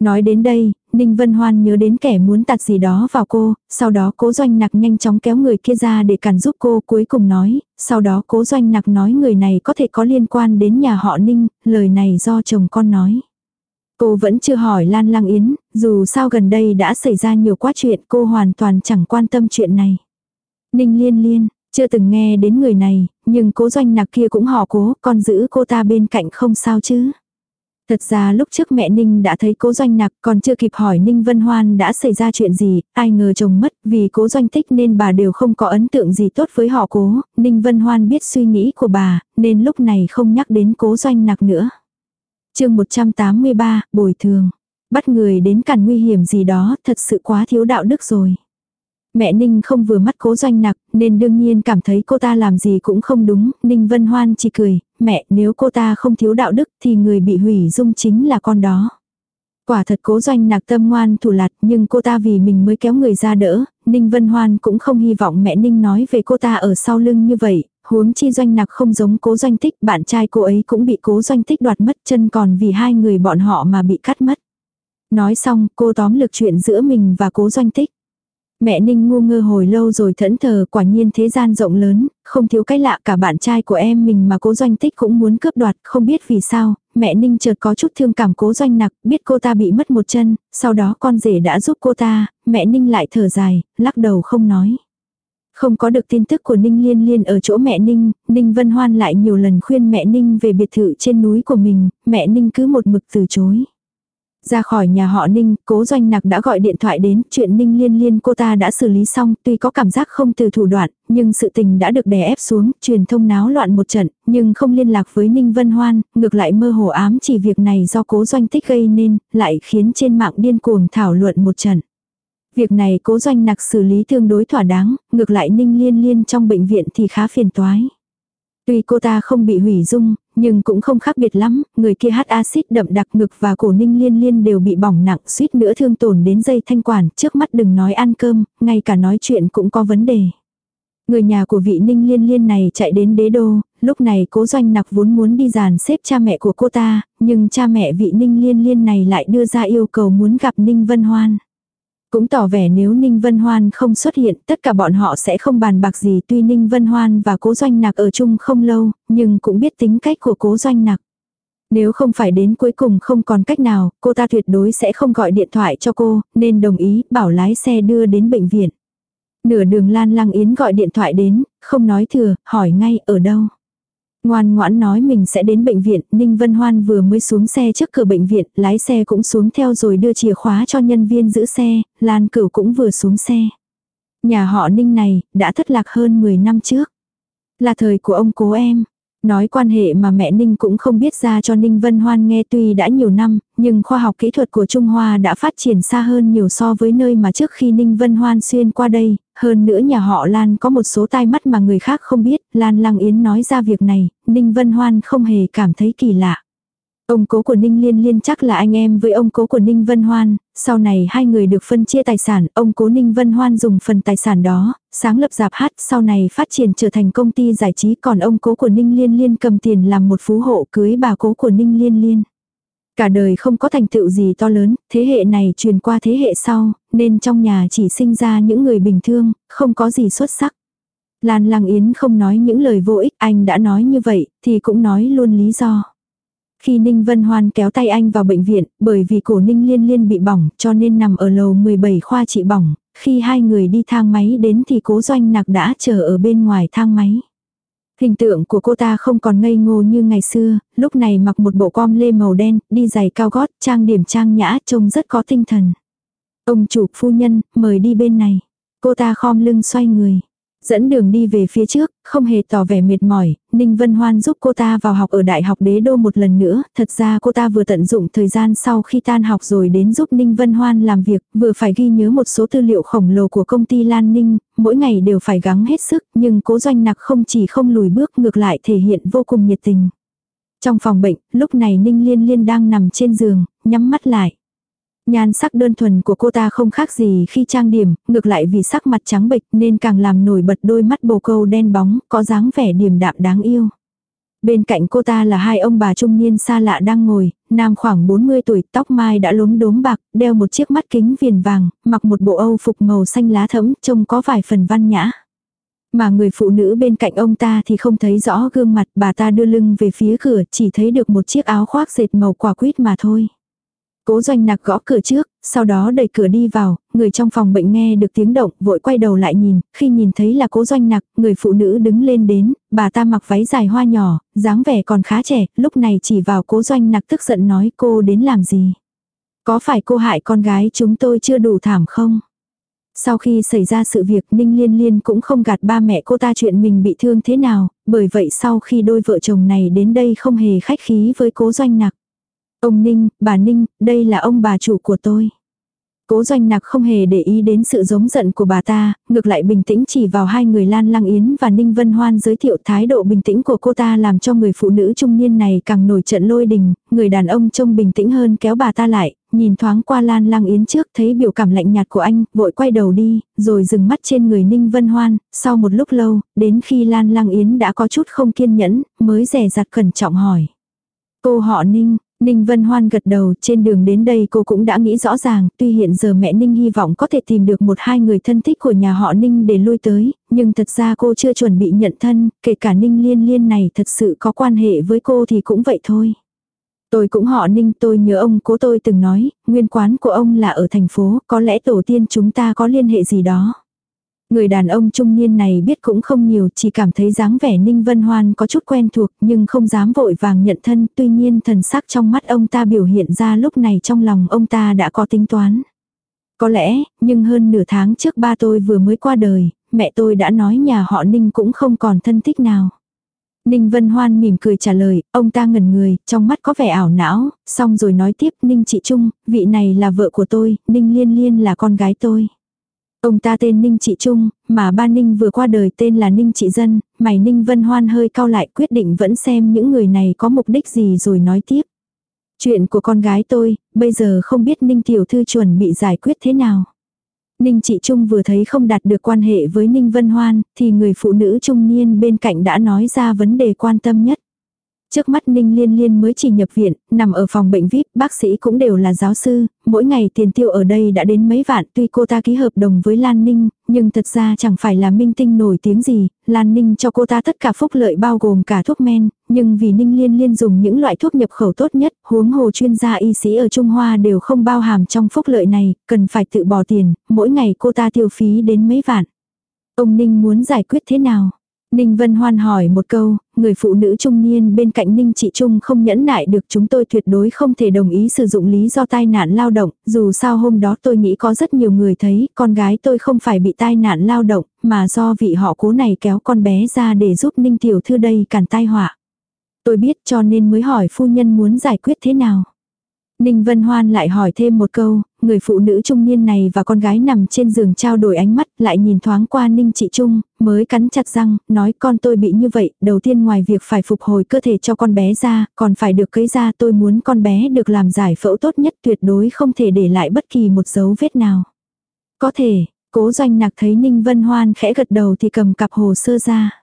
Nói đến đây, Ninh Vân Hoan nhớ đến kẻ muốn tạt gì đó vào cô, sau đó cố doanh nặc nhanh chóng kéo người kia ra để cản giúp cô cuối cùng nói, sau đó cố doanh nặc nói người này có thể có liên quan đến nhà họ Ninh, lời này do chồng con nói. Cô vẫn chưa hỏi Lan Lăng Yến, dù sao gần đây đã xảy ra nhiều quá chuyện cô hoàn toàn chẳng quan tâm chuyện này. Ninh Liên Liên, chưa từng nghe đến người này, nhưng cố doanh nặc kia cũng họ cố, con giữ cô ta bên cạnh không sao chứ. Thật ra lúc trước mẹ Ninh đã thấy cố doanh nặc còn chưa kịp hỏi Ninh Vân Hoan đã xảy ra chuyện gì, ai ngờ chồng mất vì cố doanh tích nên bà đều không có ấn tượng gì tốt với họ cố. Ninh Vân Hoan biết suy nghĩ của bà nên lúc này không nhắc đến cố doanh nặc nữa. chương 183, bồi thường. Bắt người đến cản nguy hiểm gì đó thật sự quá thiếu đạo đức rồi. Mẹ Ninh không vừa mắt cố doanh nặc, nên đương nhiên cảm thấy cô ta làm gì cũng không đúng, Ninh Vân Hoan chỉ cười, mẹ nếu cô ta không thiếu đạo đức thì người bị hủy dung chính là con đó. Quả thật cố doanh nặc tâm ngoan thủ lạt nhưng cô ta vì mình mới kéo người ra đỡ, Ninh Vân Hoan cũng không hy vọng mẹ Ninh nói về cô ta ở sau lưng như vậy, huống chi doanh nặc không giống cố doanh tích, bạn trai cô ấy cũng bị cố doanh tích đoạt mất chân còn vì hai người bọn họ mà bị cắt mất. Nói xong cô tóm lược chuyện giữa mình và cố doanh tích. Mẹ Ninh ngu ngơ hồi lâu rồi thẫn thờ quả nhiên thế gian rộng lớn, không thiếu cái lạ cả bạn trai của em mình mà cố doanh tích cũng muốn cướp đoạt, không biết vì sao, mẹ Ninh chợt có chút thương cảm cố doanh nặc, biết cô ta bị mất một chân, sau đó con rể đã giúp cô ta, mẹ Ninh lại thở dài, lắc đầu không nói. Không có được tin tức của Ninh Liên Liên ở chỗ mẹ Ninh, Ninh Vân Hoan lại nhiều lần khuyên mẹ Ninh về biệt thự trên núi của mình, mẹ Ninh cứ một mực từ chối. Ra khỏi nhà họ Ninh, cố doanh nặc đã gọi điện thoại đến, chuyện Ninh liên liên cô ta đã xử lý xong, tuy có cảm giác không từ thủ đoạn, nhưng sự tình đã được đè ép xuống, truyền thông náo loạn một trận, nhưng không liên lạc với Ninh Vân Hoan, ngược lại mơ hồ ám chỉ việc này do cố doanh tích gây nên, lại khiến trên mạng điên cuồng thảo luận một trận. Việc này cố doanh nặc xử lý tương đối thỏa đáng, ngược lại Ninh liên liên trong bệnh viện thì khá phiền toái. Tuy cô ta không bị hủy dung, nhưng cũng không khác biệt lắm, người kia hát axit đậm đặc ngực và cổ ninh liên liên đều bị bỏng nặng suýt nữa thương tổn đến dây thanh quản, trước mắt đừng nói ăn cơm, ngay cả nói chuyện cũng có vấn đề. Người nhà của vị ninh liên liên này chạy đến đế đô, lúc này cố doanh nặc vốn muốn đi dàn xếp cha mẹ của cô ta, nhưng cha mẹ vị ninh liên liên này lại đưa ra yêu cầu muốn gặp ninh vân hoan. Cũng tỏ vẻ nếu Ninh Vân Hoan không xuất hiện, tất cả bọn họ sẽ không bàn bạc gì tuy Ninh Vân Hoan và cố doanh nặc ở chung không lâu, nhưng cũng biết tính cách của cố doanh nặc. Nếu không phải đến cuối cùng không còn cách nào, cô ta tuyệt đối sẽ không gọi điện thoại cho cô, nên đồng ý bảo lái xe đưa đến bệnh viện. Nửa đường Lan Lăng Yến gọi điện thoại đến, không nói thừa, hỏi ngay ở đâu. Ngoan ngoãn nói mình sẽ đến bệnh viện, Ninh Vân Hoan vừa mới xuống xe trước cửa bệnh viện, lái xe cũng xuống theo rồi đưa chìa khóa cho nhân viên giữ xe, Lan Cửu cũng vừa xuống xe. Nhà họ Ninh này, đã thất lạc hơn 10 năm trước. Là thời của ông cố em. Nói quan hệ mà mẹ Ninh cũng không biết ra cho Ninh Vân Hoan nghe tuy đã nhiều năm, nhưng khoa học kỹ thuật của Trung Hoa đã phát triển xa hơn nhiều so với nơi mà trước khi Ninh Vân Hoan xuyên qua đây, hơn nữa nhà họ Lan có một số tai mắt mà người khác không biết, Lan Lăng Yến nói ra việc này, Ninh Vân Hoan không hề cảm thấy kỳ lạ. Ông cố của Ninh Liên Liên chắc là anh em với ông cố của Ninh Vân Hoan, sau này hai người được phân chia tài sản, ông cố Ninh Vân Hoan dùng phần tài sản đó, sáng lập dạp hát, sau này phát triển trở thành công ty giải trí, còn ông cố của Ninh Liên Liên cầm tiền làm một phú hộ cưới bà cố của Ninh Liên Liên. Cả đời không có thành tựu gì to lớn, thế hệ này truyền qua thế hệ sau, nên trong nhà chỉ sinh ra những người bình thường, không có gì xuất sắc. Lan Lăng Yến không nói những lời vô ích, anh đã nói như vậy, thì cũng nói luôn lý do. Khi Ninh Vân Hoan kéo tay anh vào bệnh viện, bởi vì cổ Ninh Liên Liên bị bỏng, cho nên nằm ở lầu 17 khoa trị bỏng, khi hai người đi thang máy đến thì cố doanh nặc đã chờ ở bên ngoài thang máy. Hình tượng của cô ta không còn ngây ngô như ngày xưa, lúc này mặc một bộ com lê màu đen, đi giày cao gót, trang điểm trang nhã, trông rất có tinh thần. Ông chủ phu nhân, mời đi bên này. Cô ta khom lưng xoay người. Dẫn đường đi về phía trước, không hề tỏ vẻ mệt mỏi, Ninh Vân Hoan giúp cô ta vào học ở Đại học Đế Đô một lần nữa, thật ra cô ta vừa tận dụng thời gian sau khi tan học rồi đến giúp Ninh Vân Hoan làm việc, vừa phải ghi nhớ một số tư liệu khổng lồ của công ty Lan Ninh, mỗi ngày đều phải gắng hết sức, nhưng cố doanh nặc không chỉ không lùi bước ngược lại thể hiện vô cùng nhiệt tình. Trong phòng bệnh, lúc này Ninh Liên Liên đang nằm trên giường, nhắm mắt lại. Nhan sắc đơn thuần của cô ta không khác gì khi trang điểm, ngược lại vì sắc mặt trắng bệch nên càng làm nổi bật đôi mắt bồ câu đen bóng, có dáng vẻ điềm đạm đáng yêu. Bên cạnh cô ta là hai ông bà trung niên xa lạ đang ngồi, nam khoảng 40 tuổi, tóc mai đã lốm đốm bạc, đeo một chiếc mắt kính viền vàng, mặc một bộ âu phục màu xanh lá thẫm, trông có vài phần văn nhã. Mà người phụ nữ bên cạnh ông ta thì không thấy rõ gương mặt, bà ta đưa lưng về phía cửa, chỉ thấy được một chiếc áo khoác dệt màu quả quýt mà thôi. Cố doanh nặc gõ cửa trước, sau đó đẩy cửa đi vào, người trong phòng bệnh nghe được tiếng động, vội quay đầu lại nhìn, khi nhìn thấy là cố doanh nặc, người phụ nữ đứng lên đến, bà ta mặc váy dài hoa nhỏ, dáng vẻ còn khá trẻ, lúc này chỉ vào cố doanh nặc tức giận nói cô đến làm gì. Có phải cô hại con gái chúng tôi chưa đủ thảm không? Sau khi xảy ra sự việc Ninh Liên Liên cũng không gạt ba mẹ cô ta chuyện mình bị thương thế nào, bởi vậy sau khi đôi vợ chồng này đến đây không hề khách khí với cố doanh nặc. Ông Ninh, bà Ninh, đây là ông bà chủ của tôi. Cố doanh nặc không hề để ý đến sự giống giận của bà ta, ngược lại bình tĩnh chỉ vào hai người Lan Lăng Yến và Ninh Vân Hoan giới thiệu thái độ bình tĩnh của cô ta làm cho người phụ nữ trung niên này càng nổi trận lôi đình, người đàn ông trông bình tĩnh hơn kéo bà ta lại, nhìn thoáng qua Lan Lăng Yến trước thấy biểu cảm lạnh nhạt của anh, vội quay đầu đi, rồi dừng mắt trên người Ninh Vân Hoan, sau một lúc lâu, đến khi Lan Lăng Yến đã có chút không kiên nhẫn, mới rẻ rặt cẩn trọng hỏi. Cô họ Ninh, Ninh Vân Hoan gật đầu, trên đường đến đây cô cũng đã nghĩ rõ ràng, tuy hiện giờ mẹ Ninh hy vọng có thể tìm được một hai người thân thích của nhà họ Ninh để lui tới, nhưng thật ra cô chưa chuẩn bị nhận thân, kể cả Ninh Liên Liên này thật sự có quan hệ với cô thì cũng vậy thôi. Tôi cũng họ Ninh, tôi nhớ ông cố tôi từng nói, nguyên quán của ông là ở thành phố, có lẽ tổ tiên chúng ta có liên hệ gì đó. Người đàn ông trung niên này biết cũng không nhiều, chỉ cảm thấy dáng vẻ Ninh Vân Hoan có chút quen thuộc nhưng không dám vội vàng nhận thân, tuy nhiên thần sắc trong mắt ông ta biểu hiện ra lúc này trong lòng ông ta đã có tính toán. Có lẽ, nhưng hơn nửa tháng trước ba tôi vừa mới qua đời, mẹ tôi đã nói nhà họ Ninh cũng không còn thân thích nào. Ninh Vân Hoan mỉm cười trả lời, ông ta ngẩn người, trong mắt có vẻ ảo não, xong rồi nói tiếp Ninh Chị Trung, vị này là vợ của tôi, Ninh Liên Liên là con gái tôi. Ông ta tên Ninh Trị Trung, mà ba Ninh vừa qua đời tên là Ninh Trị Dân, mày Ninh Vân Hoan hơi cao lại quyết định vẫn xem những người này có mục đích gì rồi nói tiếp. Chuyện của con gái tôi, bây giờ không biết Ninh Tiểu Thư chuẩn bị giải quyết thế nào. Ninh Trị Trung vừa thấy không đạt được quan hệ với Ninh Vân Hoan, thì người phụ nữ trung niên bên cạnh đã nói ra vấn đề quan tâm nhất. Trước mắt Ninh Liên Liên mới chỉ nhập viện, nằm ở phòng bệnh VIP, bác sĩ cũng đều là giáo sư, mỗi ngày tiền tiêu ở đây đã đến mấy vạn tuy cô ta ký hợp đồng với Lan Ninh, nhưng thật ra chẳng phải là minh tinh nổi tiếng gì, Lan Ninh cho cô ta tất cả phúc lợi bao gồm cả thuốc men, nhưng vì Ninh Liên Liên dùng những loại thuốc nhập khẩu tốt nhất, huống hồ chuyên gia y sĩ ở Trung Hoa đều không bao hàm trong phúc lợi này, cần phải tự bỏ tiền, mỗi ngày cô ta tiêu phí đến mấy vạn. Ông Ninh muốn giải quyết thế nào? Ninh Vân Hoan hỏi một câu, người phụ nữ trung niên bên cạnh Ninh Trị Trung không nhẫn nại được chúng tôi tuyệt đối không thể đồng ý sử dụng lý do tai nạn lao động, dù sao hôm đó tôi nghĩ có rất nhiều người thấy con gái tôi không phải bị tai nạn lao động, mà do vị họ cố này kéo con bé ra để giúp Ninh Tiểu Thư đây cản tai họa. Tôi biết cho nên mới hỏi phu nhân muốn giải quyết thế nào. Ninh Vân Hoan lại hỏi thêm một câu, người phụ nữ trung niên này và con gái nằm trên giường trao đổi ánh mắt lại nhìn thoáng qua Ninh Trị Trung, mới cắn chặt răng, nói con tôi bị như vậy, đầu tiên ngoài việc phải phục hồi cơ thể cho con bé ra, còn phải được cấy ra tôi muốn con bé được làm giải phẫu tốt nhất tuyệt đối không thể để lại bất kỳ một dấu vết nào. Có thể, cố doanh nạc thấy Ninh Vân Hoan khẽ gật đầu thì cầm cặp hồ sơ ra.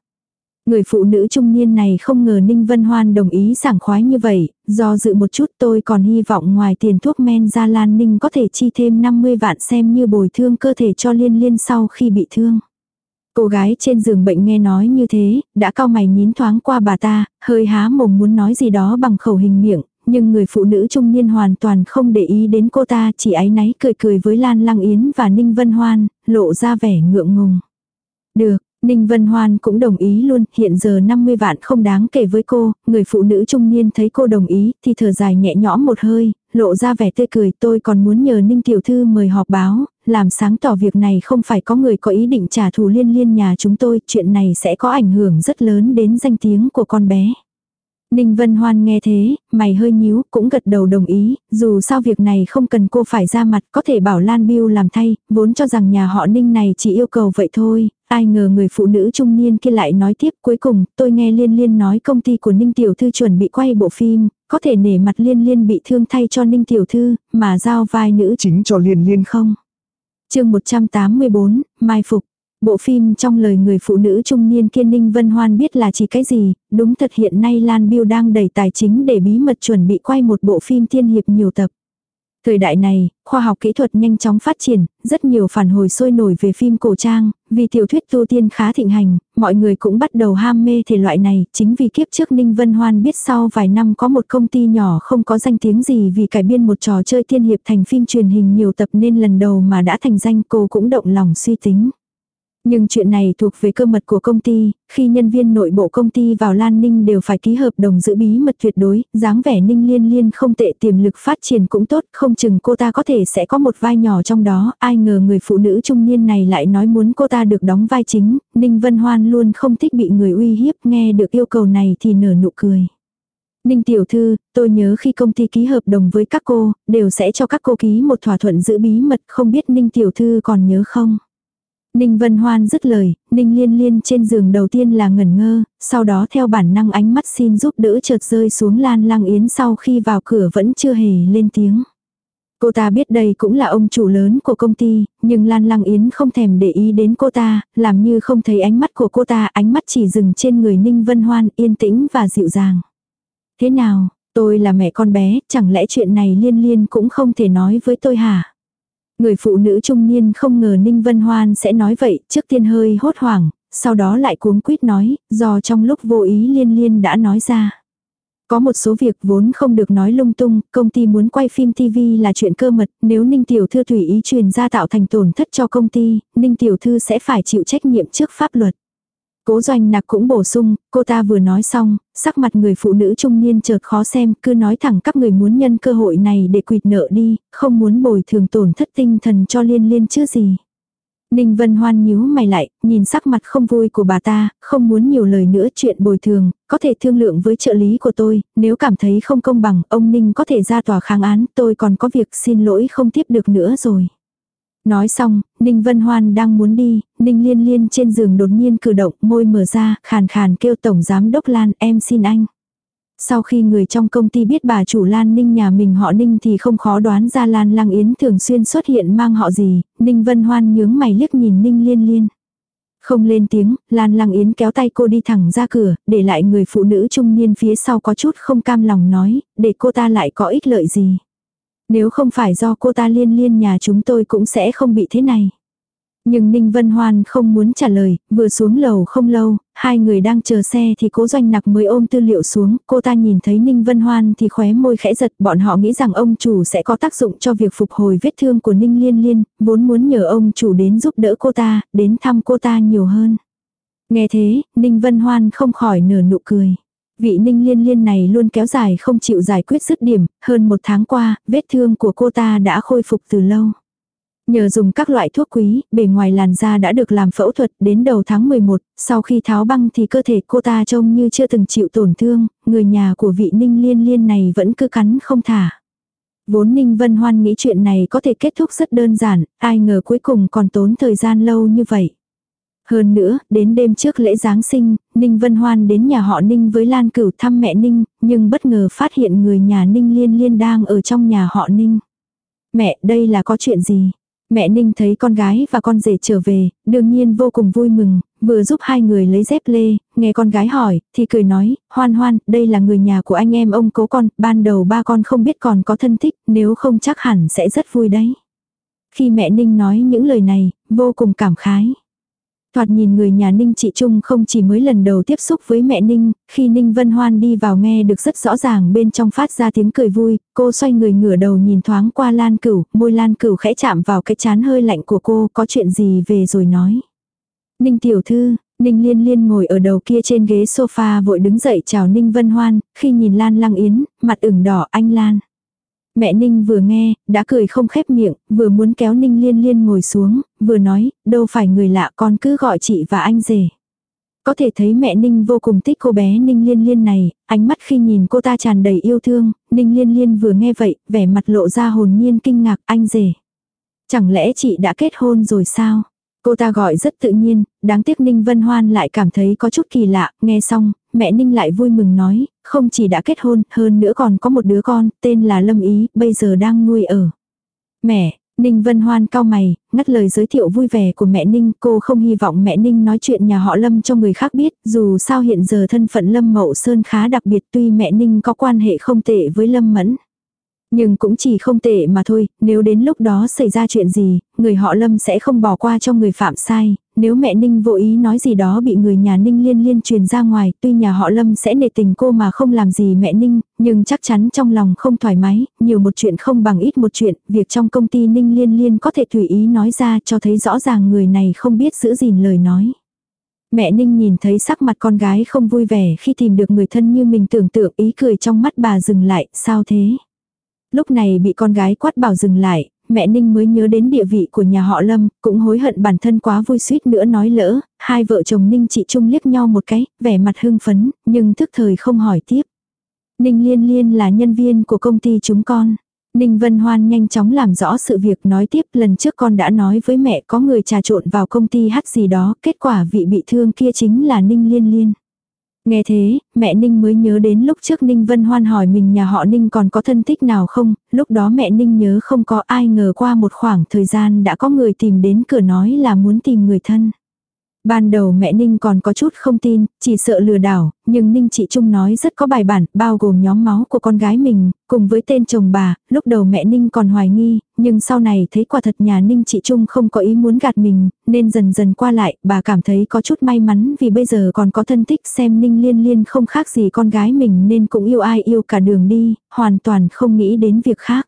Người phụ nữ trung niên này không ngờ Ninh Vân Hoan đồng ý sảng khoái như vậy, do dự một chút tôi còn hy vọng ngoài tiền thuốc men ra Lan Ninh có thể chi thêm 50 vạn xem như bồi thương cơ thể cho liên liên sau khi bị thương. Cô gái trên giường bệnh nghe nói như thế, đã cao mày nhín thoáng qua bà ta, hơi há mồm muốn nói gì đó bằng khẩu hình miệng, nhưng người phụ nữ trung niên hoàn toàn không để ý đến cô ta, chỉ áy náy cười cười với Lan Lăng Yến và Ninh Vân Hoan, lộ ra vẻ ngượng ngùng. Được, Ninh Vân Hoan cũng đồng ý luôn, hiện giờ 50 vạn không đáng kể với cô, người phụ nữ trung niên thấy cô đồng ý thì thở dài nhẹ nhõm một hơi, lộ ra vẻ tươi cười tôi còn muốn nhờ Ninh Tiểu Thư mời họp báo, làm sáng tỏ việc này không phải có người có ý định trả thù liên liên nhà chúng tôi, chuyện này sẽ có ảnh hưởng rất lớn đến danh tiếng của con bé. Ninh Vân Hoan nghe thế, mày hơi nhíu, cũng gật đầu đồng ý, dù sao việc này không cần cô phải ra mặt, có thể bảo Lan Biêu làm thay, vốn cho rằng nhà họ Ninh này chỉ yêu cầu vậy thôi, ai ngờ người phụ nữ trung niên kia lại nói tiếp cuối cùng, tôi nghe Liên Liên nói công ty của Ninh Tiểu Thư chuẩn bị quay bộ phim, có thể nể mặt Liên Liên bị thương thay cho Ninh Tiểu Thư, mà giao vai nữ chính cho Liên Liên không. chương 184, Mai Phục. Bộ phim trong lời người phụ nữ trung niên kiên ninh Vân Hoan biết là chỉ cái gì, đúng thật hiện nay Lan Biêu đang đẩy tài chính để bí mật chuẩn bị quay một bộ phim tiên hiệp nhiều tập. Thời đại này, khoa học kỹ thuật nhanh chóng phát triển, rất nhiều phản hồi sôi nổi về phim cổ trang, vì tiểu thuyết tu tiên khá thịnh hành, mọi người cũng bắt đầu ham mê thể loại này, chính vì kiếp trước Ninh Vân Hoan biết sau vài năm có một công ty nhỏ không có danh tiếng gì vì cải biên một trò chơi tiên hiệp thành phim truyền hình nhiều tập nên lần đầu mà đã thành danh cô cũng động lòng suy tính. Nhưng chuyện này thuộc về cơ mật của công ty, khi nhân viên nội bộ công ty vào Lan Ninh đều phải ký hợp đồng giữ bí mật tuyệt đối, dáng vẻ Ninh Liên Liên không tệ tiềm lực phát triển cũng tốt, không chừng cô ta có thể sẽ có một vai nhỏ trong đó, ai ngờ người phụ nữ trung niên này lại nói muốn cô ta được đóng vai chính, Ninh Vân Hoan luôn không thích bị người uy hiếp, nghe được yêu cầu này thì nở nụ cười. Ninh tiểu thư, tôi nhớ khi công ty ký hợp đồng với các cô, đều sẽ cho các cô ký một thỏa thuận giữ bí mật, không biết Ninh tiểu thư còn nhớ không? Ninh Vân Hoan dứt lời, Ninh Liên Liên trên giường đầu tiên là ngẩn ngơ, sau đó theo bản năng ánh mắt xin giúp đỡ chợt rơi xuống Lan Lăng Yến sau khi vào cửa vẫn chưa hề lên tiếng. Cô ta biết đây cũng là ông chủ lớn của công ty, nhưng Lan Lăng Yến không thèm để ý đến cô ta, làm như không thấy ánh mắt của cô ta, ánh mắt chỉ dừng trên người Ninh Vân Hoan yên tĩnh và dịu dàng. Thế nào, tôi là mẹ con bé, chẳng lẽ chuyện này liên liên cũng không thể nói với tôi hả? Người phụ nữ trung niên không ngờ Ninh Vân Hoan sẽ nói vậy, trước tiên hơi hốt hoảng, sau đó lại cuống quýt nói, do trong lúc vô ý liên liên đã nói ra. Có một số việc vốn không được nói lung tung, công ty muốn quay phim TV là chuyện cơ mật, nếu Ninh Tiểu Thư tùy ý truyền ra tạo thành tổn thất cho công ty, Ninh Tiểu Thư sẽ phải chịu trách nhiệm trước pháp luật. Cố doanh nặc cũng bổ sung, cô ta vừa nói xong, sắc mặt người phụ nữ trung niên chợt khó xem, cứ nói thẳng các người muốn nhân cơ hội này để quỵt nợ đi, không muốn bồi thường tổn thất tinh thần cho liên liên chứ gì. Ninh Vân Hoan nhíu mày lại, nhìn sắc mặt không vui của bà ta, không muốn nhiều lời nữa chuyện bồi thường, có thể thương lượng với trợ lý của tôi, nếu cảm thấy không công bằng, ông Ninh có thể ra tòa kháng án, tôi còn có việc xin lỗi không tiếp được nữa rồi. Nói xong, Ninh Vân Hoan đang muốn đi, Ninh Liên Liên trên giường đột nhiên cử động, môi mở ra, khàn khàn kêu Tổng Giám Đốc Lan, em xin anh. Sau khi người trong công ty biết bà chủ Lan Ninh nhà mình họ Ninh thì không khó đoán ra Lan Lăng Yến thường xuyên xuất hiện mang họ gì, Ninh Vân Hoan nhướng mày liếc nhìn Ninh Liên Liên. Không lên tiếng, Lan Lăng Yến kéo tay cô đi thẳng ra cửa, để lại người phụ nữ trung niên phía sau có chút không cam lòng nói, để cô ta lại có ích lợi gì. Nếu không phải do cô ta liên liên nhà chúng tôi cũng sẽ không bị thế này. Nhưng Ninh Vân Hoan không muốn trả lời, vừa xuống lầu không lâu, hai người đang chờ xe thì cố doanh nặc mới ôm tư liệu xuống, cô ta nhìn thấy Ninh Vân Hoan thì khóe môi khẽ giật, bọn họ nghĩ rằng ông chủ sẽ có tác dụng cho việc phục hồi vết thương của Ninh Liên Liên, vốn muốn nhờ ông chủ đến giúp đỡ cô ta, đến thăm cô ta nhiều hơn. Nghe thế, Ninh Vân Hoan không khỏi nở nụ cười. Vị Ninh Liên Liên này luôn kéo dài không chịu giải quyết dứt điểm, hơn một tháng qua, vết thương của cô ta đã khôi phục từ lâu. Nhờ dùng các loại thuốc quý, bề ngoài làn da đã được làm phẫu thuật đến đầu tháng 11, sau khi tháo băng thì cơ thể cô ta trông như chưa từng chịu tổn thương, người nhà của vị Ninh Liên Liên này vẫn cứ cắn không thả. Vốn Ninh Vân Hoan nghĩ chuyện này có thể kết thúc rất đơn giản, ai ngờ cuối cùng còn tốn thời gian lâu như vậy. Hơn nữa, đến đêm trước lễ Giáng sinh, Ninh Vân Hoan đến nhà họ Ninh với Lan Cửu thăm mẹ Ninh, nhưng bất ngờ phát hiện người nhà Ninh Liên Liên đang ở trong nhà họ Ninh. Mẹ, đây là có chuyện gì? Mẹ Ninh thấy con gái và con rể trở về, đương nhiên vô cùng vui mừng, vừa giúp hai người lấy dép lê, nghe con gái hỏi, thì cười nói, hoan hoan, đây là người nhà của anh em ông cố con, ban đầu ba con không biết còn có thân thích, nếu không chắc hẳn sẽ rất vui đấy. Khi mẹ Ninh nói những lời này, vô cùng cảm khái. Thoạt nhìn người nhà Ninh chị Trung không chỉ mới lần đầu tiếp xúc với mẹ Ninh, khi Ninh Vân Hoan đi vào nghe được rất rõ ràng bên trong phát ra tiếng cười vui, cô xoay người ngửa đầu nhìn thoáng qua Lan Cửu, môi Lan Cửu khẽ chạm vào cái chán hơi lạnh của cô, có chuyện gì về rồi nói. Ninh tiểu thư, Ninh Liên Liên ngồi ở đầu kia trên ghế sofa vội đứng dậy chào Ninh Vân Hoan, khi nhìn Lan Lăng Yến, mặt ửng đỏ anh Lan. Mẹ Ninh vừa nghe, đã cười không khép miệng, vừa muốn kéo Ninh Liên Liên ngồi xuống, vừa nói, đâu phải người lạ con cứ gọi chị và anh rể. Có thể thấy mẹ Ninh vô cùng thích cô bé Ninh Liên Liên này, ánh mắt khi nhìn cô ta tràn đầy yêu thương, Ninh Liên Liên vừa nghe vậy, vẻ mặt lộ ra hồn nhiên kinh ngạc, anh rể. Chẳng lẽ chị đã kết hôn rồi sao? Cô ta gọi rất tự nhiên, đáng tiếc Ninh Vân Hoan lại cảm thấy có chút kỳ lạ, nghe xong, mẹ Ninh lại vui mừng nói, không chỉ đã kết hôn, hơn nữa còn có một đứa con, tên là Lâm Ý, bây giờ đang nuôi ở. Mẹ, Ninh Vân Hoan cao mày, ngắt lời giới thiệu vui vẻ của mẹ Ninh, cô không hy vọng mẹ Ninh nói chuyện nhà họ Lâm cho người khác biết, dù sao hiện giờ thân phận Lâm Mậu Sơn khá đặc biệt tuy mẹ Ninh có quan hệ không tệ với Lâm Mẫn. Nhưng cũng chỉ không tệ mà thôi, nếu đến lúc đó xảy ra chuyện gì, người họ Lâm sẽ không bỏ qua cho người phạm sai, nếu mẹ Ninh vô ý nói gì đó bị người nhà Ninh liên liên truyền ra ngoài, tuy nhà họ Lâm sẽ nể tình cô mà không làm gì mẹ Ninh, nhưng chắc chắn trong lòng không thoải mái, nhiều một chuyện không bằng ít một chuyện, việc trong công ty Ninh liên liên có thể tùy ý nói ra cho thấy rõ ràng người này không biết giữ gìn lời nói. Mẹ Ninh nhìn thấy sắc mặt con gái không vui vẻ khi tìm được người thân như mình tưởng tượng ý cười trong mắt bà dừng lại, sao thế? Lúc này bị con gái quát bảo dừng lại, mẹ Ninh mới nhớ đến địa vị của nhà họ Lâm, cũng hối hận bản thân quá vui suýt nữa nói lỡ, hai vợ chồng Ninh chị Trung liếc nhau một cái, vẻ mặt hưng phấn, nhưng thức thời không hỏi tiếp. Ninh Liên Liên là nhân viên của công ty chúng con. Ninh Vân Hoan nhanh chóng làm rõ sự việc nói tiếp lần trước con đã nói với mẹ có người trà trộn vào công ty hát gì đó, kết quả vị bị thương kia chính là Ninh Liên Liên. Nghe thế, mẹ Ninh mới nhớ đến lúc trước Ninh Vân Hoan hỏi mình nhà họ Ninh còn có thân thích nào không, lúc đó mẹ Ninh nhớ không có ai ngờ qua một khoảng thời gian đã có người tìm đến cửa nói là muốn tìm người thân. Ban đầu mẹ Ninh còn có chút không tin, chỉ sợ lừa đảo, nhưng Ninh chị Trung nói rất có bài bản, bao gồm nhóm máu của con gái mình, cùng với tên chồng bà, lúc đầu mẹ Ninh còn hoài nghi, nhưng sau này thấy quả thật nhà Ninh chị Trung không có ý muốn gạt mình, nên dần dần qua lại, bà cảm thấy có chút may mắn vì bây giờ còn có thân thích xem Ninh liên liên không khác gì con gái mình nên cũng yêu ai yêu cả đường đi, hoàn toàn không nghĩ đến việc khác.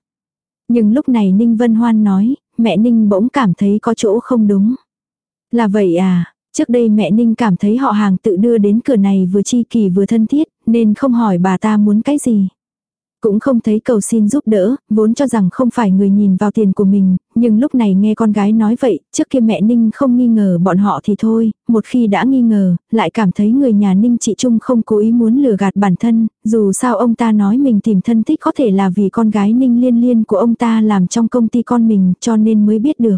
Nhưng lúc này Ninh Vân Hoan nói, mẹ Ninh bỗng cảm thấy có chỗ không đúng. Là vậy à, Trước đây mẹ Ninh cảm thấy họ hàng tự đưa đến cửa này vừa chi kỳ vừa thân thiết, nên không hỏi bà ta muốn cái gì. Cũng không thấy cầu xin giúp đỡ, vốn cho rằng không phải người nhìn vào tiền của mình, nhưng lúc này nghe con gái nói vậy, trước kia mẹ Ninh không nghi ngờ bọn họ thì thôi, một khi đã nghi ngờ, lại cảm thấy người nhà Ninh chị Trung không cố ý muốn lừa gạt bản thân, dù sao ông ta nói mình tìm thân thích có thể là vì con gái Ninh liên liên của ông ta làm trong công ty con mình cho nên mới biết được.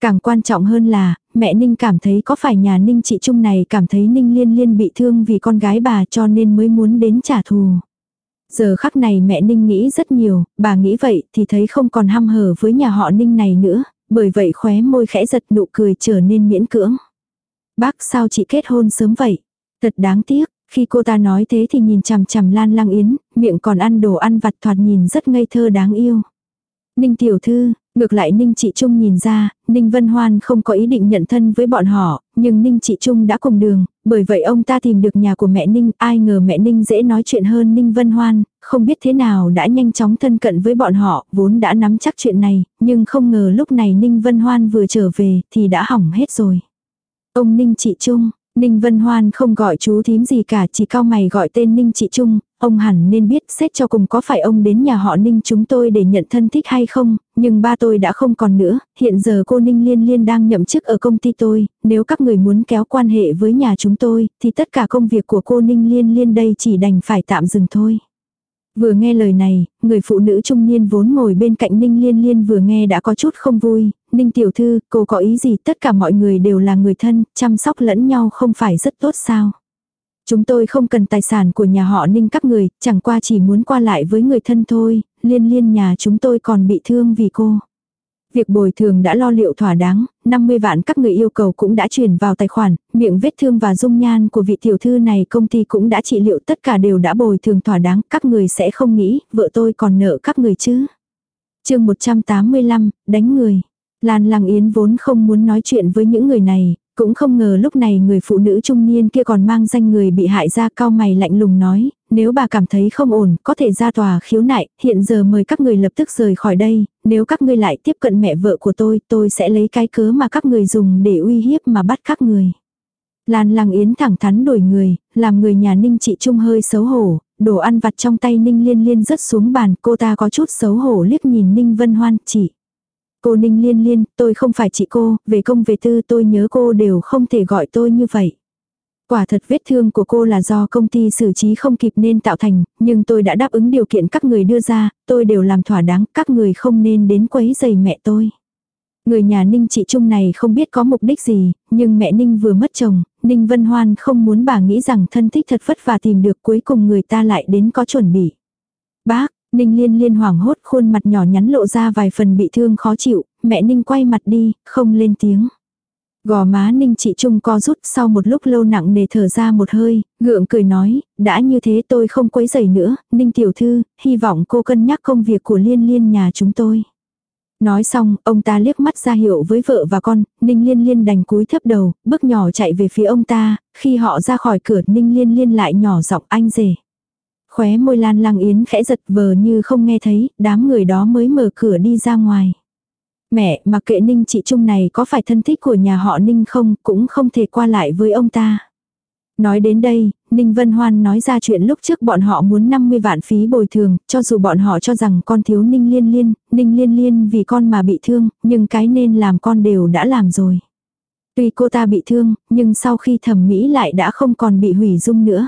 Càng quan trọng hơn là, mẹ Ninh cảm thấy có phải nhà Ninh chị Trung này cảm thấy Ninh liên liên bị thương vì con gái bà cho nên mới muốn đến trả thù. Giờ khắc này mẹ Ninh nghĩ rất nhiều, bà nghĩ vậy thì thấy không còn ham hở với nhà họ Ninh này nữa, bởi vậy khóe môi khẽ giật nụ cười trở nên miễn cưỡng. Bác sao chị kết hôn sớm vậy? Thật đáng tiếc, khi cô ta nói thế thì nhìn chằm chằm Lan Lang Yến, miệng còn ăn đồ ăn vặt thoạt nhìn rất ngây thơ đáng yêu. Ninh tiểu thư, ngược lại Ninh Trị Trung nhìn ra, Ninh Vân Hoan không có ý định nhận thân với bọn họ, nhưng Ninh Trị Trung đã cùng đường, bởi vậy ông ta tìm được nhà của mẹ Ninh, ai ngờ mẹ Ninh dễ nói chuyện hơn Ninh Vân Hoan, không biết thế nào đã nhanh chóng thân cận với bọn họ, vốn đã nắm chắc chuyện này, nhưng không ngờ lúc này Ninh Vân Hoan vừa trở về thì đã hỏng hết rồi. Ông Ninh Trị Trung, Ninh Vân Hoan không gọi chú thím gì cả, chỉ cao mày gọi tên Ninh Trị Trung, ông hẳn nên biết xét cho cùng có phải ông đến nhà họ Ninh chúng tôi để nhận thân thích hay không, nhưng ba tôi đã không còn nữa, hiện giờ cô Ninh Liên Liên đang nhậm chức ở công ty tôi, nếu các người muốn kéo quan hệ với nhà chúng tôi, thì tất cả công việc của cô Ninh Liên Liên đây chỉ đành phải tạm dừng thôi. Vừa nghe lời này, người phụ nữ trung niên vốn ngồi bên cạnh Ninh Liên Liên vừa nghe đã có chút không vui, Ninh tiểu thư, cô có ý gì tất cả mọi người đều là người thân, chăm sóc lẫn nhau không phải rất tốt sao. Chúng tôi không cần tài sản của nhà họ Ninh các người, chẳng qua chỉ muốn qua lại với người thân thôi, liên liên nhà chúng tôi còn bị thương vì cô. Việc bồi thường đã lo liệu thỏa đáng, 50 vạn các người yêu cầu cũng đã chuyển vào tài khoản, miệng vết thương và dung nhan của vị tiểu thư này công ty cũng đã trị liệu tất cả đều đã bồi thường thỏa đáng, các người sẽ không nghĩ, vợ tôi còn nợ các người chứ. chương 185, đánh người. Lan Lăng Yến vốn không muốn nói chuyện với những người này, cũng không ngờ lúc này người phụ nữ trung niên kia còn mang danh người bị hại ra cao mày lạnh lùng nói, nếu bà cảm thấy không ổn, có thể ra tòa khiếu nại, hiện giờ mời các người lập tức rời khỏi đây, nếu các ngươi lại tiếp cận mẹ vợ của tôi, tôi sẽ lấy cái cớ mà các người dùng để uy hiếp mà bắt các người. Lan Lăng Yến thẳng thắn đổi người, làm người nhà Ninh Trị Trung hơi xấu hổ, đồ ăn vặt trong tay Ninh Liên Liên rớt xuống bàn, cô ta có chút xấu hổ liếc nhìn Ninh Vân Hoan, chỉ. Cô Ninh Liên Liên, tôi không phải chị cô, về công về tư tôi nhớ cô đều không thể gọi tôi như vậy. Quả thật vết thương của cô là do công ty xử trí không kịp nên tạo thành, nhưng tôi đã đáp ứng điều kiện các người đưa ra, tôi đều làm thỏa đáng, các người không nên đến quấy giày mẹ tôi. Người nhà Ninh chị Trung này không biết có mục đích gì, nhưng mẹ Ninh vừa mất chồng, Ninh Vân Hoan không muốn bà nghĩ rằng thân thích thật vất vả tìm được cuối cùng người ta lại đến có chuẩn bị. Bác, Ninh liên liên hoảng hốt khuôn mặt nhỏ nhắn lộ ra vài phần bị thương khó chịu, mẹ Ninh quay mặt đi, không lên tiếng. Gò má Ninh chị Trung co rút sau một lúc lâu nặng nề thở ra một hơi, gượng cười nói, đã như thế tôi không quấy rầy nữa, Ninh tiểu thư, hy vọng cô cân nhắc công việc của liên liên nhà chúng tôi. Nói xong, ông ta liếc mắt ra hiệu với vợ và con, Ninh Liên Liên đành cúi thấp đầu, bước nhỏ chạy về phía ông ta, khi họ ra khỏi cửa Ninh Liên Liên lại nhỏ giọng anh rể. Khóe môi Lan Lang Yến khẽ giật vờ như không nghe thấy, đám người đó mới mở cửa đi ra ngoài. Mẹ, mặc kệ Ninh chị Trung này có phải thân thích của nhà họ Ninh không, cũng không thể qua lại với ông ta. Nói đến đây, Ninh Vân Hoan nói ra chuyện lúc trước bọn họ muốn 50 vạn phí bồi thường, cho dù bọn họ cho rằng con thiếu Ninh Liên Liên, Ninh Liên Liên vì con mà bị thương, nhưng cái nên làm con đều đã làm rồi. Tuy cô ta bị thương, nhưng sau khi thẩm mỹ lại đã không còn bị hủy dung nữa.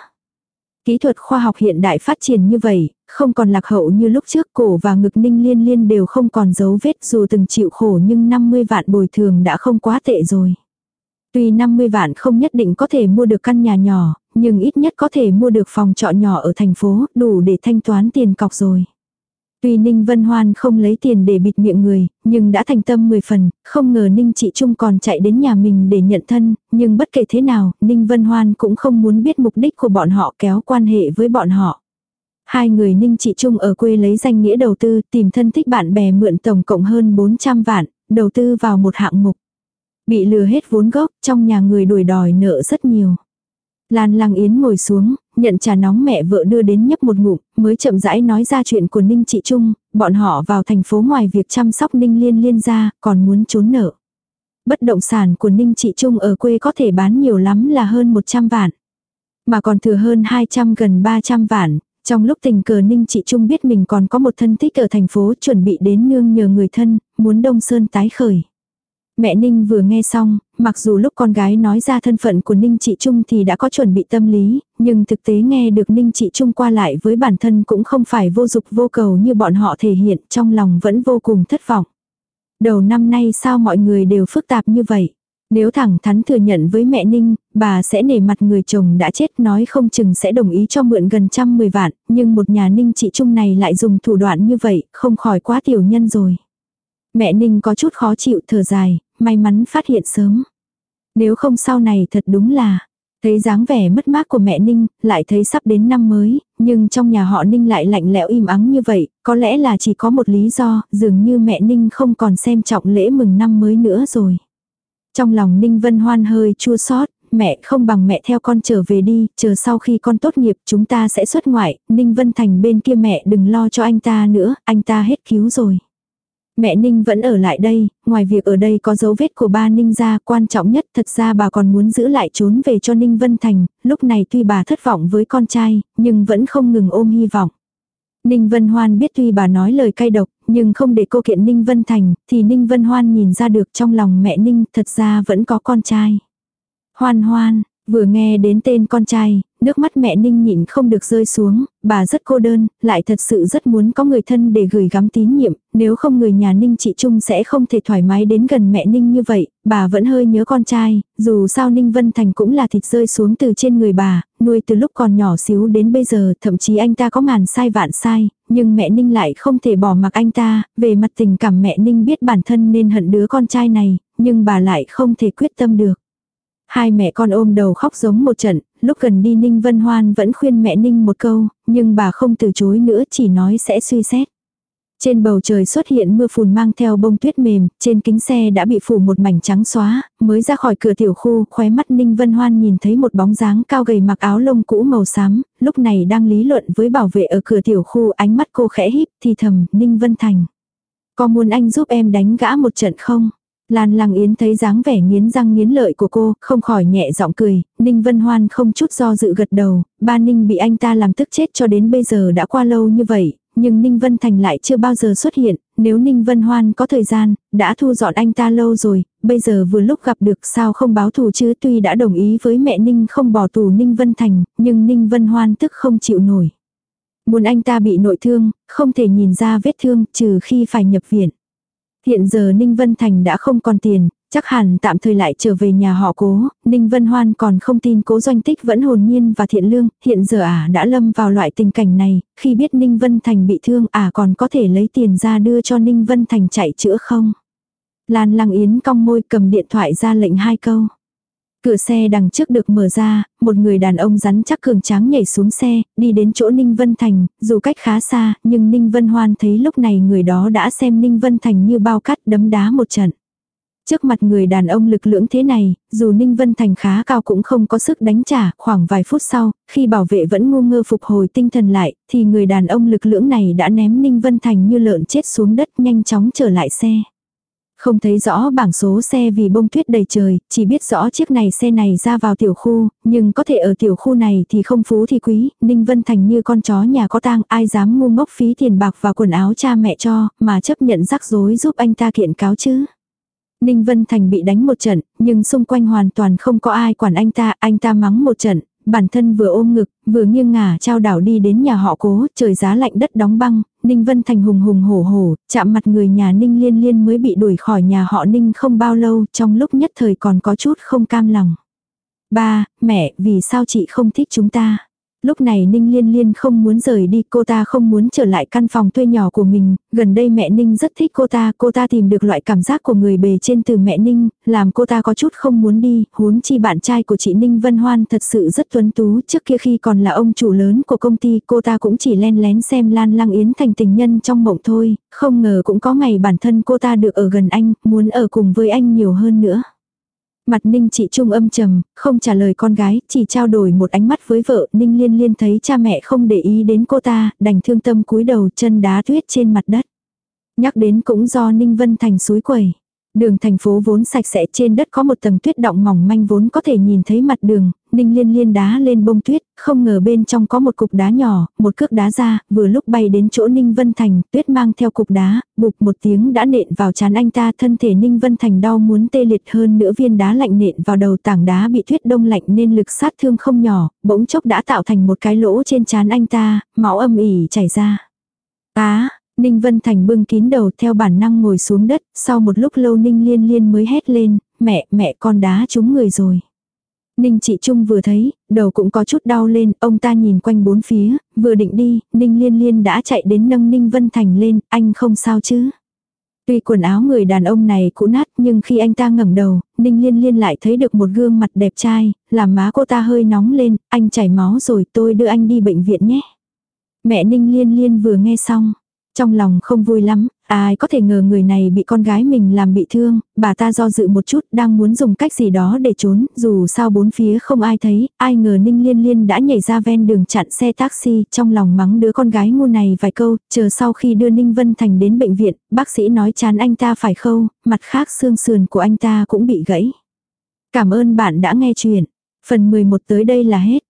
Kỹ thuật khoa học hiện đại phát triển như vậy, không còn lạc hậu như lúc trước cổ và ngực ninh liên liên đều không còn dấu vết dù từng chịu khổ nhưng 50 vạn bồi thường đã không quá tệ rồi. Tuy 50 vạn không nhất định có thể mua được căn nhà nhỏ, nhưng ít nhất có thể mua được phòng trọ nhỏ ở thành phố, đủ để thanh toán tiền cọc rồi. Tuy Ninh Vân Hoan không lấy tiền để bịt miệng người, nhưng đã thành tâm 10 phần, không ngờ Ninh Chị Trung còn chạy đến nhà mình để nhận thân, nhưng bất kể thế nào, Ninh Vân Hoan cũng không muốn biết mục đích của bọn họ kéo quan hệ với bọn họ. Hai người Ninh Chị Trung ở quê lấy danh nghĩa đầu tư, tìm thân thích bạn bè mượn tổng cộng hơn 400 vạn, đầu tư vào một hạng mục. Bị lừa hết vốn gốc, trong nhà người đuổi đòi nợ rất nhiều. Lan Lăng Yến ngồi xuống, nhận trà nóng mẹ vợ đưa đến nhấp một ngụm, mới chậm rãi nói ra chuyện của Ninh Chị Trung, bọn họ vào thành phố ngoài việc chăm sóc Ninh Liên Liên ra, còn muốn trốn nợ. Bất động sản của Ninh Chị Trung ở quê có thể bán nhiều lắm là hơn 100 vạn. Mà còn thừa hơn 200 gần 300 vạn, trong lúc tình cờ Ninh Chị Trung biết mình còn có một thân thích ở thành phố chuẩn bị đến nương nhờ người thân, muốn Đông Sơn tái khởi. Mẹ Ninh vừa nghe xong, mặc dù lúc con gái nói ra thân phận của Ninh Trị Trung thì đã có chuẩn bị tâm lý, nhưng thực tế nghe được Ninh Trị Trung qua lại với bản thân cũng không phải vô dục vô cầu như bọn họ thể hiện trong lòng vẫn vô cùng thất vọng. Đầu năm nay sao mọi người đều phức tạp như vậy? Nếu thẳng thắn thừa nhận với mẹ Ninh, bà sẽ nể mặt người chồng đã chết nói không chừng sẽ đồng ý cho mượn gần trăm mười vạn, nhưng một nhà Ninh Trị Trung này lại dùng thủ đoạn như vậy, không khỏi quá tiểu nhân rồi. Mẹ Ninh có chút khó chịu thở dài, may mắn phát hiện sớm. Nếu không sau này thật đúng là, thấy dáng vẻ mất mát của mẹ Ninh, lại thấy sắp đến năm mới, nhưng trong nhà họ Ninh lại lạnh lẽo im ắng như vậy, có lẽ là chỉ có một lý do, dường như mẹ Ninh không còn xem trọng lễ mừng năm mới nữa rồi. Trong lòng Ninh Vân Hoan hơi chua xót mẹ không bằng mẹ theo con trở về đi, chờ sau khi con tốt nghiệp chúng ta sẽ xuất ngoại, Ninh Vân Thành bên kia mẹ đừng lo cho anh ta nữa, anh ta hết cứu rồi. Mẹ Ninh vẫn ở lại đây, ngoài việc ở đây có dấu vết của ba Ninh ra, quan trọng nhất thật ra bà còn muốn giữ lại trốn về cho Ninh Vân Thành, lúc này tuy bà thất vọng với con trai, nhưng vẫn không ngừng ôm hy vọng. Ninh Vân Hoan biết tuy bà nói lời cay độc, nhưng không để cô kiện Ninh Vân Thành, thì Ninh Vân Hoan nhìn ra được trong lòng mẹ Ninh thật ra vẫn có con trai. Hoan hoan, vừa nghe đến tên con trai, nước mắt mẹ Ninh nhịn không được rơi xuống, bà rất cô đơn, lại thật sự rất muốn có người thân để gửi gắm tín nhiệm, nếu không người nhà Ninh chị Trung sẽ không thể thoải mái đến gần mẹ Ninh như vậy, bà vẫn hơi nhớ con trai, dù sao Ninh Vân Thành cũng là thịt rơi xuống từ trên người bà, nuôi từ lúc còn nhỏ xíu đến bây giờ, thậm chí anh ta có ngàn sai vạn sai, nhưng mẹ Ninh lại không thể bỏ mặc anh ta, về mặt tình cảm mẹ Ninh biết bản thân nên hận đứa con trai này, nhưng bà lại không thể quyết tâm được. Hai mẹ con ôm đầu khóc giống một trận, lúc gần đi Ninh Vân Hoan vẫn khuyên mẹ Ninh một câu, nhưng bà không từ chối nữa chỉ nói sẽ suy xét. Trên bầu trời xuất hiện mưa phùn mang theo bông tuyết mềm, trên kính xe đã bị phủ một mảnh trắng xóa, mới ra khỏi cửa tiểu khu, khóe mắt Ninh Vân Hoan nhìn thấy một bóng dáng cao gầy mặc áo lông cũ màu xám, lúc này đang lý luận với bảo vệ ở cửa tiểu khu, ánh mắt cô khẽ híp thì thầm, Ninh Vân Thành. Có muốn anh giúp em đánh gã một trận không? Lan Lăng Yến thấy dáng vẻ nghiến răng nghiến lợi của cô, không khỏi nhẹ giọng cười, Ninh Vân Hoan không chút do dự gật đầu, ba Ninh bị anh ta làm tức chết cho đến bây giờ đã qua lâu như vậy, nhưng Ninh Vân Thành lại chưa bao giờ xuất hiện, nếu Ninh Vân Hoan có thời gian, đã thu dọn anh ta lâu rồi, bây giờ vừa lúc gặp được sao không báo thù chứ tuy đã đồng ý với mẹ Ninh không bỏ tù Ninh Vân Thành, nhưng Ninh Vân Hoan tức không chịu nổi. Muốn anh ta bị nội thương, không thể nhìn ra vết thương trừ khi phải nhập viện. Hiện giờ Ninh Vân Thành đã không còn tiền, chắc hẳn tạm thời lại trở về nhà họ cố, Ninh Vân Hoan còn không tin cố doanh tích vẫn hồn nhiên và thiện lương, hiện giờ ả à đã lâm vào loại tình cảnh này, khi biết Ninh Vân Thành bị thương ả à còn có thể lấy tiền ra đưa cho Ninh Vân Thành chạy chữa không. Lan Lăng Yến cong môi cầm điện thoại ra lệnh hai câu. Cửa xe đằng trước được mở ra, một người đàn ông rắn chắc cường tráng nhảy xuống xe, đi đến chỗ Ninh Vân Thành, dù cách khá xa, nhưng Ninh Vân Hoan thấy lúc này người đó đã xem Ninh Vân Thành như bao cát đấm đá một trận. Trước mặt người đàn ông lực lưỡng thế này, dù Ninh Vân Thành khá cao cũng không có sức đánh trả, khoảng vài phút sau, khi bảo vệ vẫn ngu ngơ phục hồi tinh thần lại, thì người đàn ông lực lưỡng này đã ném Ninh Vân Thành như lợn chết xuống đất nhanh chóng trở lại xe. Không thấy rõ bảng số xe vì bông tuyết đầy trời, chỉ biết rõ chiếc này xe này ra vào tiểu khu, nhưng có thể ở tiểu khu này thì không phú thì quý, Ninh Vân Thành như con chó nhà có tang, ai dám ngu ngốc phí tiền bạc và quần áo cha mẹ cho, mà chấp nhận rắc rối giúp anh ta kiện cáo chứ. Ninh Vân Thành bị đánh một trận, nhưng xung quanh hoàn toàn không có ai quản anh ta, anh ta mắng một trận, bản thân vừa ôm ngực, vừa nghiêng ngả trao đảo đi đến nhà họ cố, trời giá lạnh đất đóng băng, Ninh Vân Thành hùng hùng hổ hổ, chạm mặt người nhà Ninh Liên Liên mới bị đuổi khỏi nhà họ Ninh không bao lâu, trong lúc nhất thời còn có chút không cam lòng. Ba, mẹ, vì sao chị không thích chúng ta? Lúc này Ninh Liên Liên không muốn rời đi, cô ta không muốn trở lại căn phòng thuê nhỏ của mình, gần đây mẹ Ninh rất thích cô ta, cô ta tìm được loại cảm giác của người bề trên từ mẹ Ninh, làm cô ta có chút không muốn đi, huống chi bạn trai của chị Ninh Vân Hoan thật sự rất tuấn tú, trước kia khi còn là ông chủ lớn của công ty, cô ta cũng chỉ len lén xem Lan Lăng Yến thành tình nhân trong mộng thôi, không ngờ cũng có ngày bản thân cô ta được ở gần anh, muốn ở cùng với anh nhiều hơn nữa. Mặt Ninh chị Trung âm trầm, không trả lời con gái, chỉ trao đổi một ánh mắt với vợ. Ninh liên liên thấy cha mẹ không để ý đến cô ta, đành thương tâm cúi đầu chân đá tuyết trên mặt đất. Nhắc đến cũng do Ninh Vân Thành suối quẩy. Đường thành phố vốn sạch sẽ trên đất có một tầng tuyết động mỏng manh vốn có thể nhìn thấy mặt đường, Ninh Liên Liên đá lên bông tuyết, không ngờ bên trong có một cục đá nhỏ, một cước đá ra, vừa lúc bay đến chỗ Ninh Vân Thành, tuyết mang theo cục đá, bụp một tiếng đã nện vào chán anh ta, thân thể Ninh Vân Thành đau muốn tê liệt hơn nữa viên đá lạnh nện vào đầu tảng đá bị tuyết đông lạnh nên lực sát thương không nhỏ, bỗng chốc đã tạo thành một cái lỗ trên chán anh ta, máu âm ỉ chảy ra. Á, Ninh Vân Thành bưng kín đầu theo bản năng ngồi xuống đất, sau một lúc lâu Ninh Liên Liên mới hét lên, mẹ, mẹ con đá trúng người rồi. Ninh chị Trung vừa thấy, đầu cũng có chút đau lên, ông ta nhìn quanh bốn phía, vừa định đi, Ninh Liên Liên đã chạy đến nâng Ninh Vân Thành lên, anh không sao chứ. Tuy quần áo người đàn ông này cũ nát nhưng khi anh ta ngẩng đầu, Ninh Liên Liên lại thấy được một gương mặt đẹp trai, làm má cô ta hơi nóng lên, anh chảy máu rồi tôi đưa anh đi bệnh viện nhé. Mẹ Ninh Liên Liên vừa nghe xong, trong lòng không vui lắm, ai có thể ngờ người này bị con gái mình làm bị thương, bà ta do dự một chút đang muốn dùng cách gì đó để trốn, dù sao bốn phía không ai thấy, ai ngờ Ninh Liên Liên đã nhảy ra ven đường chặn xe taxi, trong lòng mắng đứa con gái ngu này vài câu, chờ sau khi đưa Ninh Vân Thành đến bệnh viện, bác sĩ nói chán anh ta phải khâu, mặt khác xương sườn của anh ta cũng bị gãy. Cảm ơn bạn đã nghe chuyện. Phần 11 tới đây là hết.